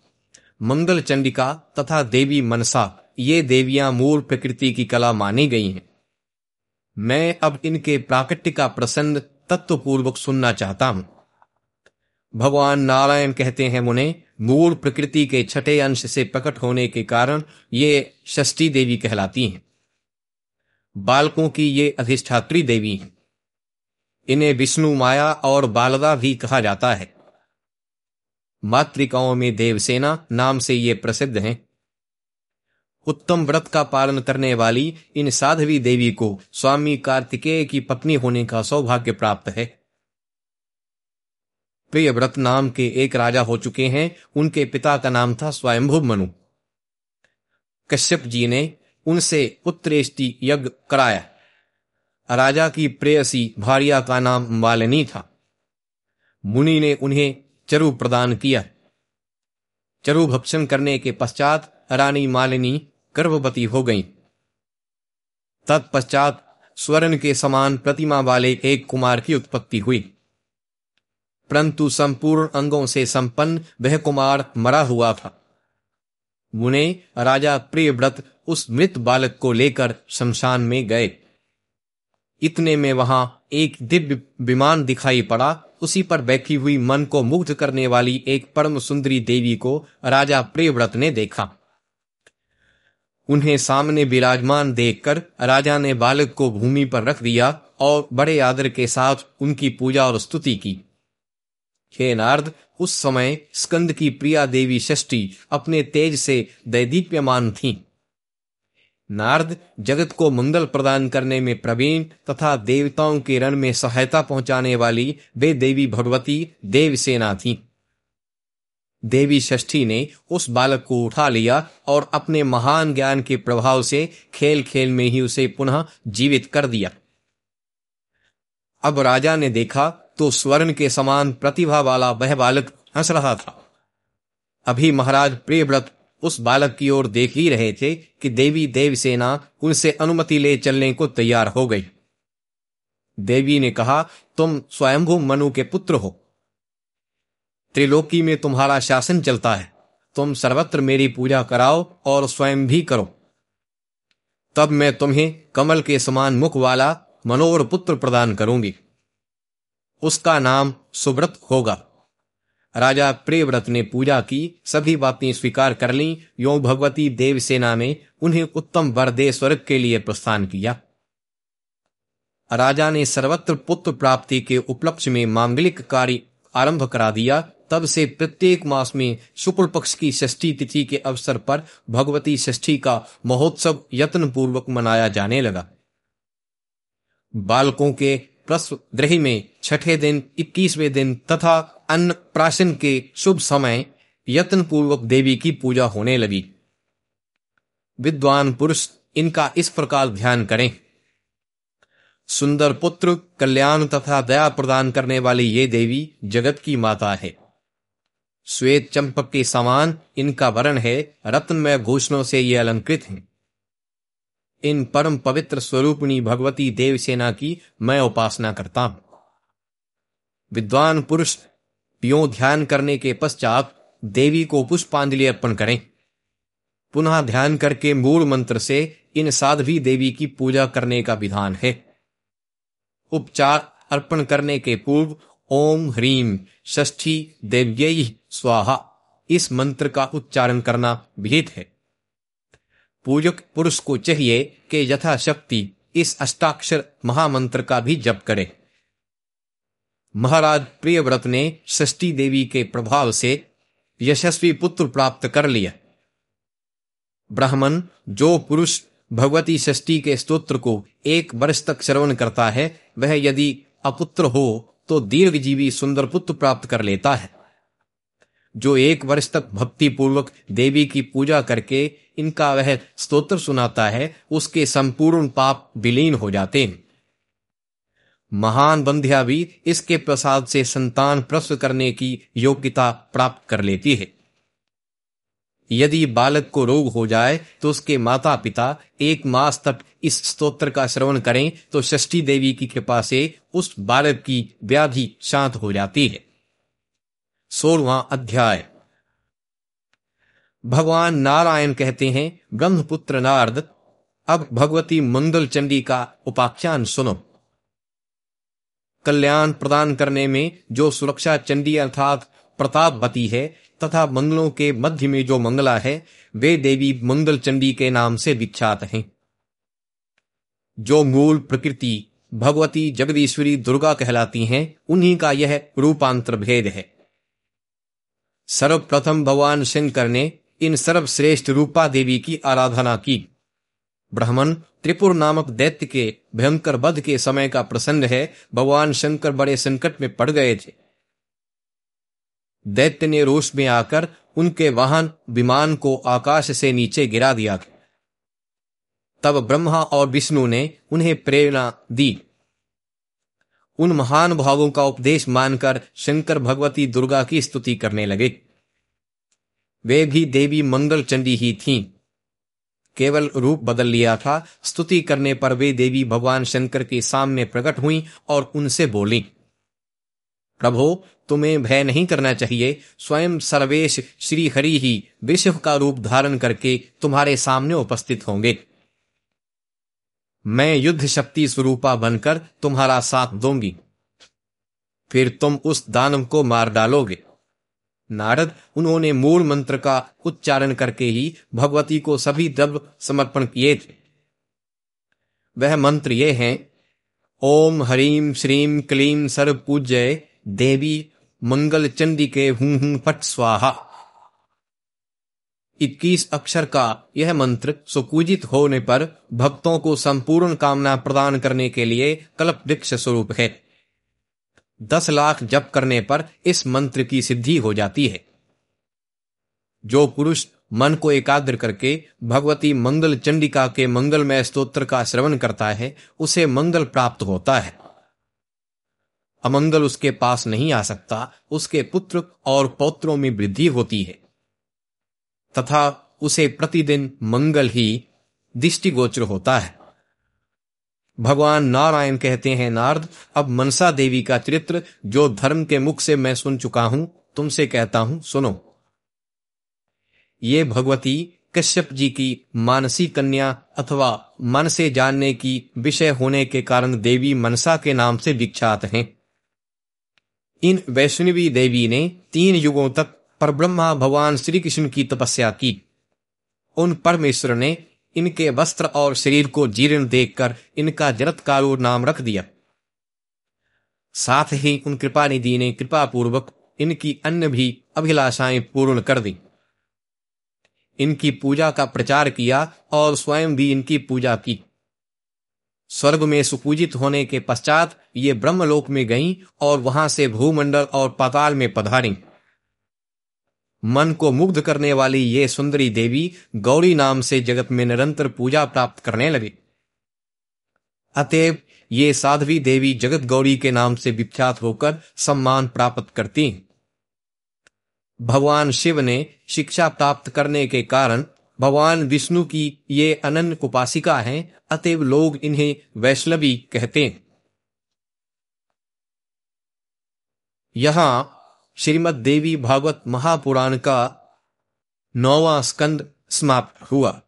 मंगल चंडिका तथा देवी मनसा, ये देवियाँ मूल प्रकृति की कला मानी गई हैं। मैं अब इनके प्राकट्य का प्रसन्न तत्वपूर्वक सुनना चाहता हूँ। भगवान नारायण कहते हैं मुने, मूल प्रकृति के छठे अंश से प्रकट होने के कारण ये षष्ठी देवी कहलाती हैं। बालकों की ये अधिष्ठात्री देवी हैं। इन्हें विष्णु माया और बालदा भी कहा जाता है। मातृकाओं में देवसेना नाम से ये प्रसिद्ध हैं। उत्तम व्रत का पालन करने वाली इन साध्वी देवी को स्वामी कार्तिकेय की पत्नी होने का सौभाग्य प्राप्त है। प्रिय व्रत नाम के एक राजा हो चुके हैं। उनके पिता का नाम था स्वयंभु मनु। कश्यप जी ने उनसे उत्तरेष्टि यज्ञ कराया। राजा की प्रेयसी भारिया का नाम मालिनी था। मुनि ने उन्हें चरु प्रदान किया। चरु भक्षण करने के पश्चात रानी मालिनी गर्भवती हो गई। तत्पश्चात स्वर्ण के समान प्रतिमा वाले एक कुमार की उत्पत्ति हुई। परंतु संपूर्ण अंगों से संपन्न वह कुमार मरा हुआ था। मुने राजा प्रियव्रत उस मृत बालक को लेकर शमशान में गए। इतने में वहाँ एक दिव्य विमान दिखाई पड़ा। उसी पर बैठी हुई मन को मुग्ध करने वाली एक परम सुंदरी देवी को राजा प्रियव्रत ने देखा। उन्हें सामने विराजमान देखकर राजा ने बालक को भूमि पर रख दिया और बड़े आदर के साथ उनकी पूजा और स्तुति की। हे नारद, उस समय स्कंद की प्रिया देवी षष्ठी अपने तेज से दैदीप्यमान थी। नारद जगत को मंगल प्रदान करने में प्रवीण तथा देवताओं के रण में सहायता पहुँचाने वाली वे देवी भगवती देवसेना थी। देवी षष्ठी ने उस बालक को उठा लिया और अपने महान ज्ञान के प्रभाव से खेल खेल में ही उसे पुनः जीवित कर दिया। अब राजा ने देखा तो स्वर्ण के समान प्रतिभा वाला वह बालक हंस रहा था। अभी महाराज प्रियव्रत उस बालक की ओर देख ही रहे थे कि देवी देवसेना उनसे अनुमति ले चलने को तैयार हो गई। देवी ने कहा, तुम स्वयंभू मनु के पुत्र हो। त्रिलोकी में तुम्हारा शासन चलता है। तुम सर्वत्र मेरी पूजा कराओ और स्वयं भी करो। तब मैं तुम्हें कमल के समान मुख वाला मनोहर पुत्र प्रदान करूँगी। उसका नाम सुव्रत होगा। राजा प्रियव्रत ने पूजा की, सभी बातें स्वीकार कर ली, यो भगवती देवसेना ने उन्हें उत्तम वर दे स्वर्ग के लिए प्रस्थान किया। राजा ने सर्वत्र पुत्र प्राप्ति के उपलक्ष्य में मांगलिक कार्य आरंभ करा दिया तब से प्रत्येक मास में शुक्ल पक्ष की षष्ठी तिथि के अवसर पर भगवती षष्ठी का महोत्सव यत्न पूर्वक मनाया जाने लगा। बालकों के प्रस्व में छठे दिन, इक्कीसवें दिन तथा अन्न प्राशन के शुभ समय यत्न पूर्वक देवी की पूजा होने लगी। विद्वान पुरुष इनका इस प्रकार ध्यान करें। सुंदर पुत्र, कल्याण तथा दया प्रदान करने वाली ये देवी जगत की माता है। श्वेत चंपक के समान इनका वर्ण है, रत्नमय भूषणों से ये अलंकृत हैं। इन परम पवित्र स्वरूपणी भगवती देवसेना की मैं उपासना करता हूँ। विद्वान पुरुष पियो ध्यान करने के पश्चात देवी को पुष्पांजलि अर्पण करें। पुनः ध्यान करके मूल मंत्र से इन साध्वी देवी की पूजा करने का विधान है। उपचार अर्पण करने के पूर्व ओम ह्रीम षष्ठी देव्य स्वाहा, इस मंत्र का उच्चारण करना विहित है। पूजक पुरुष को चाहिए कि यथाशक्ति इस अष्टाक्षर महामंत्र का भी जप करे। महाराज प्रियव्रत ने षष्ठी देवी के प्रभाव से यशस्वी पुत्र प्राप्त कर लिया। ब्राह्मण, जो पुरुष भगवती षष्ठी के स्तोत्र को एक वर्ष तक श्रवण करता है, वह यदि अपुत्र हो तो दीर्घजीवी सुंदर पुत्र प्राप्त कर लेता है। जो एक वर्ष तक भक्ति पूर्वक देवी की पूजा करके इनका वह स्तोत्र सुनाता है, उसके संपूर्ण पाप विलीन हो जाते हैं। महान बंध्या भी इसके प्रसाद से संतान प्रसव करने की योग्यता प्राप्त कर लेती है। यदि बालक को रोग हो जाए तो उसके माता पिता एक मास तक इस स्तोत्र का श्रवण करें तो षष्ठी देवी की कृपा से उस बालक की व्याधि शांत हो जाती है। सोलवा अध्याय। भगवान नारायण कहते हैं, ब्रह्मपुत्र नारद, अब भगवती मंगल चंडी का उपाख्यान सुनो। कल्याण प्रदान करने में जो सुरक्षा चंडी अर्थात प्रतापवती है, तथा मंगलों के मध्य में जो मंगला है, वे देवी मंगल चंडी के नाम से विख्यात हैं। जो मूल प्रकृति भगवती जगदीश्वरी दुर्गा कहलाती हैं, उन्हीं का यह रूपांतर भेद है। सर्वप्रथम भगवान शंकर ने इन सर्वश्रेष्ठ रूपा देवी की आराधना की। ब्राह्मण त्रिपुर नामक दैत्य के भयंकर वध के समय का प्रसंग है, भगवान शंकर बड़े संकट में पड़ गए थे। दैत्य ने रोष में आकर उनके वाहन विमान को आकाश से नीचे गिरा दिया। तब ब्रह्मा और विष्णु ने उन्हें प्रेरणा दी। उन महान भावों का उपदेश मानकर शंकर भगवती दुर्गा की स्तुति करने लगे। वे भी देवी मंगल चंडी ही थीं। केवल रूप बदल लिया था। स्तुति करने पर वे देवी भगवान शंकर के सामने प्रकट हुई और उनसे बोली, प्रभो, तुम्हें भय नहीं करना चाहिए। स्वयं सर्वेश श्री हरि ही विश्व का रूप धारण करके तुम्हारे सामने उपस्थित होंगे। मैं युद्ध शक्ति स्वरूपा बनकर तुम्हारा साथ दूँगी। फिर तुम उस दानव को मार डालोगे। नारद, उन्होंने मूल मंत्र का उच्चारण करके ही भगवती को सभी द्रव्य समर्पण किए थे। वह मंत्र ये हैं, ओम हरीम श्रीम क्लीम सर्व पूज्य देवी मंगल चंडी के हूँ हूँ पट स्वाहा। इक्कीस अक्षर का यह मंत्र सुपूजित होने पर भक्तों को संपूर्ण कामना प्रदान करने के लिए कल्प वृक्ष स्वरूप है। दस लाख जप करने पर इस मंत्र की सिद्धि हो जाती है। जो पुरुष मन को एकाग्र करके भगवती मंगल चंडिका के मंगलमय स्तोत्र का श्रवण करता है, उसे मंगल प्राप्त होता है। अमंगल उसके पास नहीं आ सकता, उसके पुत्र और पौत्रों में वृद्धि होती है। तथा उसे प्रतिदिन मंगल ही दृष्टिगोचर होता है। भगवान नारायण कहते हैं, नारद, अब मनसा देवी का चरित्र, जो धर्म के मुख से मैं सुन चुका हूँ, तुमसे कहता हूँ, सुनो। ये भगवती कश्यप जी की मानसी कन्या अथवा मन से जानने की विषय होने के कारण देवी मनसा के नाम से विख्यात हैं। इन वैष्णवी देवी ने तीन युगों तक परब्रह्मा भगवान श्री कृष्ण की तपस्या की। उन परमेश्वर ने इनके वस्त्र और शरीर को जीर्ण देखकर इनका जरत नाम रख दिया। साथ ही उन कृपा निधि ने कृपा पूर्वक इनकी अन्य भी अभिलाषाएँ पूर्ण कर दी। इनकी पूजा का प्रचार किया और स्वयं भी इनकी पूजा की। स्वर्ग में सुपूजित होने के पश्चात ये ब्रह्मलोक में गईं और वहाँ से भूमंडल और पाताल में पधारी। मन को मुग्ध करने वाली ये सुंदरी देवी गौरी नाम से जगत में निरंतर पूजा प्राप्त करने लगे। अतएव ये साध्वी देवी जगत गौरी के नाम से विख्यात होकर सम्मान प्राप्त करती भगवान शिव ने शिक्षा प्राप्त करने के कारण भगवान विष्णु की ये अनन्य उपासिका हैं, अतएव लोग इन्हें वैष्णवी कहते हैं। यहाँ श्रीमद देवी भागवत महापुराण का नौवा स्कंद समाप्त हुआ।